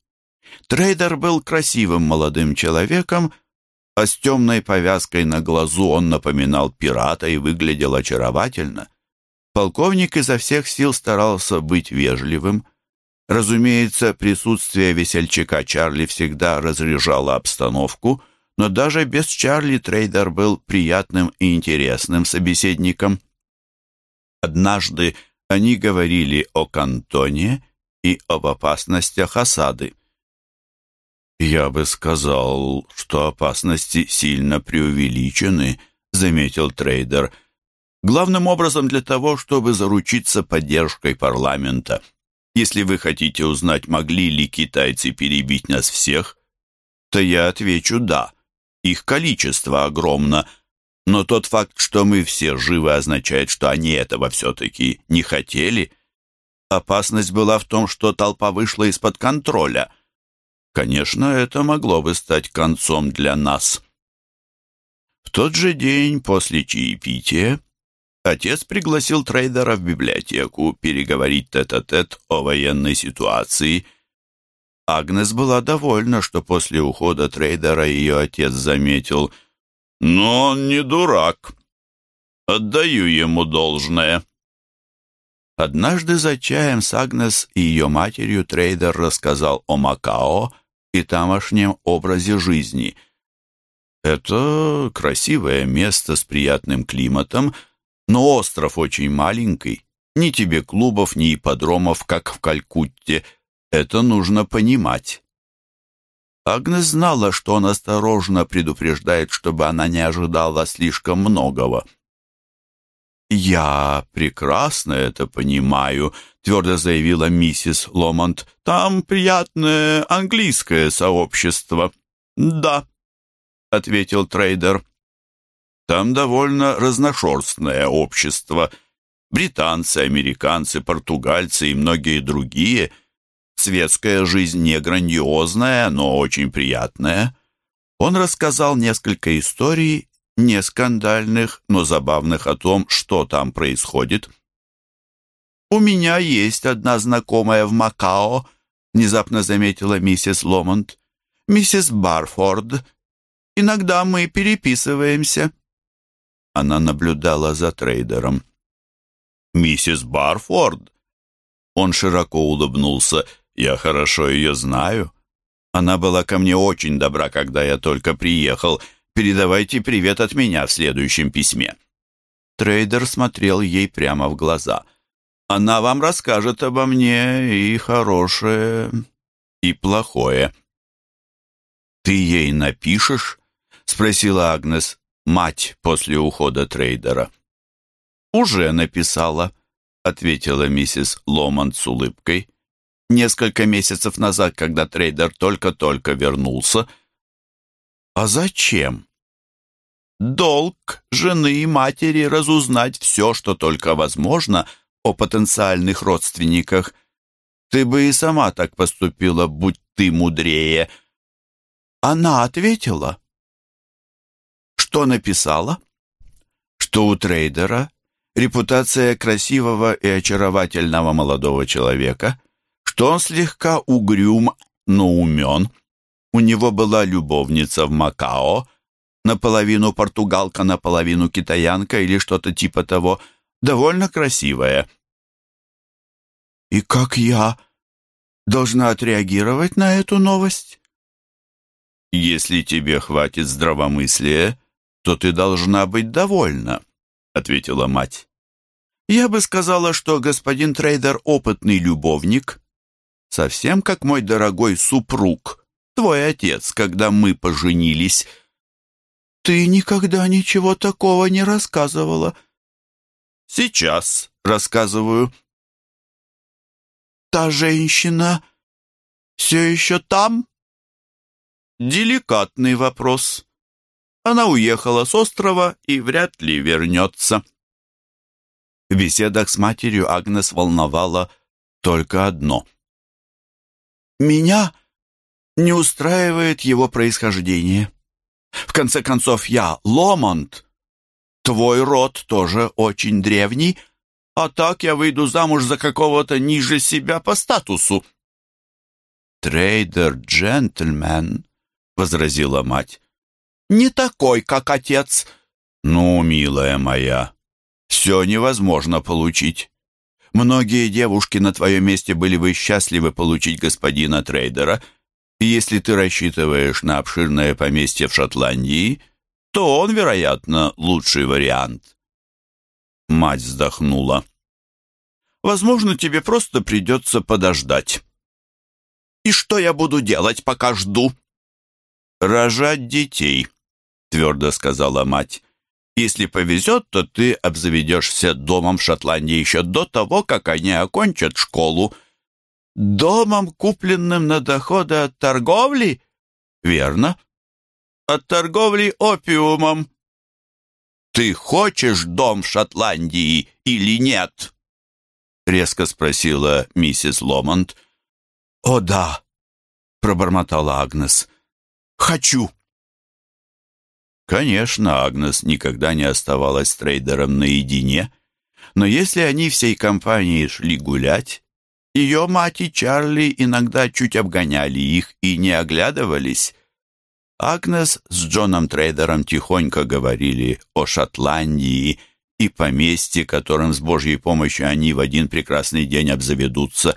Трейдер был красивым молодым человеком, а с темной повязкой на глазу он напоминал пирата и выглядел очаровательно. Полковник изо всех сил старался быть вежливым. Разумеется, присутствие весельчака Чарли всегда разряжало обстановку, но даже без Чарли трейдер был приятным и интересным собеседником. Однажды они говорили о кантоне и об опасностях осады. «Я бы сказал, что опасности сильно преувеличены», заметил трейдер. «Главным образом для того, чтобы заручиться поддержкой парламента. Если вы хотите узнать, могли ли китайцы перебить нас всех, то я отвечу «да». Их количество огромно, но тот факт, что мы все живы, означает, что они этого все-таки не хотели. Опасность была в том, что толпа вышла из-под контроля. Конечно, это могло бы стать концом для нас». В тот же день после чаепития отец пригласил трейдера в библиотеку переговорить тет-а-тет -тет о военной ситуации. Агнес была довольна, что после ухода трейдера ее отец заметил «Но он не дурак. Отдаю ему должное». Однажды за чаем с Агнес и ее матерью трейдер рассказал о Макао и тамошнем образе жизни – это красивое место с приятным климатом, но остров очень маленький. Ни тебе клубов, ни ипподромов, как в Калькутте. Это нужно понимать. Агнес знала, что он осторожно предупреждает, чтобы она не ожидала слишком многого. «Я прекрасно это понимаю», — твердо заявила миссис Ломонт. «Там приятное английское сообщество». «Да», — ответил трейдер. «Там довольно разношерстное общество. Британцы, американцы, португальцы и многие другие. Светская жизнь не грандиозная, но очень приятная». Он рассказал несколько историй, не скандальных, но забавных о том, что там происходит. «У меня есть одна знакомая в Макао», — внезапно заметила миссис Ломонт. «Миссис Барфорд, Иногда мы переписываемся». Она наблюдала за трейдером. «Миссис Барфорд?» Он широко улыбнулся. «Я хорошо ее знаю. Она была ко мне очень добра, когда я только приехал. Передавайте привет от меня в следующем письме». Трейдер смотрел ей прямо в глаза. «Она вам расскажет обо мне и хорошее, и плохое». «Ты ей напишешь?» спросила Агнес, мать после ухода трейдера. «Уже написала», — ответила миссис Ломанд с улыбкой. «Несколько месяцев назад, когда трейдер только-только вернулся». «А зачем?» «Долг жены и матери разузнать все, что только возможно о потенциальных родственниках. Ты бы и сама так поступила, будь ты мудрее». Она ответила. Что написала? Что у трейдера репутация красивого и очаровательного молодого человека, что он слегка угрюм, но умен. У него была любовница в Макао, наполовину португалка, наполовину китаянка или что-то типа того, довольно красивая. «И как я должна отреагировать на эту новость?» «Если тебе хватит здравомыслия, то ты должна быть довольна», — ответила мать. «Я бы сказала, что господин трейдер опытный любовник, совсем как мой дорогой супруг, твой отец, когда мы поженились». «Ты никогда ничего такого не рассказывала». «Сейчас рассказываю». «Та женщина все еще там?» «Деликатный вопрос». Она уехала с острова и вряд ли вернется. В беседах с матерью Агнес волновала только одно. «Меня не устраивает его происхождение. В конце концов, я Ломонт. Твой род тоже очень древний, а так я выйду замуж за какого-то ниже себя по статусу». «Трейдер-джентльмен», — возразила мать не такой, как отец». «Ну, милая моя, все невозможно получить. Многие девушки на твоем месте были бы счастливы получить господина трейдера, если ты рассчитываешь на обширное поместье в Шотландии, то он, вероятно, лучший вариант». Мать вздохнула. «Возможно, тебе просто придется подождать». «И что я буду делать, пока жду?» «Рожать детей», твердо сказала мать. Если повезет, то ты обзаведешься домом в Шотландии еще до того, как они окончат школу. Домом, купленным на доходы от торговли? Верно. От торговли опиумом. Ты хочешь дом в Шотландии или нет? Резко спросила миссис Ломонт. О, да, пробормотала Агнес. Хочу. Конечно, Агнес никогда не оставалась с трейдером наедине, но если они всей компанией шли гулять, ее мать и Чарли иногда чуть обгоняли их и не оглядывались. Агнес с Джоном Трейдером тихонько говорили о Шотландии и поместье, которым с Божьей помощью они в один прекрасный день обзаведутся.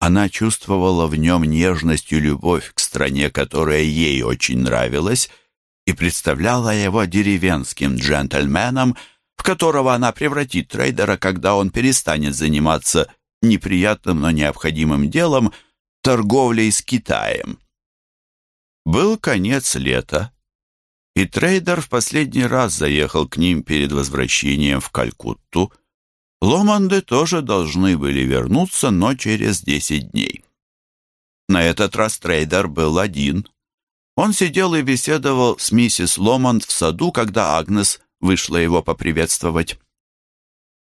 Она чувствовала в нем нежность и любовь к стране, которая ей очень нравилась, и представляла его деревенским джентльменом, в которого она превратит трейдера, когда он перестанет заниматься неприятным, но необходимым делом торговлей с Китаем. Был конец лета, и трейдер в последний раз заехал к ним перед возвращением в Калькутту. Ломанды тоже должны были вернуться, но через десять дней. На этот раз трейдер был один — он сидел и беседовал с миссис Ломонд в саду, когда Агнес вышла его поприветствовать.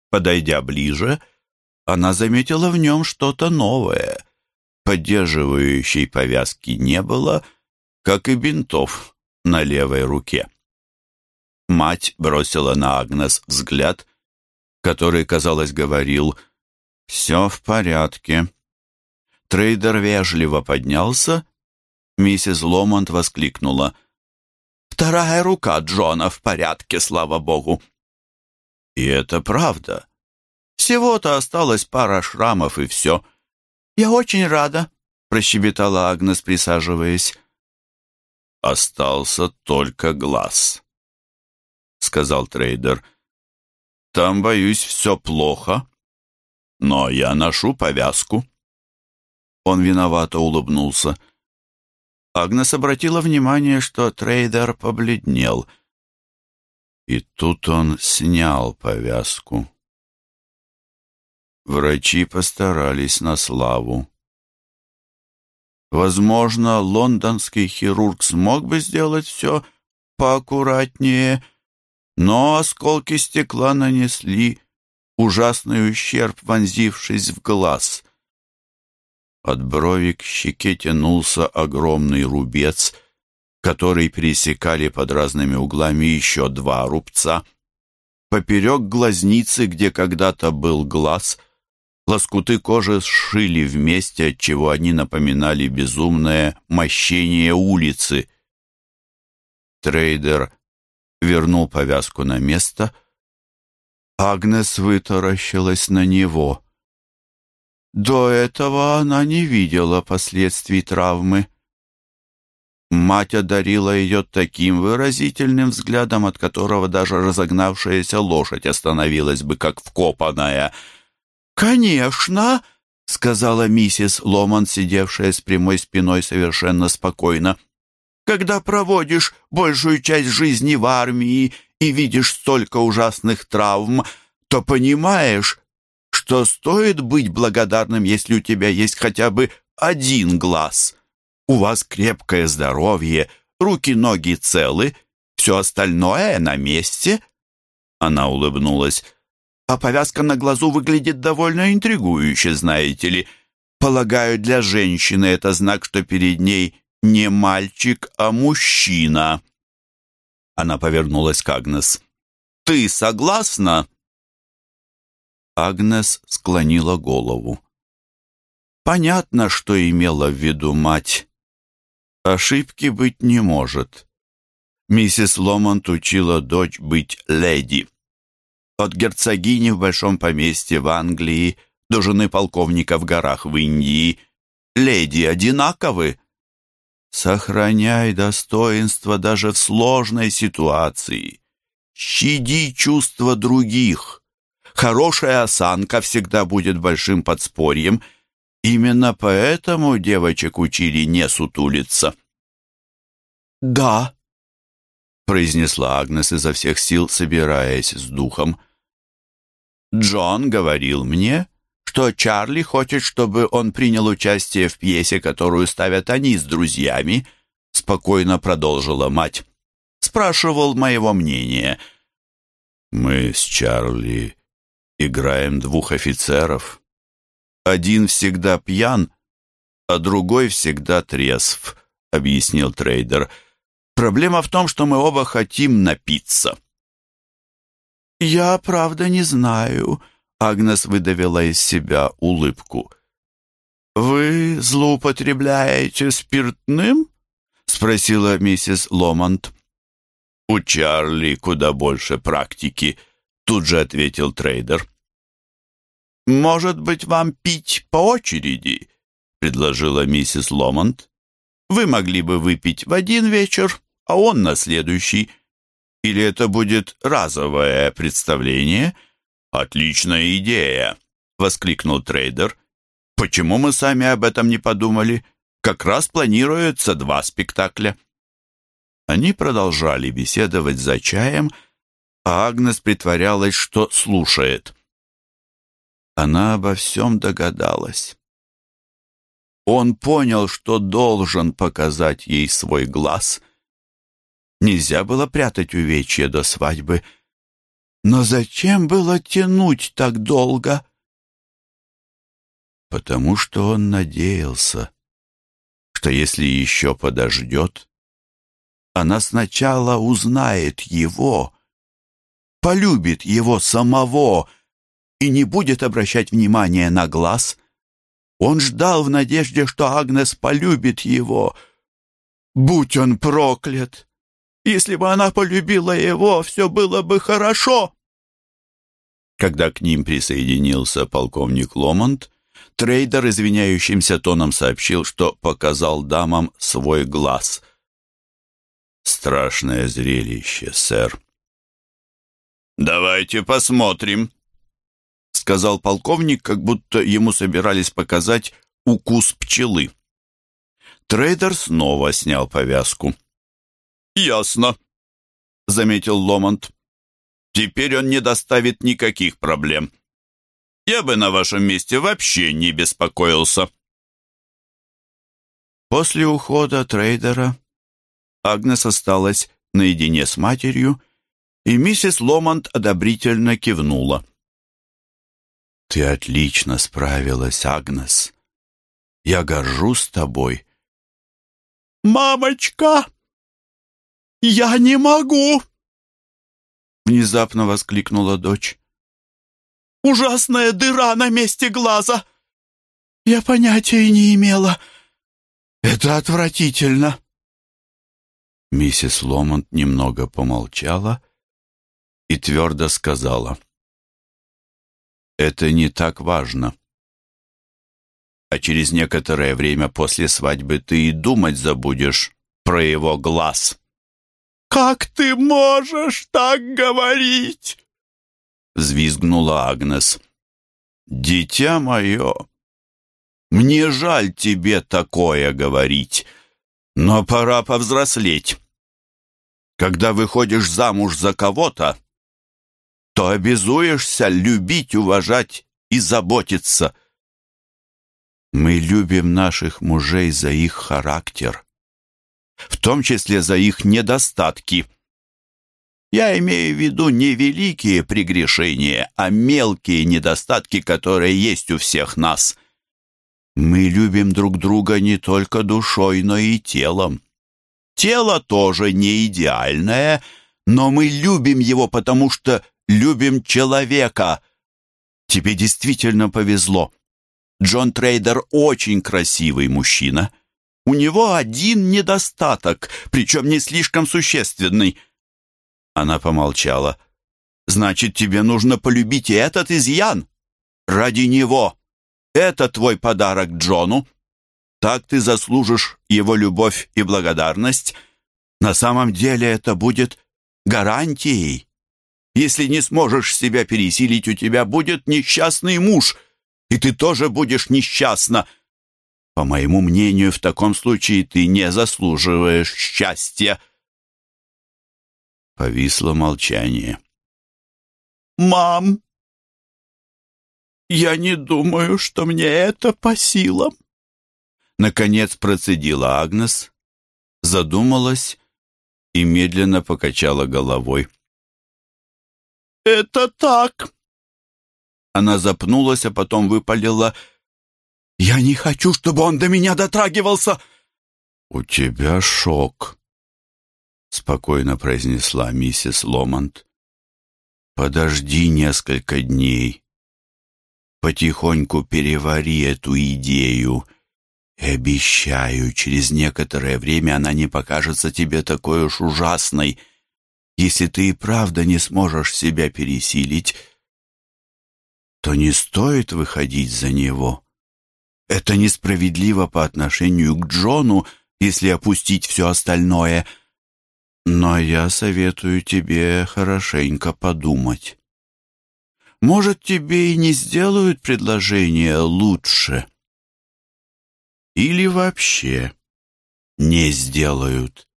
Подойдя ближе, она заметила в нем что-то новое. Поддерживающей повязки не было, как и бинтов на левой руке. Мать бросила на Агнес взгляд, который, казалось, говорил «Все в порядке». Трейдер вежливо поднялся Миссис Ломонт воскликнула. «Вторая рука Джона в порядке, слава богу!» И это правда. Всего-то осталось пара шрамов и все. «Я очень рада», — прощебетала Агнес, присаживаясь. «Остался только глаз», — сказал трейдер. «Там, боюсь, все плохо, но я ношу повязку». Он виновато улыбнулся. Агнес обратила внимание, что трейдер побледнел. И тут он снял повязку. Врачи постарались на славу. Возможно, лондонский хирург смог бы сделать все поаккуратнее, но осколки стекла нанесли ужасный ущерб, вонзившись в глаз. От брови к щеке тянулся огромный рубец, который пересекали под разными углами еще два рубца. Поперек глазницы, где когда-то был глаз, лоскуты кожи сшили вместе, отчего они напоминали безумное мощение улицы. Трейдер вернул повязку на место. Агнес вытаращилась на него — до этого она не видела последствий травмы. Мать одарила ее таким выразительным взглядом, от которого даже разогнавшаяся лошадь остановилась бы, как вкопанная. «Конечно!» — сказала миссис Ломан, сидевшая с прямой спиной совершенно спокойно. «Когда проводишь большую часть жизни в армии и видишь столько ужасных травм, то понимаешь, что стоит быть благодарным, если у тебя есть хотя бы один глаз. У вас крепкое здоровье, руки-ноги целы, все остальное на месте. Она улыбнулась. А повязка на глазу выглядит довольно интригующе, знаете ли. Полагаю, для женщины это знак, что перед ней не мальчик, а мужчина. Она повернулась к Агнес. «Ты согласна?» Агнес склонила голову. Понятно, что имела в виду мать. Ошибки быть не может. Миссис Ломонт учила дочь быть леди. От герцогини в большом поместье в Англии до жены полковника в горах в Индии леди одинаковы. Сохраняй достоинство даже в сложной ситуации. Щади чувства других. Хорошая осанка всегда будет большим подспорьем. Именно поэтому девочек учили не сутулиться. «Да», произнесла Агнес изо всех сил, собираясь с духом. «Джон говорил мне, что Чарли хочет, чтобы он принял участие в пьесе, которую ставят они с друзьями», спокойно продолжила мать. «Спрашивал моего мнения». «Мы с Чарли играем двух офицеров. Один всегда пьян, а другой всегда трезв», — объяснил трейдер. «Проблема в том, что мы оба хотим напиться». «Я, правда, не знаю», — Агнес выдавила из себя улыбку. «Вы злоупотребляете спиртным?» — спросила миссис Ломонд. «У Чарли куда больше практики», — тут же ответил трейдер. «Может быть, вам пить по очереди?» — предложила миссис Ломонд. «Вы могли бы выпить в один вечер, а он на следующий. Или это будет разовое представление?» «Отличная идея!» — воскликнул трейдер. «Почему мы сами об этом не подумали? Как раз планируется два спектакля». Они продолжали беседовать за чаем, а Агнес притворялась, что слушает. Она обо всем догадалась. Он понял, что должен показать ей свой глаз. Нельзя было прятать увечья до свадьбы. Но зачем было тянуть так долго? Потому что он надеялся, что если еще подождет, она сначала узнает его, полюбит его самого и не будет обращать внимания на глаз. Он ждал в надежде, что Агнес полюбит его. Будь он проклят! Если бы она полюбила его, все было бы хорошо. Когда к ним присоединился полковник Ломонд, трейдер извиняющимся тоном сообщил, что показал дамам свой глаз. Страшное зрелище, сэр. «Давайте посмотрим», — сказал полковник, как будто ему собирались показать укус пчелы. Трейдер снова снял повязку. «Ясно», — заметил Ломонт. «Теперь он не доставит никаких проблем. Я бы на вашем месте вообще не беспокоился». После ухода трейдера Агнес осталась наедине с матерью, и миссис Ломонт одобрительно кивнула. «Ты отлично справилась, Агнес. Я горжусь тобой». «Мамочка!» «Я не могу!» Внезапно воскликнула дочь. «Ужасная дыра на месте глаза! Я понятия не имела. Это отвратительно!» Миссис Ломонт немного помолчала и твердо сказала. «Это не так важно. А через некоторое время после свадьбы ты и думать забудешь про его глаз». «Как ты можешь так говорить?» Взвизгнула Агнес. «Дитя мое, мне жаль тебе такое говорить, но пора повзрослеть. Когда выходишь замуж за кого-то, то обязуешься любить, уважать и заботиться. Мы любим наших мужей за их характер, в том числе за их недостатки. Я имею в виду не великие прегрешения, а мелкие недостатки, которые есть у всех нас. Мы любим друг друга не только душой, но и телом. Тело тоже не идеальное, но мы любим его, потому что любим человека. Тебе действительно повезло. Джон Трейдер очень красивый мужчина. У него один недостаток, причем не слишком существенный. Она помолчала. Значит, тебе нужно полюбить и этот изъян. Ради него. Это твой подарок Джону. Так ты заслужишь его любовь и благодарность. На самом деле это будет гарантией. Если не сможешь себя пересилить, у тебя будет несчастный муж, и ты тоже будешь несчастна. По моему мнению, в таком случае ты не заслуживаешь счастья. Повисло молчание. «Мам, я не думаю, что мне это по силам». Наконец процедила Агнес, задумалась и медленно покачала головой. «Это так!» Она запнулась, а потом выпалила. «Я не хочу, чтобы он до меня дотрагивался!» «У тебя шок», — спокойно произнесла миссис Ломонт. «Подожди несколько дней. Потихоньку перевари эту идею». И обещаю, через некоторое время она не покажется тебе такой уж ужасной. Если ты и правда не сможешь себя пересилить, то не стоит выходить за него. Это несправедливо по отношению к Джону, если опустить все остальное. Но я советую тебе хорошенько подумать. Может, тебе и не сделают предложение лучше или вообще не сделают.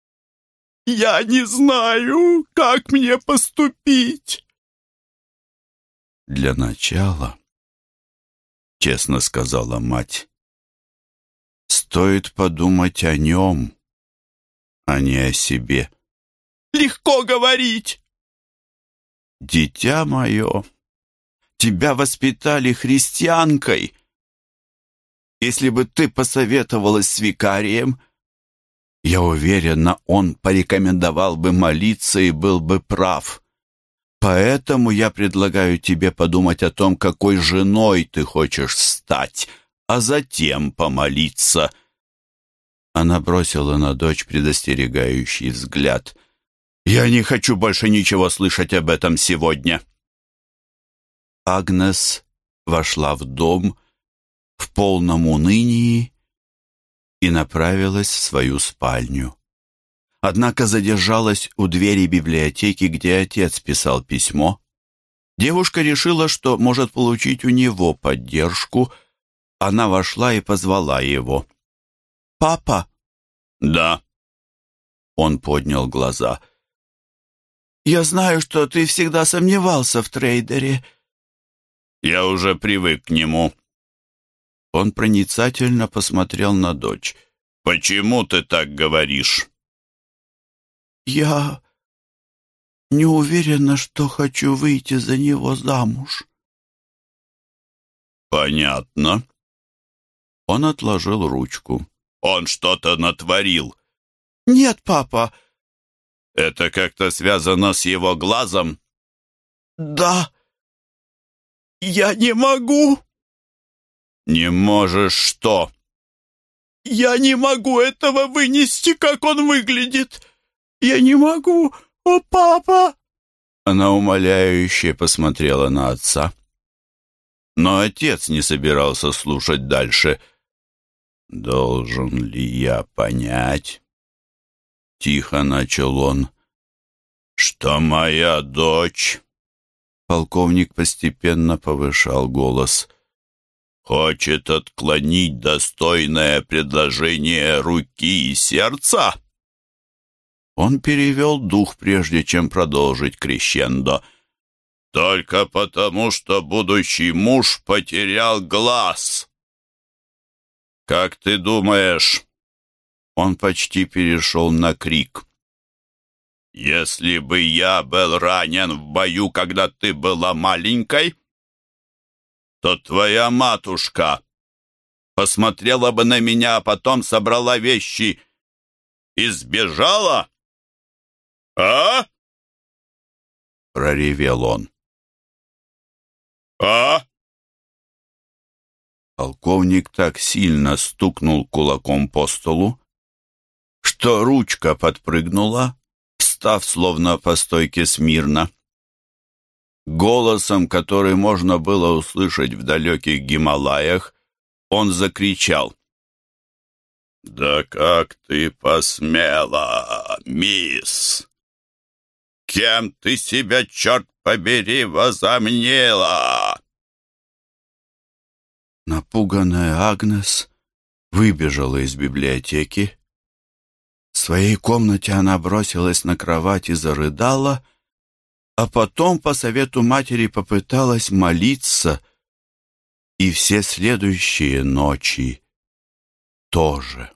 «Я не знаю, как мне поступить!» «Для начала, — честно сказала мать, — стоит подумать о нем, а не о себе». «Легко говорить!» «Дитя мое, тебя воспитали христианкой!» Если бы ты посоветовалась с викарием, я уверена, он порекомендовал бы молиться и был бы прав. Поэтому я предлагаю тебе подумать о том, какой женой ты хочешь стать, а затем помолиться». Она бросила на дочь предостерегающий взгляд. «Я не хочу больше ничего слышать об этом сегодня». Агнес вошла в дом в полном унынии и направилась в свою спальню. Однако задержалась у двери библиотеки, где отец писал письмо. Девушка решила, что может получить у него поддержку. Она вошла и позвала его. «Папа?» «Да». Он поднял глаза. «Я знаю, что ты всегда сомневался в трейдере». «Я уже привык к нему», он проницательно посмотрел на дочь. «Почему ты так говоришь?» «Я не уверена, что хочу выйти за него замуж». «Понятно». Он отложил ручку. «Он что-то натворил». «Нет, папа». «Это как-то связано с его глазом?» «Да». «Я не могу». «Не можешь что?» «Я не могу этого вынести, как он выглядит! Я не могу! О, папа!» Она умоляюще посмотрела на отца. Но отец не собирался слушать дальше. «Должен ли я понять?» Тихо начал он. «Что моя дочь?» Полковник постепенно повышал голос хочет отклонить достойное предложение руки и сердца?» Он перевел дух, прежде чем продолжить крещендо. «Только потому, что будущий муж потерял глаз!» «Как ты думаешь?» Он почти перешел на крик. «Если бы я был ранен в бою, когда ты была маленькой, то твоя матушка посмотрела бы на меня, а потом собрала вещи и сбежала? А? Проревел он. А? Полковник так сильно стукнул кулаком по столу, что ручка подпрыгнула, встав словно по стойке смирно. Голосом, который можно было услышать в далеких Гималаях, он закричал. «Да как ты посмела, мисс! Кем ты себя, черт побери, возомнила?» Напуганная Агнес выбежала из библиотеки, В своей комнате она бросилась на кровать и зарыдала, а потом, по совету матери, попыталась молиться, и все следующие ночи тоже.